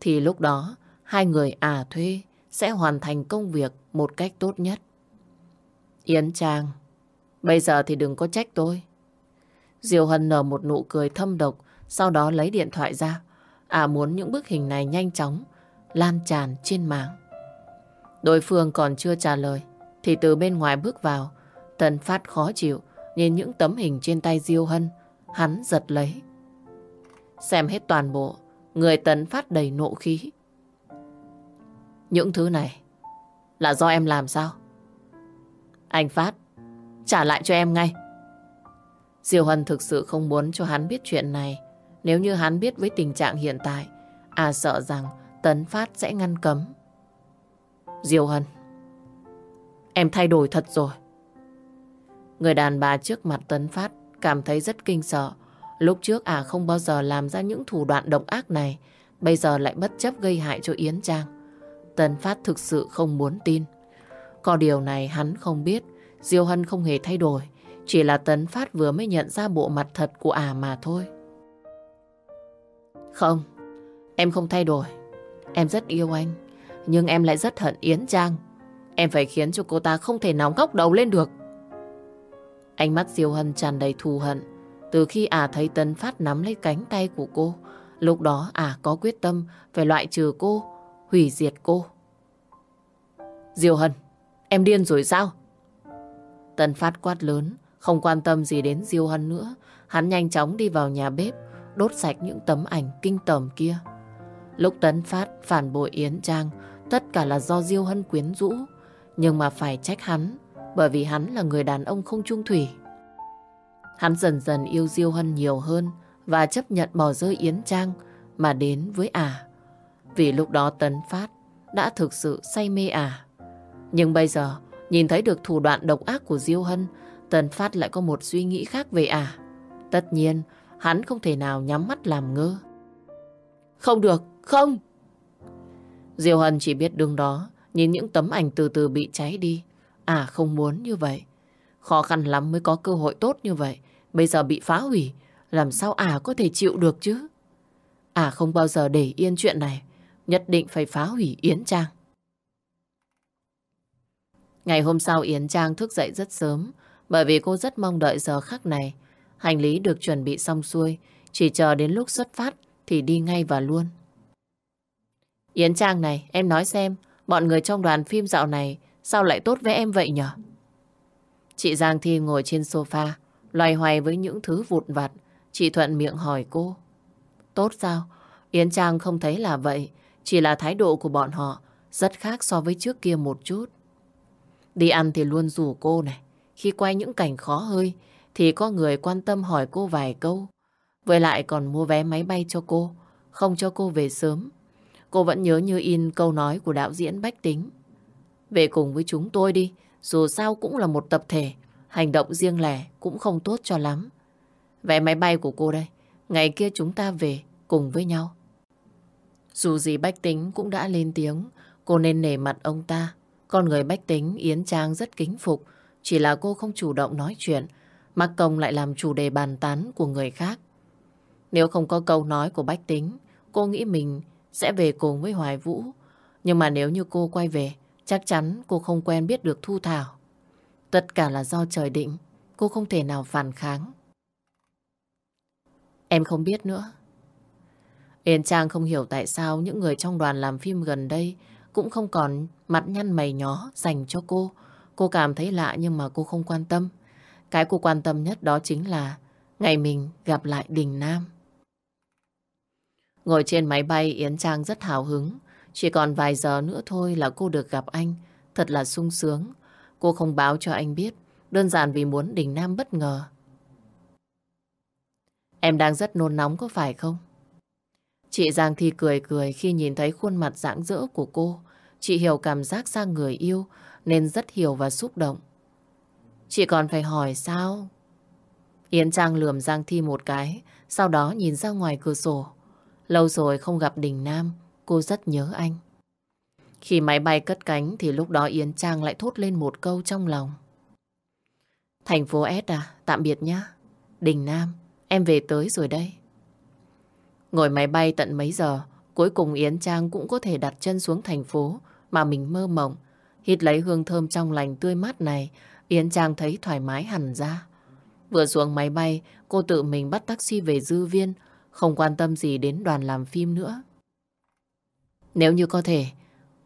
thì lúc đó hai người à thuê sẽ hoàn thành công việc một cách tốt nhất. Yến Trang, bây giờ thì đừng có trách tôi. Diều Hân nở một nụ cười thâm độc, sau đó lấy điện thoại ra. À muốn những bức hình này nhanh chóng lan tràn trên mạng. Đối phương còn chưa trả lời, thì từ bên ngoài bước vào, Tần Phát khó chịu, nhìn những tấm hình trên tay Diêu Hân, hắn giật lấy. Xem hết toàn bộ, người Tần Phát đầy nộ khí. Những thứ này là do em làm sao? Anh Phát, trả lại cho em ngay. Diêu Hân thực sự không muốn cho hắn biết chuyện này. Nếu như hắn biết với tình trạng hiện tại, à sợ rằng Tấn Phát sẽ ngăn cấm. Diêu Hân, em thay đổi thật rồi. Người đàn bà trước mặt Tấn Phát cảm thấy rất kinh sợ. Lúc trước à không bao giờ làm ra những thủ đoạn độc ác này, bây giờ lại bất chấp gây hại cho Yến Trang. Tấn Phát thực sự không muốn tin. Có điều này hắn không biết, Diêu Hân không hề thay đổi. Chỉ là Tấn Phát vừa mới nhận ra bộ mặt thật của ả à mà thôi. Không, em không thay đổi. Em rất yêu anh, nhưng em lại rất hận Yến Trang. Em phải khiến cho cô ta không thể nóng góc đầu lên được. Ánh mắt Diêu Hân tràn đầy thù hận. Từ khi ả à thấy Tấn Phát nắm lấy cánh tay của cô, lúc đó ả à có quyết tâm phải loại trừ cô, hủy diệt cô. Diêu Hân, em điên rồi sao? Tấn Phát quát lớn, không quan tâm gì đến Diêu Hân nữa. Hắn nhanh chóng đi vào nhà bếp, đốt sạch những tấm ảnh kinh tởm kia. Lúc Tấn Phát phản bội Yến Trang, tất cả là do Diêu Hân quyến rũ. Nhưng mà phải trách hắn, bởi vì hắn là người đàn ông không trung thủy. Hắn dần dần yêu Diêu Hân nhiều hơn và chấp nhận bỏ rơi Yến Trang mà đến với ả. À. Vì lúc đó Tấn Phát đã thực sự say mê ả. À. Nhưng bây giờ, nhìn thấy được thủ đoạn độc ác của Diêu Hân, Tần Phát lại có một suy nghĩ khác về ả. Tất nhiên, hắn không thể nào nhắm mắt làm ngơ. Không được, không! Diêu Hân chỉ biết đứng đó, nhìn những tấm ảnh từ từ bị cháy đi. À không muốn như vậy. Khó khăn lắm mới có cơ hội tốt như vậy. Bây giờ bị phá hủy, làm sao à có thể chịu được chứ? À không bao giờ để yên chuyện này. Nhất định phải phá hủy Yến Trang. Ngày hôm sau Yến Trang thức dậy rất sớm bởi vì cô rất mong đợi giờ khắc này. Hành lý được chuẩn bị xong xuôi, chỉ chờ đến lúc xuất phát thì đi ngay và luôn. Yến Trang này, em nói xem, bọn người trong đoàn phim dạo này sao lại tốt với em vậy nhở? Chị Giang Thi ngồi trên sofa, loay hoay với những thứ vụn vặt. Chị Thuận miệng hỏi cô. Tốt sao? Yến Trang không thấy là vậy, chỉ là thái độ của bọn họ rất khác so với trước kia một chút. Đi ăn thì luôn rủ cô này, khi quay những cảnh khó hơi thì có người quan tâm hỏi cô vài câu. Với lại còn mua vé máy bay cho cô, không cho cô về sớm. Cô vẫn nhớ như in câu nói của đạo diễn Bách Tính. Về cùng với chúng tôi đi, dù sao cũng là một tập thể, hành động riêng lẻ cũng không tốt cho lắm. Vé máy bay của cô đây, ngày kia chúng ta về cùng với nhau. Dù gì Bách Tính cũng đã lên tiếng, cô nên nể mặt ông ta. Con người Bách Tính, Yến Trang rất kính phục, chỉ là cô không chủ động nói chuyện. mà công lại làm chủ đề bàn tán của người khác. Nếu không có câu nói của Bách Tính, cô nghĩ mình sẽ về cùng với Hoài Vũ. Nhưng mà nếu như cô quay về, chắc chắn cô không quen biết được Thu Thảo. Tất cả là do trời định, cô không thể nào phản kháng. Em không biết nữa. yến Trang không hiểu tại sao những người trong đoàn làm phim gần đây cũng không còn mặt nhăn mày nhó dành cho cô. Cô cảm thấy lạ nhưng mà cô không quan tâm. Cái cô quan tâm nhất đó chính là ngày mình gặp lại Đình Nam. Ngồi trên máy bay, Yến Trang rất hào hứng. Chỉ còn vài giờ nữa thôi là cô được gặp anh. Thật là sung sướng. Cô không báo cho anh biết. Đơn giản vì muốn Đình Nam bất ngờ. Em đang rất nôn nóng có phải không? Chị Giang Thi cười cười khi nhìn thấy khuôn mặt rạng rỡ của cô. Chị hiểu cảm giác sang người yêu nên rất hiểu và xúc động. Chị còn phải hỏi sao? Yến Trang lườm Giang Thi một cái, sau đó nhìn ra ngoài cửa sổ. Lâu rồi không gặp Đình Nam, cô rất nhớ anh. Khi máy bay cất cánh thì lúc đó Yến Trang lại thốt lên một câu trong lòng. Thành phố S à, tạm biệt nhá. Đình Nam, em về tới rồi đây. Ngồi máy bay tận mấy giờ, cuối cùng Yến Trang cũng có thể đặt chân xuống thành phố mà mình mơ mộng. Hít lấy hương thơm trong lành tươi mát này, Yến Trang thấy thoải mái hẳn ra. Vừa xuống máy bay, cô tự mình bắt taxi về Dư Viên, không quan tâm gì đến đoàn làm phim nữa. Nếu như có thể,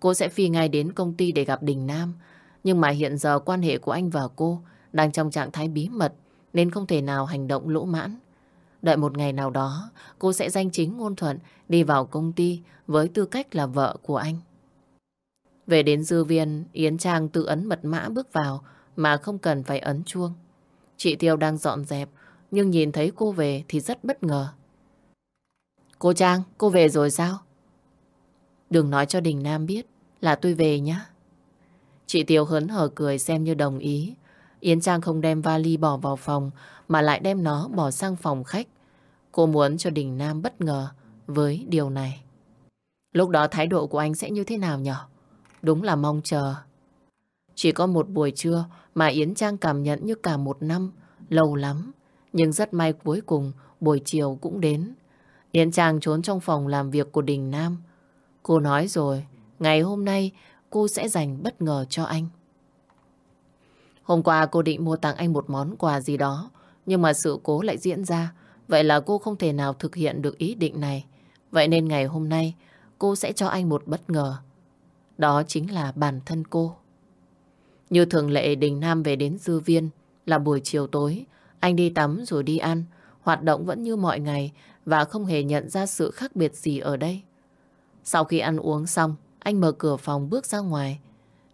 cô sẽ phi ngay đến công ty để gặp Đình Nam. Nhưng mà hiện giờ quan hệ của anh và cô đang trong trạng thái bí mật nên không thể nào hành động lỗ mãn. Đợi một ngày nào đó, cô sẽ danh chính ngôn thuận đi vào công ty với tư cách là vợ của anh. Về đến dư viên, Yến Trang tự ấn mật mã bước vào mà không cần phải ấn chuông. Chị Tiêu đang dọn dẹp, nhưng nhìn thấy cô về thì rất bất ngờ. Cô Trang, cô về rồi sao? Đừng nói cho Đình Nam biết là tôi về nhá. Chị Tiêu hớn hở cười xem như đồng ý. Yến Trang không đem vali bỏ vào phòng mà lại đem nó bỏ sang phòng khách. Cô muốn cho Đình Nam bất ngờ với điều này. Lúc đó thái độ của anh sẽ như thế nào nhỉ? Đúng là mong chờ. Chỉ có một buổi trưa mà Yến Trang cảm nhận như cả một năm, lâu lắm. Nhưng rất may cuối cùng buổi chiều cũng đến. Yến Trang trốn trong phòng làm việc của Đình Nam. Cô nói rồi, ngày hôm nay cô sẽ dành bất ngờ cho anh. Hôm qua cô định mua tặng anh một món quà gì đó, nhưng mà sự cố lại diễn ra. Vậy là cô không thể nào thực hiện được ý định này. Vậy nên ngày hôm nay cô sẽ cho anh một bất ngờ. Đó chính là bản thân cô. Như thường lệ Đình Nam về đến Dư Viên là buổi chiều tối. Anh đi tắm rồi đi ăn. Hoạt động vẫn như mọi ngày và không hề nhận ra sự khác biệt gì ở đây. Sau khi ăn uống xong, anh mở cửa phòng bước ra ngoài.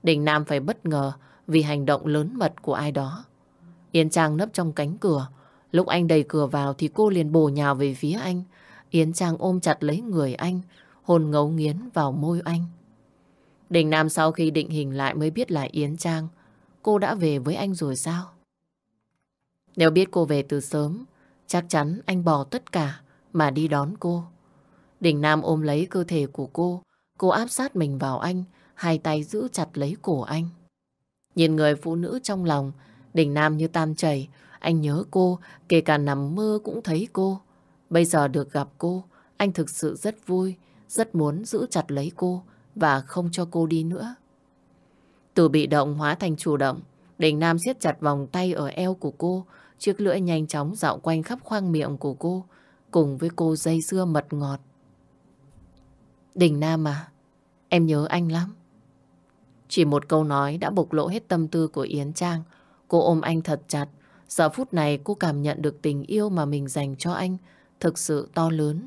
Đình Nam phải bất ngờ vì hành động lớn mật của ai đó. Yến Trang nấp trong cánh cửa. Lúc anh đẩy cửa vào thì cô liền bổ nhào về phía anh. Yến Trang ôm chặt lấy người anh, hôn ngấu nghiến vào môi anh. Đình Nam sau khi định hình lại mới biết là Yến Trang. Cô đã về với anh rồi sao? Nếu biết cô về từ sớm, chắc chắn anh bỏ tất cả mà đi đón cô. Đình Nam ôm lấy cơ thể của cô, cô áp sát mình vào anh, hai tay giữ chặt lấy cổ anh. Nhìn người phụ nữ trong lòng, Đình Nam như tan chảy, anh nhớ cô, kể cả nằm mơ cũng thấy cô. Bây giờ được gặp cô, anh thực sự rất vui, rất muốn giữ chặt lấy cô và không cho cô đi nữa. Từ bị động hóa thành chủ động, Đình Nam siết chặt vòng tay ở eo của cô, chiếc lưỡi nhanh chóng dạo quanh khắp khoang miệng của cô, cùng với cô dây dưa mật ngọt. Đình Nam à, em nhớ anh lắm. Chỉ một câu nói đã bộc lộ hết tâm tư của Yến Trang. Cô ôm anh thật chặt. Giờ phút này cô cảm nhận được tình yêu mà mình dành cho anh thực sự to lớn.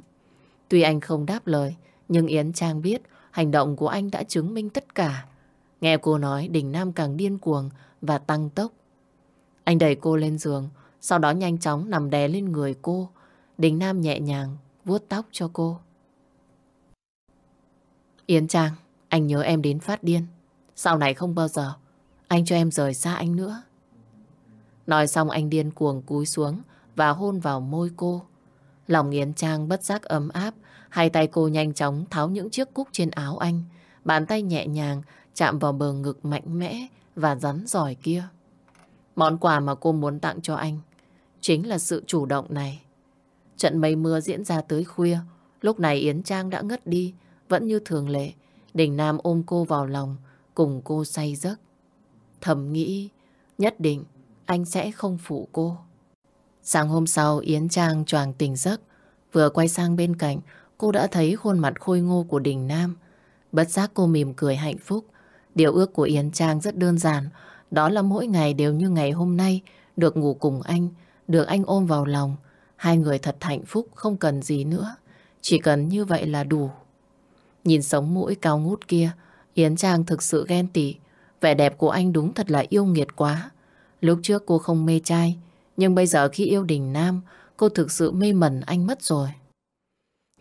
Tuy anh không đáp lời, nhưng Yến Trang biết hành động của anh đã chứng minh tất cả. Nghe cô nói, Đình Nam càng điên cuồng và tăng tốc. Anh đẩy cô lên giường, sau đó nhanh chóng nằm đè lên người cô. Đình Nam nhẹ nhàng vuốt tóc cho cô. Yến Trang, anh nhớ em đến phát điên. Sau này không bao giờ anh cho em rời xa anh nữa. Nói xong anh điên cuồng cúi xuống và hôn vào môi cô. Lòng Yến Trang bất giác ấm áp, hai tay cô nhanh chóng tháo những chiếc cúc trên áo anh. Bàn tay nhẹ nhàng chạm vào bờ ngực mạnh mẽ và rắn giỏi kia. Món quà mà cô muốn tặng cho anh chính là sự chủ động này. Trận mây mưa diễn ra tới khuya, lúc này Yến Trang đã ngất đi, vẫn như thường lệ. Đình Nam ôm cô vào lòng, cùng cô say giấc. Thầm nghĩ, nhất định anh sẽ không phụ cô. Sáng hôm sau, Yến Trang choàng tỉnh giấc. Vừa quay sang bên cạnh, cô đã thấy khuôn mặt khôi ngô của Đình Nam. Bất giác cô mỉm cười hạnh phúc. Điều ước của Yến Trang rất đơn giản. Đó là mỗi ngày đều như ngày hôm nay, được ngủ cùng anh, được anh ôm vào lòng. Hai người thật hạnh phúc, không cần gì nữa. Chỉ cần như vậy là đủ. Nhìn sống mũi cao ngút kia, Yến Trang thực sự ghen tị. Vẻ đẹp của anh đúng thật là yêu nghiệt quá. Lúc trước cô không mê trai, nhưng bây giờ khi yêu Đình Nam, cô thực sự mê mẩn anh mất rồi.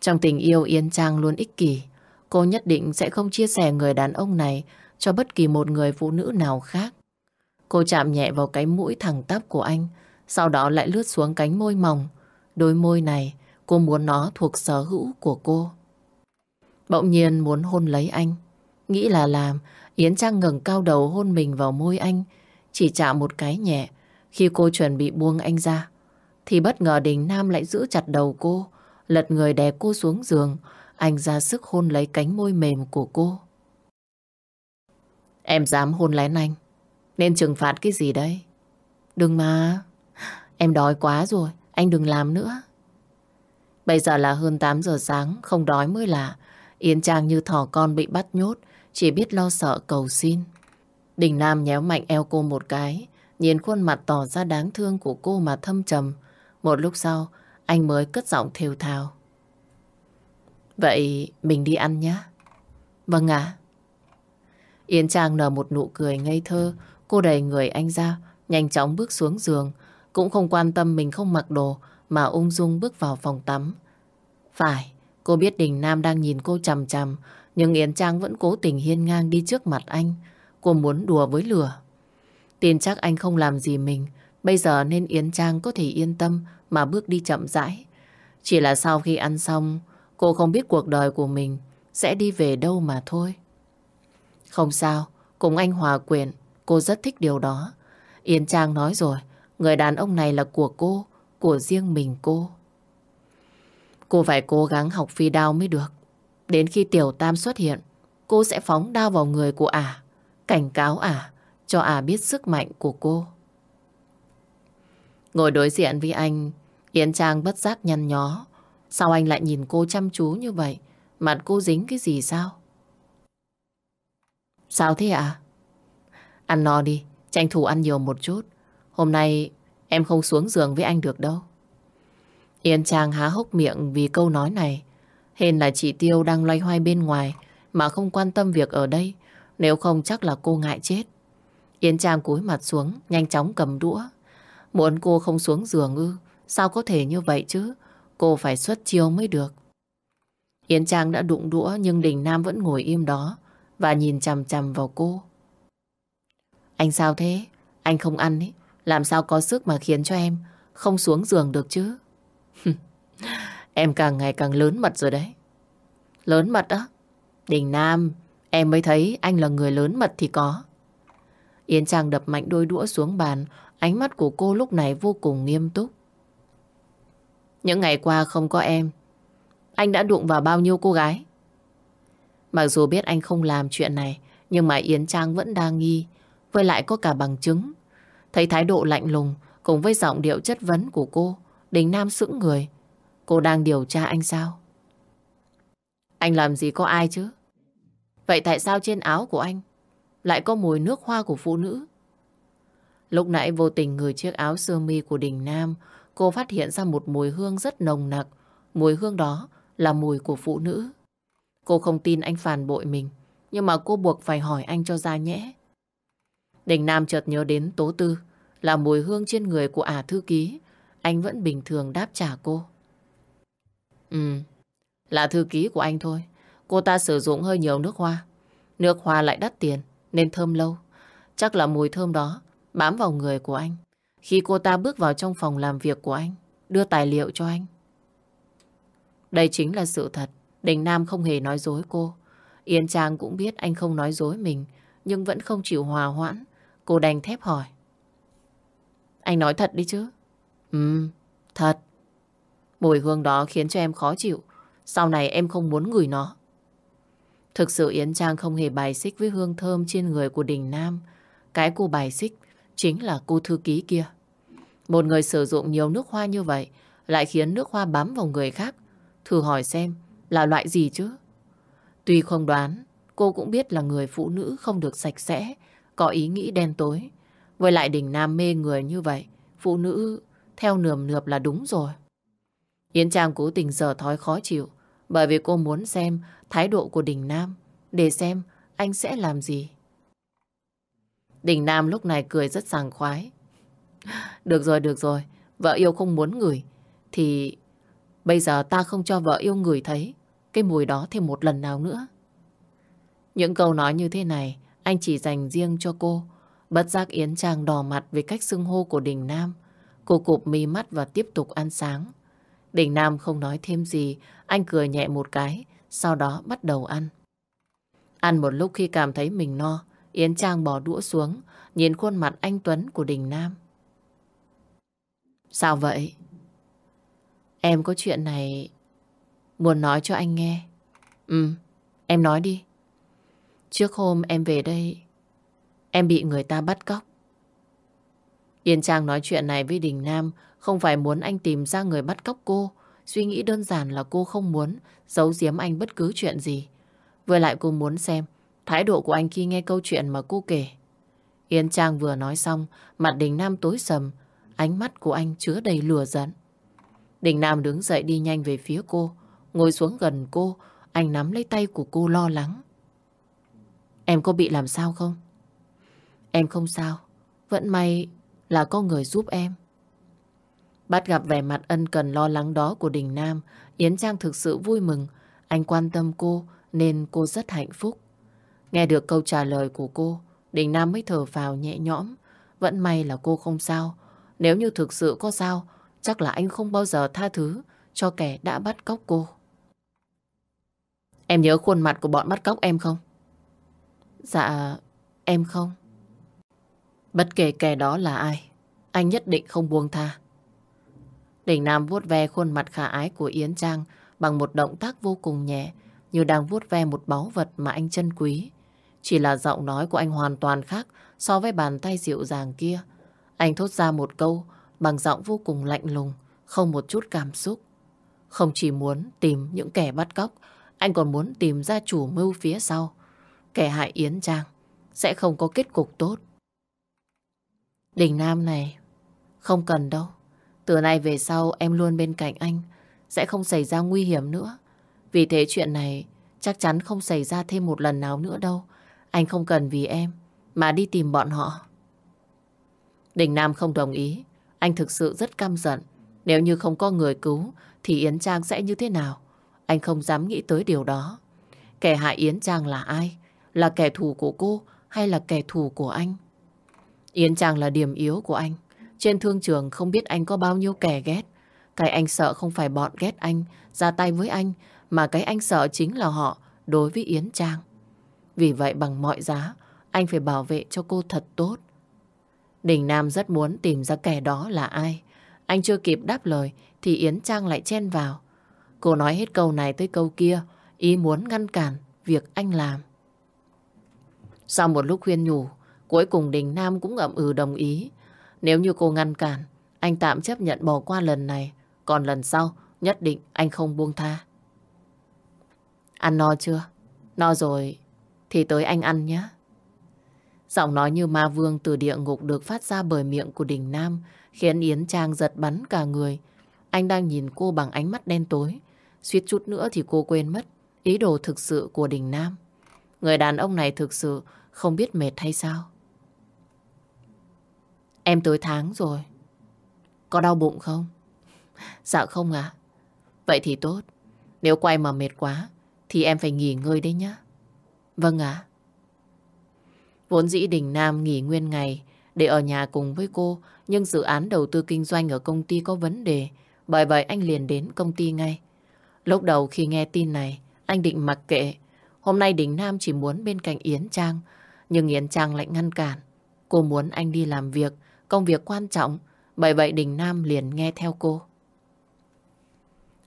Trong tình yêu Yến Trang luôn ích kỷ, cô nhất định sẽ không chia sẻ người đàn ông này cho bất kỳ một người phụ nữ nào khác. Cô chạm nhẹ vào cái mũi thẳng tắp của anh, sau đó lại lướt xuống cánh môi mỏng. Đôi môi này, cô muốn nó thuộc sở hữu của cô. Bỗng nhiên muốn hôn lấy anh. Nghĩ là làm, Yến Trang ngẩng cao đầu hôn mình vào môi anh, chỉ chạm một cái nhẹ. Khi cô chuẩn bị buông anh ra, thì bất ngờ Đình Nam lại giữ chặt đầu cô, lật người đè cô xuống giường. Anh ra sức hôn lấy cánh môi mềm của cô. Em dám hôn lén anh, nên trừng phạt cái gì đây? Đừng mà, em đói quá rồi, anh đừng làm nữa. Bây giờ là hơn 8 giờ sáng, không đói mới lạ. Yến Trang như thỏ con bị bắt nhốt, chỉ biết lo sợ cầu xin. Đình Nam nhéo mạnh eo cô một cái, nhìn khuôn mặt tỏ ra đáng thương của cô mà thâm trầm. Một lúc sau, anh mới cất giọng thều thào. Vậy mình đi ăn nhé. Vâng ạ. Yến Trang nở một nụ cười ngây thơ, cô đẩy người anh ra, nhanh chóng bước xuống giường, cũng không quan tâm mình không mặc đồ mà ung dung bước vào phòng tắm. Phải, cô biết Đình Nam đang nhìn cô chằm chằm, nhưng Yến Trang vẫn cố tình hiên ngang đi trước mặt anh. Cô muốn đùa với lửa. Tin chắc anh không làm gì mình, bây giờ nên Yến Trang có thể yên tâm mà bước đi chậm rãi. Chỉ là sau khi ăn xong, cô không biết cuộc đời của mình sẽ đi về đâu mà thôi. Không sao, cùng anh hòa quyền, cô rất thích điều đó. Yến Trang nói rồi, người đàn ông này là của cô, của riêng mình cô. Cô phải cố gắng học phi đao mới được. Đến khi Tiểu Tam xuất hiện, cô sẽ phóng đao vào người của ả, cảnh cáo ả, cho ả biết sức mạnh của cô. Ngồi đối diện với anh, Yến Trang bất giác nhăn nhó. Sao anh lại nhìn cô chăm chú như vậy? Mặt cô dính cái gì sao? Sao thế ạ? À? Ăn no đi, tranh thủ ăn nhiều một chút. Hôm nay em không xuống giường với anh được đâu. Yến Trang há hốc miệng vì câu nói này. Hên là chị Tiêu đang loay hoay bên ngoài mà không quan tâm việc ở đây. Nếu không chắc là cô ngại chết. Yến Trang cúi mặt xuống, nhanh chóng cầm đũa. Muốn cô không xuống giường ư? Sao có thể như vậy chứ? Cô phải xuất chiêu mới được. Yến Trang đã đụng đũa nhưng Đình Nam vẫn ngồi im đó và nhìn chằm chằm vào cô. Anh sao thế? Anh không ăn ấy. Làm sao có sức mà khiến cho em không xuống giường được chứ? *laughs* em càng ngày càng lớn mật rồi đấy. Lớn mật á? Đình Nam, em mới thấy anh là người lớn mật thì có. Yến Trang đập mạnh đôi đũa xuống bàn, ánh mắt của cô lúc này vô cùng nghiêm túc. Những ngày qua không có em, anh đã đụng vào bao nhiêu cô gái? Mặc dù biết anh không làm chuyện này, nhưng mà Yến Trang vẫn đang nghi, với lại có cả bằng chứng. Thấy thái độ lạnh lùng cùng với giọng điệu chất vấn của cô, Đình Nam sững người. Cô đang điều tra anh sao? Anh làm gì có ai chứ? Vậy tại sao trên áo của anh lại có mùi nước hoa của phụ nữ? Lúc nãy vô tình người chiếc áo sơ mi của Đình Nam, cô phát hiện ra một mùi hương rất nồng nặc. Mùi hương đó là mùi của phụ nữ. Cô không tin anh phản bội mình, nhưng mà cô buộc phải hỏi anh cho ra nhẽ. Đình Nam chợt nhớ đến Tố Tư, là mùi hương trên người của ả thư ký. Anh vẫn bình thường đáp trả cô. Ừ, là thư ký của anh thôi. Cô ta sử dụng hơi nhiều nước hoa. Nước hoa lại đắt tiền, nên thơm lâu. Chắc là mùi thơm đó bám vào người của anh. Khi cô ta bước vào trong phòng làm việc của anh, đưa tài liệu cho anh. Đây chính là sự thật. Đình Nam không hề nói dối cô. Yên Trang cũng biết anh không nói dối mình, nhưng vẫn không chịu hòa hoãn. Cô đành thép hỏi. Anh nói thật đi chứ. Ừ, thật. Mùi hương đó khiến cho em khó chịu. Sau này em không muốn ngửi nó. Thực sự Yến Trang không hề bài xích với hương thơm trên người của Đình Nam. Cái cô bài xích chính là cô thư ký kia. Một người sử dụng nhiều nước hoa như vậy lại khiến nước hoa bám vào người khác. Thử hỏi xem là loại gì chứ? Tuy không đoán, cô cũng biết là người phụ nữ không được sạch sẽ, có ý nghĩ đen tối. Với lại Đình Nam mê người như vậy, phụ nữ theo nườm nượp là đúng rồi. Yến Trang cố tình giờ thói khó chịu, bởi vì cô muốn xem thái độ của Đình Nam, để xem anh sẽ làm gì. Đình Nam lúc này cười rất sảng khoái. Được rồi, được rồi, vợ yêu không muốn ngửi, thì bây giờ ta không cho vợ yêu ngửi thấy cái mùi đó thêm một lần nào nữa. Những câu nói như thế này, anh chỉ dành riêng cho cô. Bất giác Yến Trang đỏ mặt về cách xưng hô của Đình Nam. Cô cụp mi mắt và tiếp tục ăn sáng. Đình Nam không nói thêm gì, anh cười nhẹ một cái, sau đó bắt đầu ăn. Ăn một lúc khi cảm thấy mình no, Yến Trang bỏ đũa xuống, nhìn khuôn mặt anh Tuấn của Đình Nam. Sao vậy? Em có chuyện này muốn nói cho anh nghe. Ừ, em nói đi. Trước hôm em về đây, em bị người ta bắt cóc. Yên Trang nói chuyện này với Đình Nam không phải muốn anh tìm ra người bắt cóc cô. Suy nghĩ đơn giản là cô không muốn giấu giếm anh bất cứ chuyện gì. Với lại cô muốn xem thái độ của anh khi nghe câu chuyện mà cô kể. Yên Trang vừa nói xong, mặt Đình Nam tối sầm, ánh mắt của anh chứa đầy lừa giận. Đình Nam đứng dậy đi nhanh về phía cô, ngồi xuống gần cô, anh nắm lấy tay của cô lo lắng. Em có bị làm sao không? Em không sao, vẫn may là có người giúp em. Bắt gặp vẻ mặt ân cần lo lắng đó của Đình Nam, Yến Trang thực sự vui mừng. Anh quan tâm cô nên cô rất hạnh phúc. Nghe được câu trả lời của cô, Đình Nam mới thở vào nhẹ nhõm. Vẫn may là cô không sao. Nếu như thực sự có sao, chắc là anh không bao giờ tha thứ cho kẻ đã bắt cóc cô. Em nhớ khuôn mặt của bọn bắt cóc em không? Dạ, em không. Bất kể kẻ đó là ai, anh nhất định không buông tha. Đình Nam vuốt ve khuôn mặt khả ái của Yến Trang bằng một động tác vô cùng nhẹ, như đang vuốt ve một báu vật mà anh trân quý. Chỉ là giọng nói của anh hoàn toàn khác so với bàn tay dịu dàng kia. Anh thốt ra một câu bằng giọng vô cùng lạnh lùng, không một chút cảm xúc. Không chỉ muốn tìm những kẻ bắt cóc, anh còn muốn tìm ra chủ mưu phía sau. Kẻ hại Yến Trang sẽ không có kết cục tốt. Đình Nam này, không cần đâu. Từ nay về sau em luôn bên cạnh anh, sẽ không xảy ra nguy hiểm nữa. Vì thế chuyện này chắc chắn không xảy ra thêm một lần nào nữa đâu. Anh không cần vì em mà đi tìm bọn họ. Đình Nam không đồng ý. Anh thực sự rất căm giận. Nếu như không có người cứu thì Yến Trang sẽ như thế nào? Anh không dám nghĩ tới điều đó. Kẻ hại Yến Trang là ai? Là kẻ thù của cô hay là kẻ thù của anh? Yến Trang là điểm yếu của anh. Trên thương trường không biết anh có bao nhiêu kẻ ghét. Cái anh sợ không phải bọn ghét anh, ra tay với anh, mà cái anh sợ chính là họ đối với Yến Trang. Vì vậy bằng mọi giá, anh phải bảo vệ cho cô thật tốt. Đình Nam rất muốn tìm ra kẻ đó là ai. Anh chưa kịp đáp lời thì Yến Trang lại chen vào. Cô nói hết câu này tới câu kia, ý muốn ngăn cản việc anh làm. Sau một lúc khuyên nhủ, cuối cùng Đình Nam cũng ậm ừ đồng ý. Nếu như cô ngăn cản, anh tạm chấp nhận bỏ qua lần này. Còn lần sau, nhất định anh không buông tha. Ăn no chưa? No rồi, thì tới anh ăn nhé. Giọng nói như ma vương từ địa ngục được phát ra bởi miệng của Đình Nam, khiến Yến Trang giật bắn cả người. Anh đang nhìn cô bằng ánh mắt đen tối. Suýt chút nữa thì cô quên mất ý đồ thực sự của Đình Nam. Người đàn ông này thực sự không biết mệt hay sao. Em tới tháng rồi. Có đau bụng không? Dạ không à. Vậy thì tốt. Nếu quay mà mệt quá, thì em phải nghỉ ngơi đấy nhá. Vâng ạ. Vốn dĩ Đình Nam nghỉ nguyên ngày để ở nhà cùng với cô, nhưng dự án đầu tư kinh doanh ở công ty có vấn đề bởi vậy anh liền đến công ty ngay. Lúc đầu khi nghe tin này, anh định mặc kệ Hôm nay Đình Nam chỉ muốn bên cạnh Yến Trang, nhưng Yến Trang lại ngăn cản. Cô muốn anh đi làm việc công việc quan trọng Bởi vậy Đình Nam liền nghe theo cô.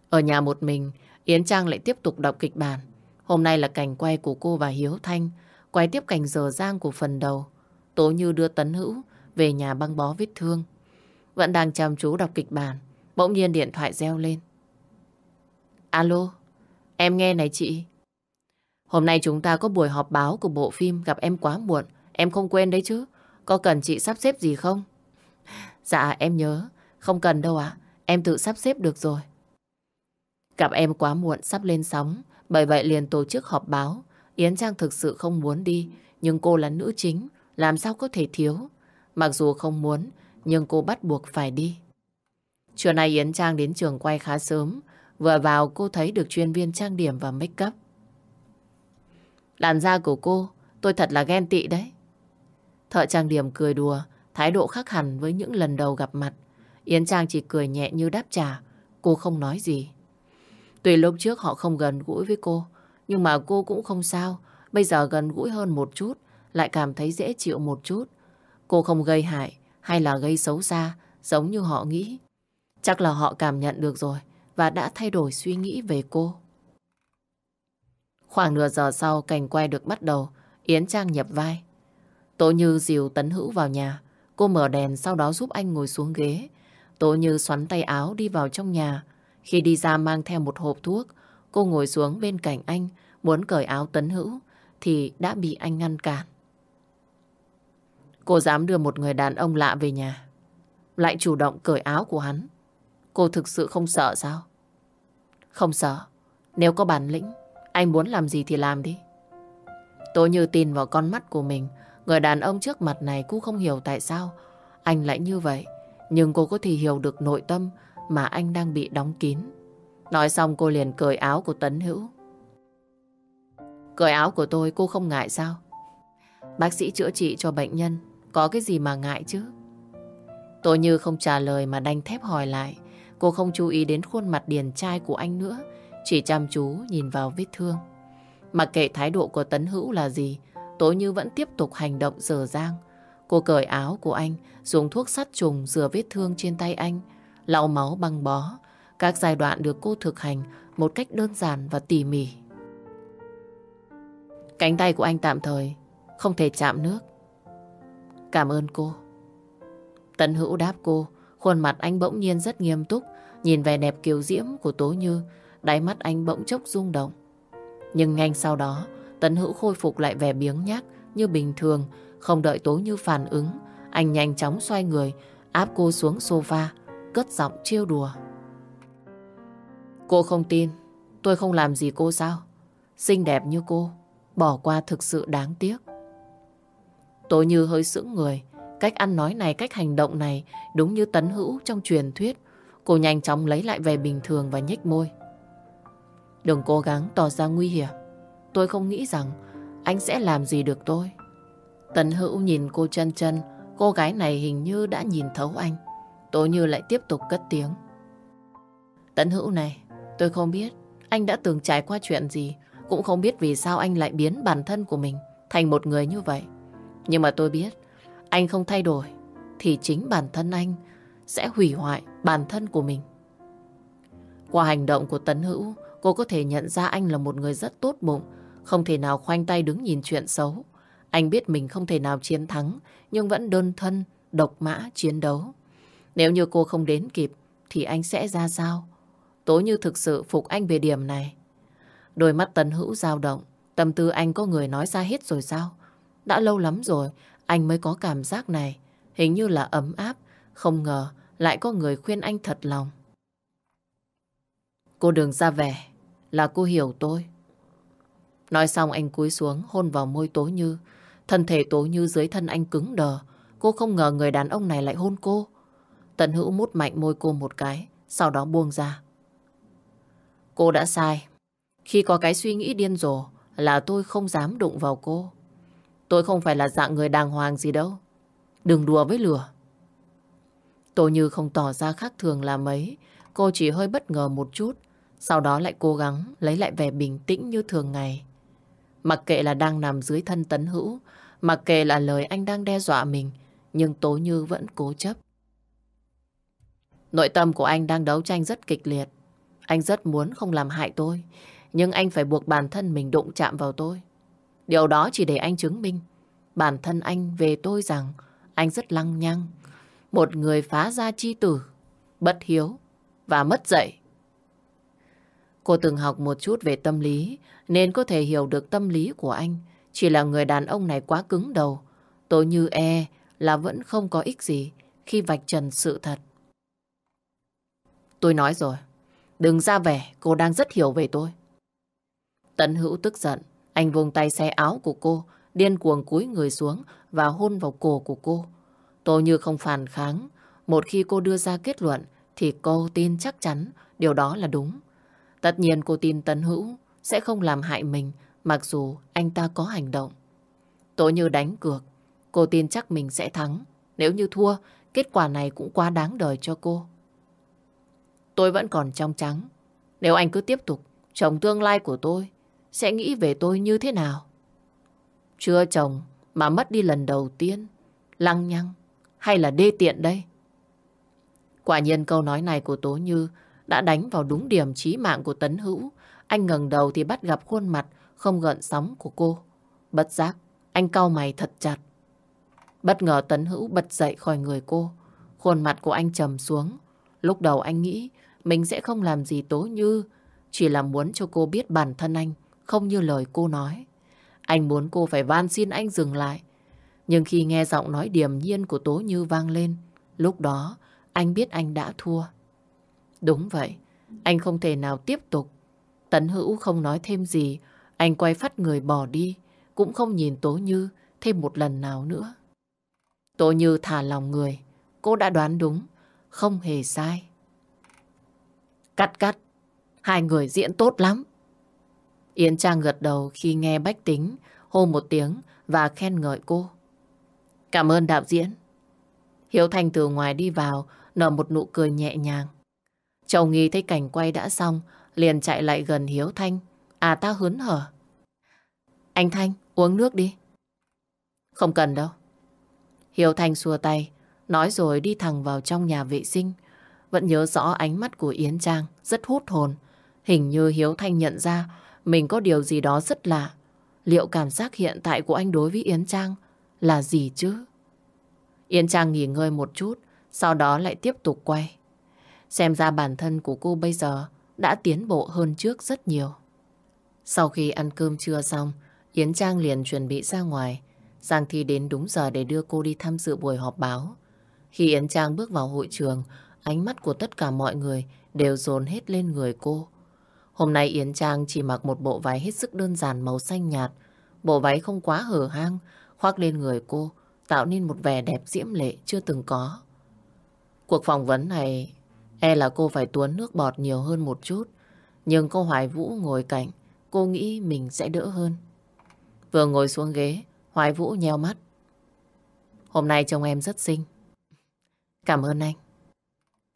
Ở nhà một mình, Yến Trang lại tiếp tục đọc kịch bản. Hôm nay là cảnh quay của cô và Hiếu Thanh, quay tiếp cảnh giờ giang của phần đầu. Tố Như đưa Tấn Hữu về nhà băng bó vết thương. Vẫn đang chăm chú đọc kịch bản, bỗng nhiên điện thoại reo lên. Alo, em nghe này chị. Hôm nay chúng ta có buổi họp báo của bộ phim gặp em quá muộn. Em không quên đấy chứ. Có cần chị sắp xếp gì không? Dạ em nhớ. Không cần đâu ạ. Em tự sắp xếp được rồi. Gặp em quá muộn sắp lên sóng. Bởi vậy liền tổ chức họp báo. Yến Trang thực sự không muốn đi. Nhưng cô là nữ chính. Làm sao có thể thiếu. Mặc dù không muốn. Nhưng cô bắt buộc phải đi. Trưa nay Yến Trang đến trường quay khá sớm. Vừa vào cô thấy được chuyên viên trang điểm và make up. Làn da của cô, tôi thật là ghen tị đấy. Thợ trang điểm cười đùa, thái độ khác hẳn với những lần đầu gặp mặt. Yến Trang chỉ cười nhẹ như đáp trả, cô không nói gì. Tuy lúc trước họ không gần gũi với cô, nhưng mà cô cũng không sao. Bây giờ gần gũi hơn một chút, lại cảm thấy dễ chịu một chút. Cô không gây hại hay là gây xấu xa, giống như họ nghĩ. Chắc là họ cảm nhận được rồi và đã thay đổi suy nghĩ về cô. Khoảng nửa giờ sau cảnh quay được bắt đầu, Yến Trang nhập vai. Tố Như dìu Tấn Hữu vào nhà, cô mở đèn sau đó giúp anh ngồi xuống ghế. Tố Như xoắn tay áo đi vào trong nhà. Khi đi ra mang theo một hộp thuốc, cô ngồi xuống bên cạnh anh, muốn cởi áo Tấn Hữu, thì đã bị anh ngăn cản. Cô dám đưa một người đàn ông lạ về nhà, lại chủ động cởi áo của hắn. Cô thực sự không sợ sao? Không sợ. Nếu có bản lĩnh, anh muốn làm gì thì làm đi. Tố như tin vào con mắt của mình. Người đàn ông trước mặt này cũng không hiểu tại sao anh lại như vậy. Nhưng cô có thể hiểu được nội tâm mà anh đang bị đóng kín. Nói xong cô liền cởi áo của Tấn Hữu. Cởi áo của tôi cô không ngại sao? Bác sĩ chữa trị cho bệnh nhân có cái gì mà ngại chứ? Tôi như không trả lời mà đanh thép hỏi lại. Cô không chú ý đến khuôn mặt điền trai của anh nữa chỉ chăm chú nhìn vào vết thương. Mặc kệ thái độ của Tấn Hữu là gì, Tố Như vẫn tiếp tục hành động dở dang. Cô cởi áo của anh, dùng thuốc sát trùng rửa vết thương trên tay anh, lau máu băng bó. Các giai đoạn được cô thực hành một cách đơn giản và tỉ mỉ. Cánh tay của anh tạm thời không thể chạm nước. Cảm ơn cô. Tấn Hữu đáp cô, khuôn mặt anh bỗng nhiên rất nghiêm túc, nhìn vẻ đẹp kiều diễm của Tố Như, Đáy mắt anh bỗng chốc rung động. Nhưng ngay sau đó, Tấn Hữu khôi phục lại vẻ biếng nhác như bình thường, không đợi Tố Như phản ứng. Anh nhanh chóng xoay người, áp cô xuống sofa, cất giọng trêu đùa. Cô không tin, tôi không làm gì cô sao? Xinh đẹp như cô, bỏ qua thực sự đáng tiếc. Tố Như hơi sững người, cách ăn nói này, cách hành động này đúng như Tấn Hữu trong truyền thuyết. Cô nhanh chóng lấy lại vẻ bình thường và nhếch môi. Đừng cố gắng tỏ ra nguy hiểm. Tôi không nghĩ rằng anh sẽ làm gì được tôi. Tần Hữu nhìn cô chân chân, cô gái này hình như đã nhìn thấu anh. Tôi như lại tiếp tục cất tiếng. Tần Hữu này, tôi không biết anh đã từng trải qua chuyện gì, cũng không biết vì sao anh lại biến bản thân của mình thành một người như vậy. Nhưng mà tôi biết, anh không thay đổi, thì chính bản thân anh sẽ hủy hoại bản thân của mình. Qua hành động của Tấn Hữu, Cô có thể nhận ra anh là một người rất tốt bụng, không thể nào khoanh tay đứng nhìn chuyện xấu. Anh biết mình không thể nào chiến thắng, nhưng vẫn đơn thân, độc mã, chiến đấu. Nếu như cô không đến kịp, thì anh sẽ ra sao? Tố như thực sự phục anh về điểm này. Đôi mắt tấn hữu dao động, tâm tư anh có người nói ra hết rồi sao? Đã lâu lắm rồi, anh mới có cảm giác này. Hình như là ấm áp, không ngờ lại có người khuyên anh thật lòng. Cô đừng ra vẻ, là cô hiểu tôi. Nói xong anh cúi xuống hôn vào môi Tố Như. Thân thể Tố Như dưới thân anh cứng đờ. Cô không ngờ người đàn ông này lại hôn cô. Tần Hữu mút mạnh môi cô một cái, sau đó buông ra. Cô đã sai. Khi có cái suy nghĩ điên rồ là tôi không dám đụng vào cô. Tôi không phải là dạng người đàng hoàng gì đâu. Đừng đùa với lửa. Tô Như không tỏ ra khác thường là mấy. Cô chỉ hơi bất ngờ một chút sau đó lại cố gắng lấy lại vẻ bình tĩnh như thường ngày. Mặc kệ là đang nằm dưới thân tấn hữu, mặc kệ là lời anh đang đe dọa mình, nhưng Tố Như vẫn cố chấp. Nội tâm của anh đang đấu tranh rất kịch liệt. Anh rất muốn không làm hại tôi, nhưng anh phải buộc bản thân mình đụng chạm vào tôi. Điều đó chỉ để anh chứng minh bản thân anh về tôi rằng anh rất lăng nhăng. Một người phá gia chi tử, bất hiếu và mất dạy. Cô từng học một chút về tâm lý nên có thể hiểu được tâm lý của anh. Chỉ là người đàn ông này quá cứng đầu. Tôi như e là vẫn không có ích gì khi vạch trần sự thật. Tôi nói rồi, đừng ra vẻ cô đang rất hiểu về tôi. Tấn Hữu tức giận, anh vùng tay xe áo của cô, điên cuồng cúi người xuống và hôn vào cổ của cô. Tôi như không phản kháng, một khi cô đưa ra kết luận thì cô tin chắc chắn điều đó là đúng. Tất nhiên cô tin Tấn Hữu sẽ không làm hại mình mặc dù anh ta có hành động. Tố như đánh cược, cô tin chắc mình sẽ thắng. Nếu như thua, kết quả này cũng quá đáng đời cho cô. Tôi vẫn còn trong trắng. Nếu anh cứ tiếp tục, chồng tương lai của tôi sẽ nghĩ về tôi như thế nào? Chưa chồng mà mất đi lần đầu tiên, lăng nhăng hay là đê tiện đây? Quả nhiên câu nói này của Tố Như đã đánh vào đúng điểm chí mạng của Tấn Hữu. Anh ngẩng đầu thì bắt gặp khuôn mặt không gợn sóng của cô. Bất giác, anh cau mày thật chặt. Bất ngờ Tấn Hữu bật dậy khỏi người cô. Khuôn mặt của anh trầm xuống. Lúc đầu anh nghĩ mình sẽ không làm gì Tố Như, chỉ là muốn cho cô biết bản thân anh không như lời cô nói. Anh muốn cô phải van xin anh dừng lại. Nhưng khi nghe giọng nói điềm nhiên của Tố Như vang lên, lúc đó anh biết anh đã thua. Đúng vậy, anh không thể nào tiếp tục. Tấn Hữu không nói thêm gì, anh quay phát người bỏ đi, cũng không nhìn Tố Như thêm một lần nào nữa. Tố Như thả lòng người, cô đã đoán đúng, không hề sai. Cắt cắt, hai người diễn tốt lắm. Yến Trang gật đầu khi nghe Bách Tính hô một tiếng và khen ngợi cô. Cảm ơn đạo diễn. Hiếu thành từ ngoài đi vào, nở một nụ cười nhẹ nhàng. Châu Nghi thấy cảnh quay đã xong, liền chạy lại gần Hiếu Thanh. À ta hớn hở. Anh Thanh, uống nước đi. Không cần đâu. Hiếu Thanh xua tay, nói rồi đi thẳng vào trong nhà vệ sinh. Vẫn nhớ rõ ánh mắt của Yến Trang, rất hút hồn. Hình như Hiếu Thanh nhận ra mình có điều gì đó rất lạ. Liệu cảm giác hiện tại của anh đối với Yến Trang là gì chứ? Yến Trang nghỉ ngơi một chút, sau đó lại tiếp tục quay. Xem ra bản thân của cô bây giờ đã tiến bộ hơn trước rất nhiều. Sau khi ăn cơm trưa xong, Yến Trang liền chuẩn bị ra ngoài. Giang Thi đến đúng giờ để đưa cô đi tham dự buổi họp báo. Khi Yến Trang bước vào hội trường, ánh mắt của tất cả mọi người đều dồn hết lên người cô. Hôm nay Yến Trang chỉ mặc một bộ váy hết sức đơn giản màu xanh nhạt. Bộ váy không quá hở hang, khoác lên người cô, tạo nên một vẻ đẹp diễm lệ chưa từng có. Cuộc phỏng vấn này e là cô phải tuốn nước bọt nhiều hơn một chút. Nhưng cô Hoài Vũ ngồi cạnh, cô nghĩ mình sẽ đỡ hơn. Vừa ngồi xuống ghế, Hoài Vũ nheo mắt. Hôm nay trông em rất xinh. Cảm ơn anh.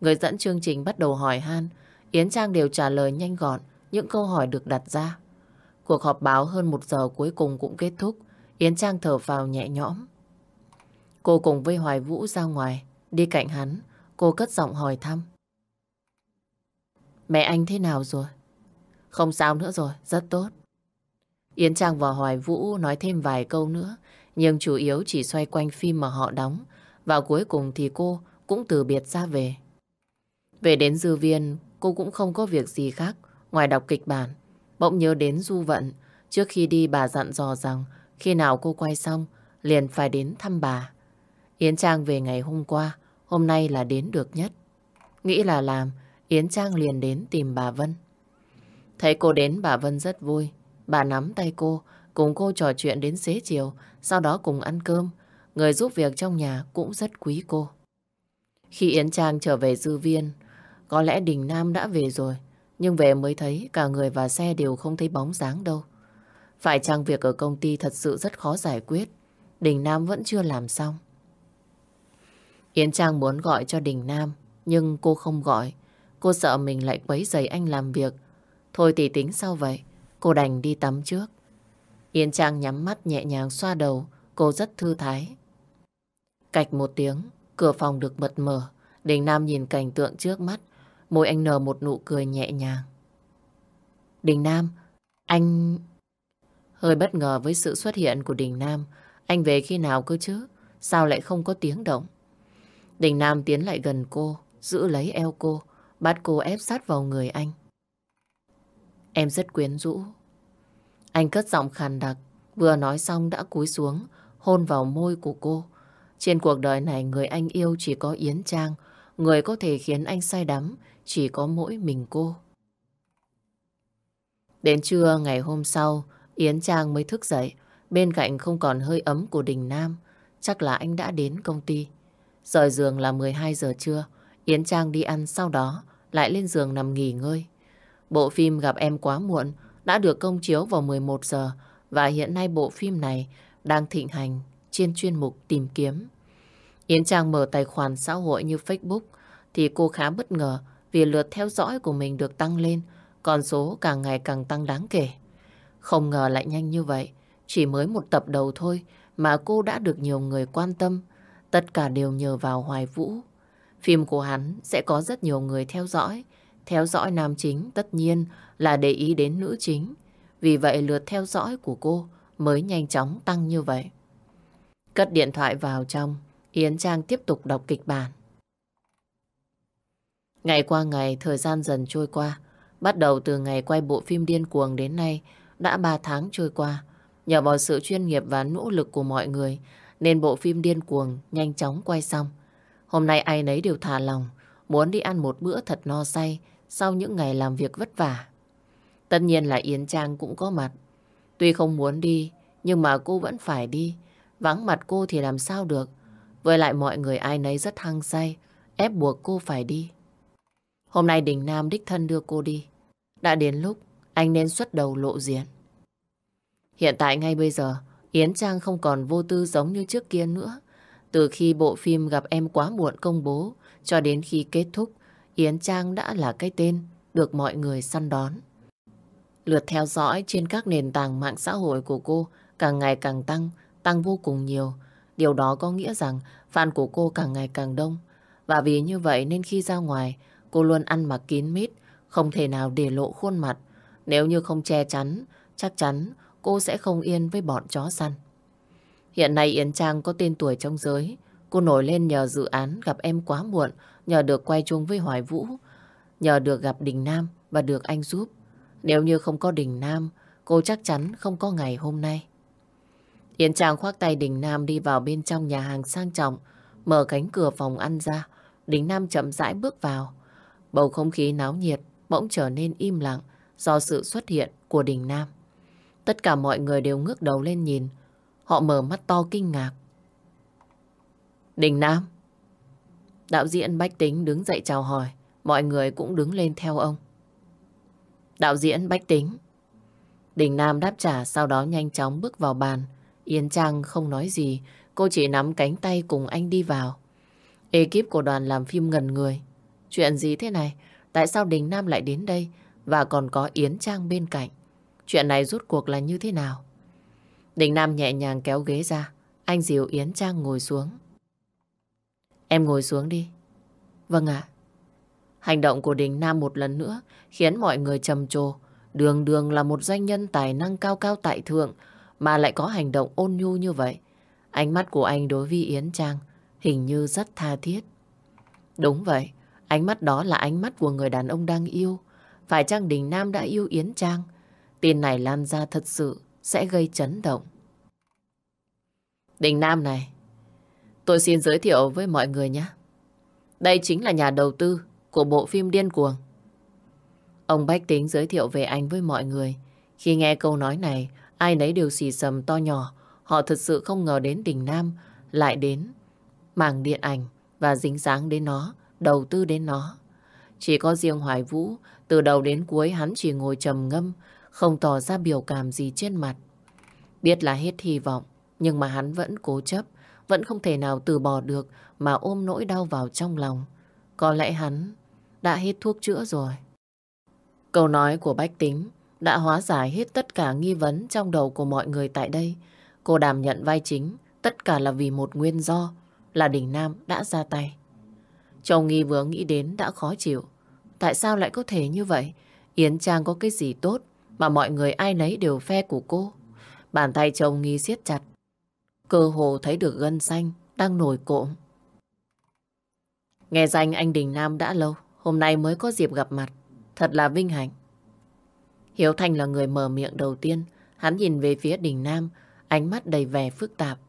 Người dẫn chương trình bắt đầu hỏi han, Yến Trang đều trả lời nhanh gọn những câu hỏi được đặt ra. Cuộc họp báo hơn một giờ cuối cùng cũng kết thúc, Yến Trang thở vào nhẹ nhõm. Cô cùng với Hoài Vũ ra ngoài, đi cạnh hắn, cô cất giọng hỏi thăm. Mẹ anh thế nào rồi? Không sao nữa rồi, rất tốt. Yến Trang và Hoài Vũ nói thêm vài câu nữa, nhưng chủ yếu chỉ xoay quanh phim mà họ đóng. Và cuối cùng thì cô cũng từ biệt ra về. Về đến dư viên, cô cũng không có việc gì khác ngoài đọc kịch bản. Bỗng nhớ đến Du Vận, trước khi đi bà dặn dò rằng khi nào cô quay xong, liền phải đến thăm bà. Yến Trang về ngày hôm qua, hôm nay là đến được nhất. Nghĩ là làm, Yến Trang liền đến tìm bà Vân. Thấy cô đến bà Vân rất vui. Bà nắm tay cô, cùng cô trò chuyện đến xế chiều, sau đó cùng ăn cơm. Người giúp việc trong nhà cũng rất quý cô. Khi Yến Trang trở về dư viên, có lẽ Đình Nam đã về rồi, nhưng về mới thấy cả người và xe đều không thấy bóng dáng đâu. Phải chăng việc ở công ty thật sự rất khó giải quyết, Đình Nam vẫn chưa làm xong. Yến Trang muốn gọi cho Đình Nam, nhưng cô không gọi. Cô sợ mình lại quấy rầy anh làm việc. Thôi thì tính sao vậy? Cô đành đi tắm trước. yên Trang nhắm mắt nhẹ nhàng xoa đầu, cô rất thư thái. Cạch một tiếng, cửa phòng được bật mở. Đình Nam nhìn cảnh tượng trước mắt, môi anh nở một nụ cười nhẹ nhàng. Đình Nam, anh... Hơi bất ngờ với sự xuất hiện của Đình Nam, anh về khi nào cơ chứ? Sao lại không có tiếng động? Đình Nam tiến lại gần cô, giữ lấy eo cô, bắt cô ép sát vào người anh. Em rất quyến rũ. Anh cất giọng khàn đặc, vừa nói xong đã cúi xuống, hôn vào môi của cô. Trên cuộc đời này người anh yêu chỉ có Yến Trang, người có thể khiến anh say đắm chỉ có mỗi mình cô. Đến trưa ngày hôm sau, Yến Trang mới thức dậy, bên cạnh không còn hơi ấm của Đình Nam, chắc là anh đã đến công ty. Rời giường là 12 giờ trưa, Yến Trang đi ăn sau đó lại lên giường nằm nghỉ ngơi. Bộ phim Gặp Em Quá Muộn đã được công chiếu vào 11 giờ và hiện nay bộ phim này đang thịnh hành trên chuyên mục tìm kiếm. Yến Trang mở tài khoản xã hội như Facebook thì cô khá bất ngờ vì lượt theo dõi của mình được tăng lên, con số càng ngày càng tăng đáng kể. Không ngờ lại nhanh như vậy, chỉ mới một tập đầu thôi mà cô đã được nhiều người quan tâm, tất cả đều nhờ vào Hoài Vũ. Phim của hắn sẽ có rất nhiều người theo dõi, theo dõi nam chính tất nhiên là để ý đến nữ chính. Vì vậy lượt theo dõi của cô mới nhanh chóng tăng như vậy. Cất điện thoại vào trong, Yến Trang tiếp tục đọc kịch bản. Ngày qua ngày, thời gian dần trôi qua. Bắt đầu từ ngày quay bộ phim Điên Cuồng đến nay, đã 3 tháng trôi qua. Nhờ vào sự chuyên nghiệp và nỗ lực của mọi người, nên bộ phim Điên Cuồng nhanh chóng quay xong. Hôm nay ai nấy đều thả lòng, muốn đi ăn một bữa thật no say sau những ngày làm việc vất vả. Tất nhiên là Yến Trang cũng có mặt. Tuy không muốn đi, nhưng mà cô vẫn phải đi. Vắng mặt cô thì làm sao được. Với lại mọi người ai nấy rất hăng say, ép buộc cô phải đi. Hôm nay Đình Nam đích thân đưa cô đi. Đã đến lúc anh nên xuất đầu lộ diện. Hiện tại ngay bây giờ, Yến Trang không còn vô tư giống như trước kia nữa. Từ khi bộ phim gặp em quá muộn công bố, cho đến khi kết thúc, Yến Trang đã là cái tên được mọi người săn đón. Lượt theo dõi trên các nền tảng mạng xã hội của cô càng ngày càng tăng, tăng vô cùng nhiều. Điều đó có nghĩa rằng fan của cô càng ngày càng đông. Và vì như vậy nên khi ra ngoài, cô luôn ăn mặc kín mít, không thể nào để lộ khuôn mặt. Nếu như không che chắn, chắc chắn cô sẽ không yên với bọn chó săn. Hiện nay Yến Trang có tên tuổi trong giới. Cô nổi lên nhờ dự án gặp em quá muộn, nhờ được quay chung với Hoài Vũ, nhờ được gặp Đình Nam và được anh giúp. Nếu như không có Đình Nam, cô chắc chắn không có ngày hôm nay. Yến Trang khoác tay Đình Nam đi vào bên trong nhà hàng sang trọng, mở cánh cửa phòng ăn ra. Đình Nam chậm rãi bước vào. Bầu không khí náo nhiệt bỗng trở nên im lặng do sự xuất hiện của Đình Nam. Tất cả mọi người đều ngước đầu lên nhìn. Họ mở mắt to kinh ngạc. Đình Nam. Đạo diễn Bách Tính đứng dậy chào hỏi. Mọi người cũng đứng lên theo ông. Đạo diễn Bách Tính. Đình Nam đáp trả, sau đó nhanh chóng bước vào bàn. Yến Trang không nói gì. Cô chỉ nắm cánh tay cùng anh đi vào. Ekip của đoàn làm phim ngần người. Chuyện gì thế này? Tại sao Đình Nam lại đến đây và còn có Yến Trang bên cạnh? Chuyện này rút cuộc là như thế nào? Đình Nam nhẹ nhàng kéo ghế ra. Anh dìu Yến Trang ngồi xuống. Em ngồi xuống đi. Vâng ạ. Hành động của Đình Nam một lần nữa khiến mọi người trầm trồ. Đường đường là một doanh nhân tài năng cao cao tại thượng mà lại có hành động ôn nhu như vậy. Ánh mắt của anh đối với Yến Trang hình như rất tha thiết. Đúng vậy, ánh mắt đó là ánh mắt của người đàn ông đang yêu. Phải chăng Đình Nam đã yêu Yến Trang? Tin này lan ra thật sự sẽ gây chấn động. Đình Nam này, tôi xin giới thiệu với mọi người nhé. Đây chính là nhà đầu tư của bộ phim Điên Cuồng. Ông Bách Tính giới thiệu về anh với mọi người. Khi nghe câu nói này, ai nấy đều xì sầm to nhỏ. Họ thật sự không ngờ đến Đình Nam lại đến mảng điện ảnh và dính dáng đến nó, đầu tư đến nó. Chỉ có riêng Hoài Vũ, từ đầu đến cuối hắn chỉ ngồi trầm ngâm, không tỏ ra biểu cảm gì trên mặt. Biết là hết hy vọng, nhưng mà hắn vẫn cố chấp, vẫn không thể nào từ bỏ được mà ôm nỗi đau vào trong lòng. Có lẽ hắn đã hết thuốc chữa rồi. Câu nói của Bách Tính đã hóa giải hết tất cả nghi vấn trong đầu của mọi người tại đây. Cô đảm nhận vai chính, tất cả là vì một nguyên do là Đình Nam đã ra tay. Châu Nghi vừa nghĩ đến đã khó chịu. Tại sao lại có thể như vậy? Yến Trang có cái gì tốt mà mọi người ai nấy đều phe của cô? Bàn tay chồng Nghi siết chặt. Cơ hồ thấy được gân xanh đang nổi cộm. Nghe danh anh Đình Nam đã lâu, hôm nay mới có dịp gặp mặt. Thật là vinh hạnh. Hiếu Thanh là người mở miệng đầu tiên. Hắn nhìn về phía Đình Nam, ánh mắt đầy vẻ phức tạp.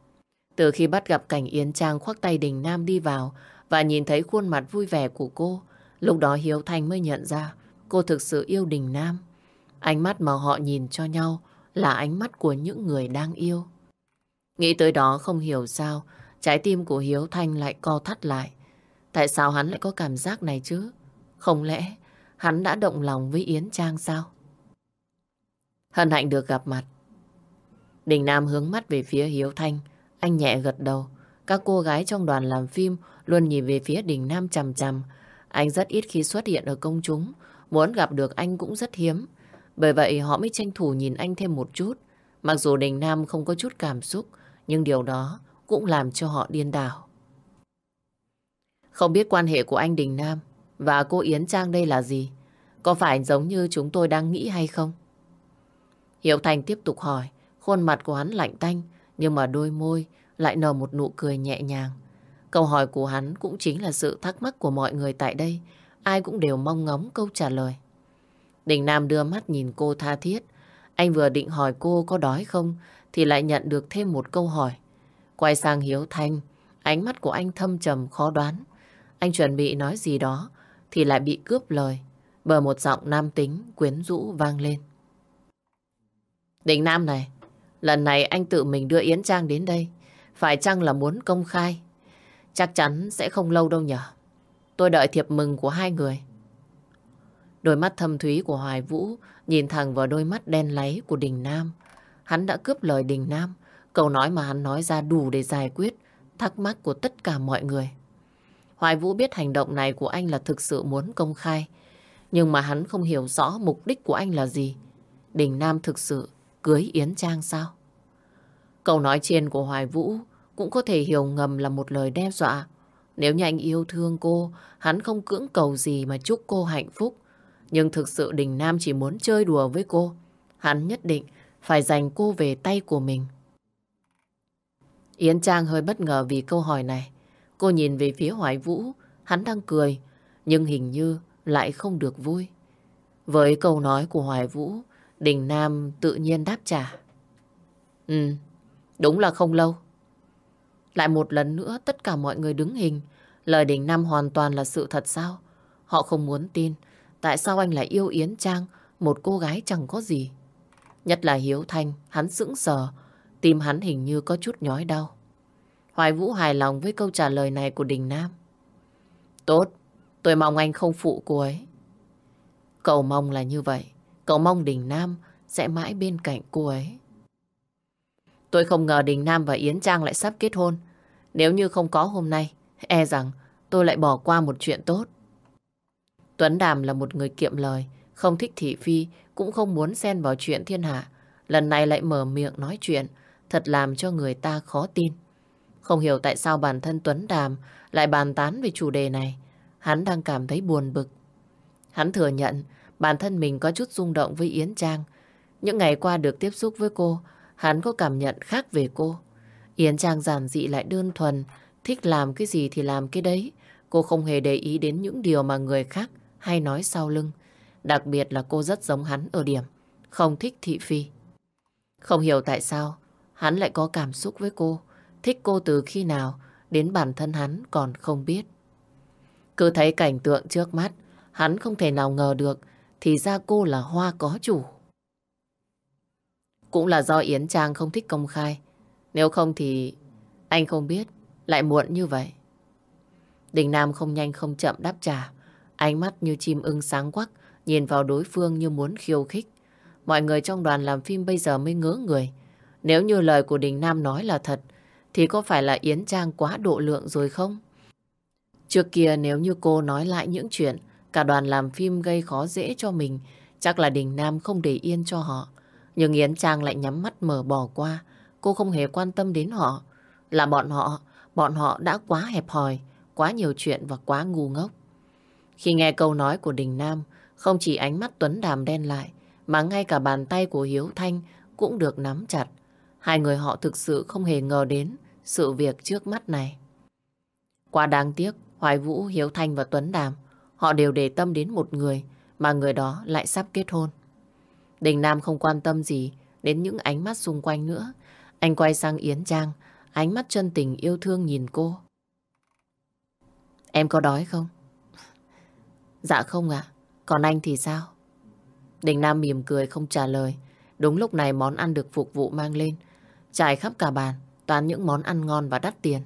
Từ khi bắt gặp cảnh Yến Trang khoác tay Đình Nam đi vào và nhìn thấy khuôn mặt vui vẻ của cô, lúc đó Hiếu Thanh mới nhận ra cô thực sự yêu Đình Nam. Ánh mắt mà họ nhìn cho nhau là ánh mắt của những người đang yêu. Nghĩ tới đó không hiểu sao, trái tim của Hiếu Thanh lại co thắt lại. Tại sao hắn lại có cảm giác này chứ? Không lẽ hắn đã động lòng với Yến Trang sao? Hân hạnh được gặp mặt. Đình Nam hướng mắt về phía Hiếu Thanh. Anh nhẹ gật đầu. Các cô gái trong đoàn làm phim luôn nhìn về phía Đình Nam chằm chằm. Anh rất ít khi xuất hiện ở công chúng. Muốn gặp được anh cũng rất hiếm. Bởi vậy họ mới tranh thủ nhìn anh thêm một chút. Mặc dù Đình Nam không có chút cảm xúc, nhưng điều đó cũng làm cho họ điên đảo. Không biết quan hệ của anh Đình Nam và cô Yến Trang đây là gì? Có phải giống như chúng tôi đang nghĩ hay không? Hiểu Thành tiếp tục hỏi, khuôn mặt của hắn lạnh tanh, nhưng mà đôi môi lại nở một nụ cười nhẹ nhàng. Câu hỏi của hắn cũng chính là sự thắc mắc của mọi người tại đây. Ai cũng đều mong ngóng câu trả lời. Đình Nam đưa mắt nhìn cô tha thiết. Anh vừa định hỏi cô có đói không, thì lại nhận được thêm một câu hỏi. Quay sang Hiếu Thanh, ánh mắt của anh thâm trầm khó đoán. Anh chuẩn bị nói gì đó, thì lại bị cướp lời, bởi một giọng nam tính quyến rũ vang lên. Đình Nam này, lần này anh tự mình đưa Yến Trang đến đây. Phải chăng là muốn công khai? Chắc chắn sẽ không lâu đâu nhở. Tôi đợi thiệp mừng của hai người. Đôi mắt thâm thúy của Hoài Vũ nhìn thẳng vào đôi mắt đen láy của Đình Nam. Hắn đã cướp lời Đình Nam. Câu nói mà hắn nói ra đủ để giải quyết thắc mắc của tất cả mọi người. Hoài Vũ biết hành động này của anh là thực sự muốn công khai. Nhưng mà hắn không hiểu rõ mục đích của anh là gì. Đình Nam thực sự cưới Yến Trang sao? Câu nói trên của Hoài Vũ cũng có thể hiểu ngầm là một lời đe dọa. Nếu như anh yêu thương cô, hắn không cưỡng cầu gì mà chúc cô hạnh phúc. Nhưng thực sự Đình Nam chỉ muốn chơi đùa với cô. Hắn nhất định phải giành cô về tay của mình. Yến Trang hơi bất ngờ vì câu hỏi này. Cô nhìn về phía Hoài Vũ, hắn đang cười, nhưng hình như lại không được vui. Với câu nói của Hoài Vũ, Đình Nam tự nhiên đáp trả. Ừ, đúng là không lâu. Lại một lần nữa tất cả mọi người đứng hình. Lời Đình Nam hoàn toàn là sự thật sao? Họ không muốn tin. Tại sao anh lại yêu Yến Trang, một cô gái chẳng có gì? Nhất là Hiếu Thanh, hắn sững sờ. Tim hắn hình như có chút nhói đau. Hoài Vũ hài lòng với câu trả lời này của Đình Nam. Tốt, tôi mong anh không phụ cô ấy. Cậu mong là như vậy. Cậu mong Đình Nam sẽ mãi bên cạnh cô ấy. Tôi không ngờ Đình Nam và Yến Trang lại sắp kết hôn. Nếu như không có hôm nay, e rằng tôi lại bỏ qua một chuyện tốt. Tuấn Đàm là một người kiệm lời, không thích thị phi, cũng không muốn xen vào chuyện thiên hạ. Lần này lại mở miệng nói chuyện, thật làm cho người ta khó tin. Không hiểu tại sao bản thân Tuấn Đàm lại bàn tán về chủ đề này. Hắn đang cảm thấy buồn bực. Hắn thừa nhận bản thân mình có chút rung động với Yến Trang. Những ngày qua được tiếp xúc với cô, hắn có cảm nhận khác về cô. Yến Trang giản dị lại đơn thuần, thích làm cái gì thì làm cái đấy. Cô không hề để ý đến những điều mà người khác hay nói sau lưng. Đặc biệt là cô rất giống hắn ở điểm, không thích thị phi. Không hiểu tại sao hắn lại có cảm xúc với cô, thích cô từ khi nào đến bản thân hắn còn không biết. Cứ thấy cảnh tượng trước mắt, hắn không thể nào ngờ được thì ra cô là Hoa có chủ. Cũng là do Yến Trang không thích công khai. Nếu không thì anh không biết lại muộn như vậy. Đình Nam không nhanh không chậm đáp trả. Ánh mắt như chim ưng sáng quắc, nhìn vào đối phương như muốn khiêu khích. Mọi người trong đoàn làm phim bây giờ mới ngỡ người. Nếu như lời của Đình Nam nói là thật, thì có phải là Yến Trang quá độ lượng rồi không? Trước kia nếu như cô nói lại những chuyện cả đoàn làm phim gây khó dễ cho mình, chắc là Đình Nam không để yên cho họ. Nhưng Yến Trang lại nhắm mắt mở bỏ qua. Cô không hề quan tâm đến họ. Là bọn họ, bọn họ đã quá hẹp hòi, quá quá nhiều chuyện và quá ngu ngốc. Khi nghe câu nói của Đình Nam, không chỉ ánh mắt Tuấn Đàm đen lại, mà ngay cả bàn tay của Hiếu Thanh cũng được nắm chặt. Hai người họ thực sự không hề ngờ đến sự việc trước mắt này. Quá đáng tiếc, Hoài Vũ, Hiếu Thanh và Tuấn Đàm, họ đều để tâm đến một người, mà người đó lại sắp kết hôn. Đình Nam không quan tâm gì đến những ánh mắt xung quanh nữa. Anh quay sang Yến Trang, ánh mắt chân tình yêu thương nhìn cô. Em có đói không? Dạ không ạ. Còn anh thì sao? Đình Nam mỉm cười không trả lời. Đúng lúc này món ăn được phục vụ mang lên. Trải khắp cả bàn, toàn những món ăn ngon và đắt tiền.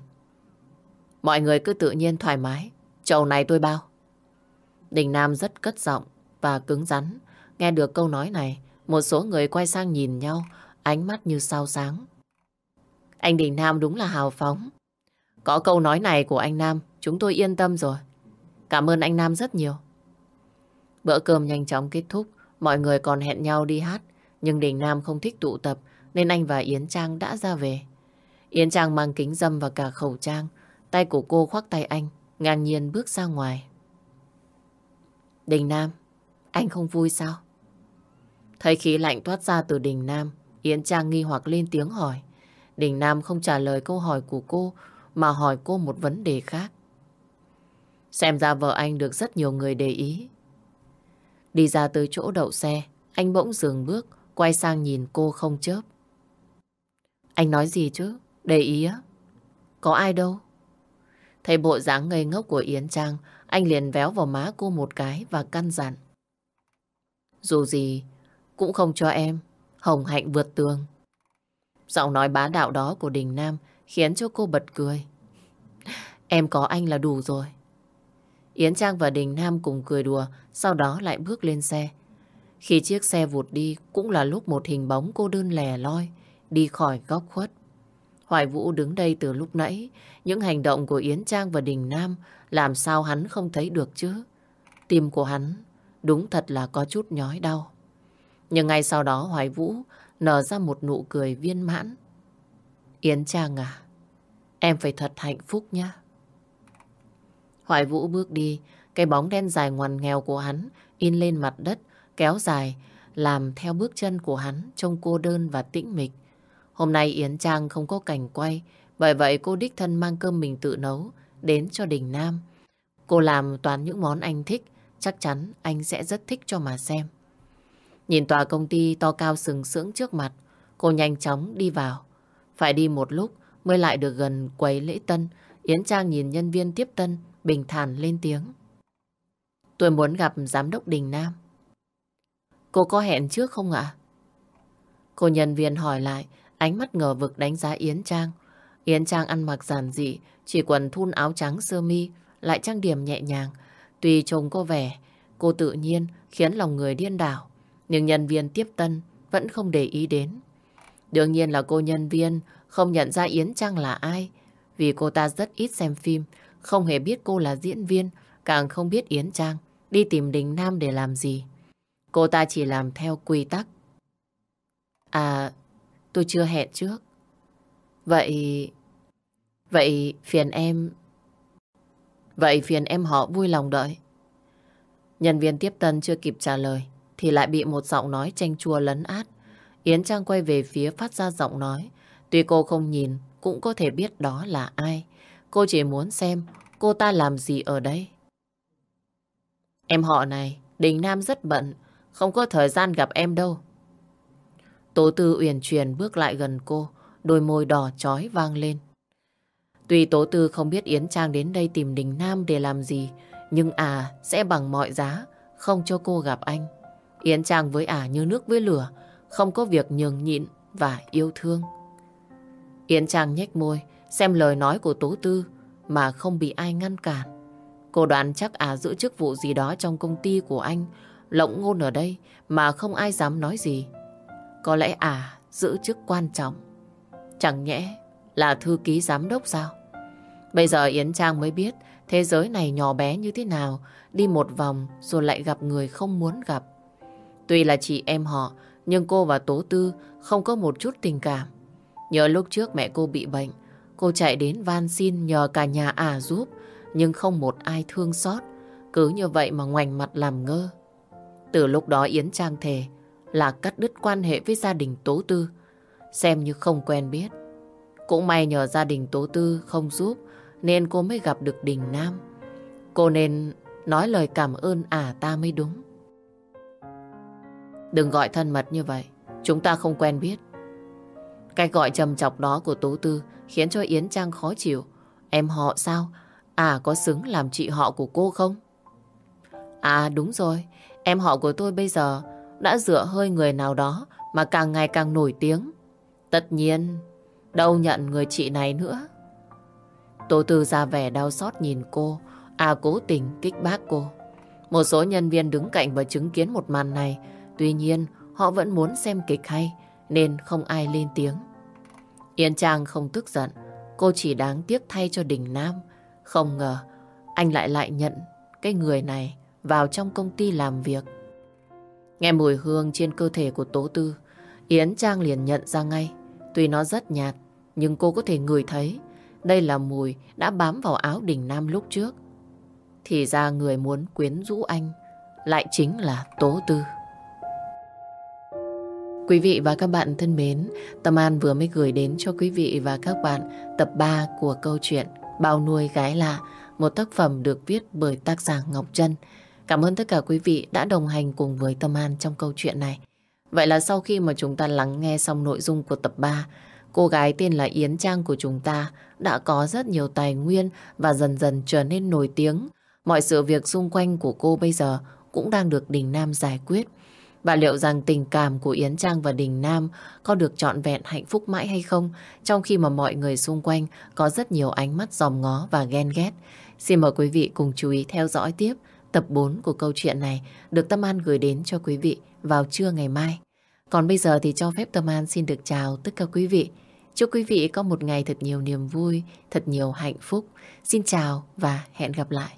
Mọi người cứ tự nhiên thoải mái. Chầu này tôi bao. Đình Nam rất cất giọng và cứng rắn. Nghe được câu nói này, một số người quay sang nhìn nhau, ánh mắt như sao sáng. Anh Đình Nam đúng là hào phóng. Có câu nói này của anh Nam, chúng tôi yên tâm rồi. Cảm ơn anh Nam rất nhiều. Bữa cơm nhanh chóng kết thúc, mọi người còn hẹn nhau đi hát, nhưng Đình Nam không thích tụ tập, nên anh và Yến Trang đã ra về. Yến Trang mang kính dâm và cả khẩu trang, tay của cô khoác tay anh, ngang nhiên bước ra ngoài. Đình Nam, anh không vui sao? Thấy khí lạnh toát ra từ Đình Nam, Yến Trang nghi hoặc lên tiếng hỏi. Đình Nam không trả lời câu hỏi của cô, mà hỏi cô một vấn đề khác. Xem ra vợ anh được rất nhiều người để ý. Đi ra tới chỗ đậu xe, anh bỗng dừng bước, quay sang nhìn cô không chớp. Anh nói gì chứ? Để ý á? Có ai đâu? Thấy bộ dáng ngây ngốc của Yến Trang, anh liền véo vào má cô một cái và căn dặn. Dù gì, cũng không cho em hồng hạnh vượt tường. Giọng nói bá đạo đó của Đình Nam khiến cho cô bật cười. Em có anh là đủ rồi. Yến Trang và Đình Nam cùng cười đùa, sau đó lại bước lên xe. Khi chiếc xe vụt đi cũng là lúc một hình bóng cô đơn lẻ loi đi khỏi góc khuất. Hoài Vũ đứng đây từ lúc nãy, những hành động của Yến Trang và Đình Nam làm sao hắn không thấy được chứ? Tim của hắn đúng thật là có chút nhói đau. Nhưng ngay sau đó Hoài Vũ nở ra một nụ cười viên mãn. Yến Trang à, em phải thật hạnh phúc nhá. Hoài Vũ bước đi, cái bóng đen dài ngoằn nghèo của hắn in lên mặt đất, kéo dài, làm theo bước chân của hắn trông cô đơn và tĩnh mịch. Hôm nay Yến Trang không có cảnh quay, bởi vậy cô đích thân mang cơm mình tự nấu đến cho Đình Nam. Cô làm toàn những món anh thích, chắc chắn anh sẽ rất thích cho mà xem. Nhìn tòa công ty to cao sừng sững trước mặt, cô nhanh chóng đi vào. Phải đi một lúc mới lại được gần quầy lễ tân. Yến Trang nhìn nhân viên tiếp tân, bình thản lên tiếng. Tôi muốn gặp giám đốc Đình Nam. Cô có hẹn trước không ạ? Cô nhân viên hỏi lại, ánh mắt ngờ vực đánh giá Yến Trang. Yến Trang ăn mặc giản dị, chỉ quần thun áo trắng sơ mi, lại trang điểm nhẹ nhàng. Tuy trông cô vẻ, cô tự nhiên khiến lòng người điên đảo. Nhưng nhân viên tiếp tân vẫn không để ý đến. Đương nhiên là cô nhân viên không nhận ra Yến Trang là ai. Vì cô ta rất ít xem phim, không hề biết cô là diễn viên, càng không biết Yến Trang đi tìm Đình Nam để làm gì. Cô ta chỉ làm theo quy tắc. À, tôi chưa hẹn trước. Vậy... Vậy phiền em... Vậy phiền em họ vui lòng đợi. Nhân viên tiếp tân chưa kịp trả lời thì lại bị một giọng nói chanh chua lấn át. Yến Trang quay về phía phát ra giọng nói. Tuy cô không nhìn, cũng có thể biết đó là ai. Cô chỉ muốn xem cô ta làm gì ở đây. Em họ này, Đình Nam rất bận, không có thời gian gặp em đâu. Tố Tư uyển chuyển bước lại gần cô, đôi môi đỏ chói vang lên. Tuy Tố Tư không biết Yến Trang đến đây tìm Đình Nam để làm gì, nhưng à sẽ bằng mọi giá không cho cô gặp anh. Yến Trang với ả như nước với lửa, không có việc nhường nhịn và yêu thương. Yến Trang nhếch môi, xem lời nói của Tố Tư mà không bị ai ngăn cản. Cô đoán chắc à giữ chức vụ gì đó trong công ty của anh, lộng ngôn ở đây mà không ai dám nói gì. Có lẽ à giữ chức quan trọng. Chẳng nhẽ là thư ký giám đốc sao? Bây giờ Yến Trang mới biết thế giới này nhỏ bé như thế nào, đi một vòng rồi lại gặp người không muốn gặp. Tuy là chị em họ, nhưng cô và Tố Tư không có một chút tình cảm. Nhớ lúc trước mẹ cô bị bệnh, cô chạy đến van xin nhờ cả nhà ả giúp. nhưng không một ai thương xót. Cứ như vậy mà ngoảnh mặt làm ngơ. Từ lúc đó Yến Trang thề là cắt đứt quan hệ với gia đình Tố Tư, xem như không quen biết. Cũng may nhờ gia đình Tố Tư không giúp nên cô mới gặp được Đình Nam. Cô nên nói lời cảm ơn à ta mới đúng. Đừng gọi thân mật như vậy, chúng ta không quen biết. cái gọi trầm chọc đó của Tố Tư khiến cho Yến Trang khó chịu. Em họ sao? À có xứng làm chị họ của cô không? À đúng rồi, em họ của tôi bây giờ đã dựa hơi người nào đó mà càng ngày càng nổi tiếng. Tất nhiên, đâu nhận người chị này nữa. Tổ Tư ra vẻ đau xót nhìn cô, à cố tình kích bác cô. Một số nhân viên đứng cạnh và chứng kiến một màn này, tuy nhiên họ vẫn muốn xem kịch hay nên không ai lên tiếng. Yên Trang không tức giận, cô chỉ đáng tiếc thay cho Đình Nam. Không ngờ anh lại lại nhận cái người này vào trong công ty làm việc. Nghe mùi hương trên cơ thể của Tố Tư, Yến Trang liền nhận ra ngay. Tuy nó rất nhạt, nhưng cô có thể ngửi thấy đây là mùi đã bám vào áo Đình Nam lúc trước. Thì ra người muốn quyến rũ anh lại chính là Tố Tư. Quý vị và các bạn thân mến, Tâm An vừa mới gửi đến cho quý vị và các bạn tập 3 của câu chuyện Bao nuôi gái lạ, một tác phẩm được viết bởi tác giả Ngọc Trân. Cảm ơn tất cả quý vị đã đồng hành cùng với Tâm An trong câu chuyện này. Vậy là sau khi mà chúng ta lắng nghe xong nội dung của tập 3, cô gái tên là Yến Trang của chúng ta đã có rất nhiều tài nguyên và dần dần trở nên nổi tiếng. Mọi sự việc xung quanh của cô bây giờ cũng đang được Đình Nam giải quyết. Và liệu rằng tình cảm của Yến Trang và Đình Nam có được trọn vẹn hạnh phúc mãi hay không, trong khi mà mọi người xung quanh có rất nhiều ánh mắt dòm ngó và ghen ghét. Xin mời quý vị cùng chú ý theo dõi tiếp tập 4 của câu chuyện này được Tâm An gửi đến cho quý vị vào trưa ngày mai. Còn bây giờ thì cho phép Tâm An xin được chào tất cả quý vị. Chúc quý vị có một ngày thật nhiều niềm vui, thật nhiều hạnh phúc. Xin chào và hẹn gặp lại.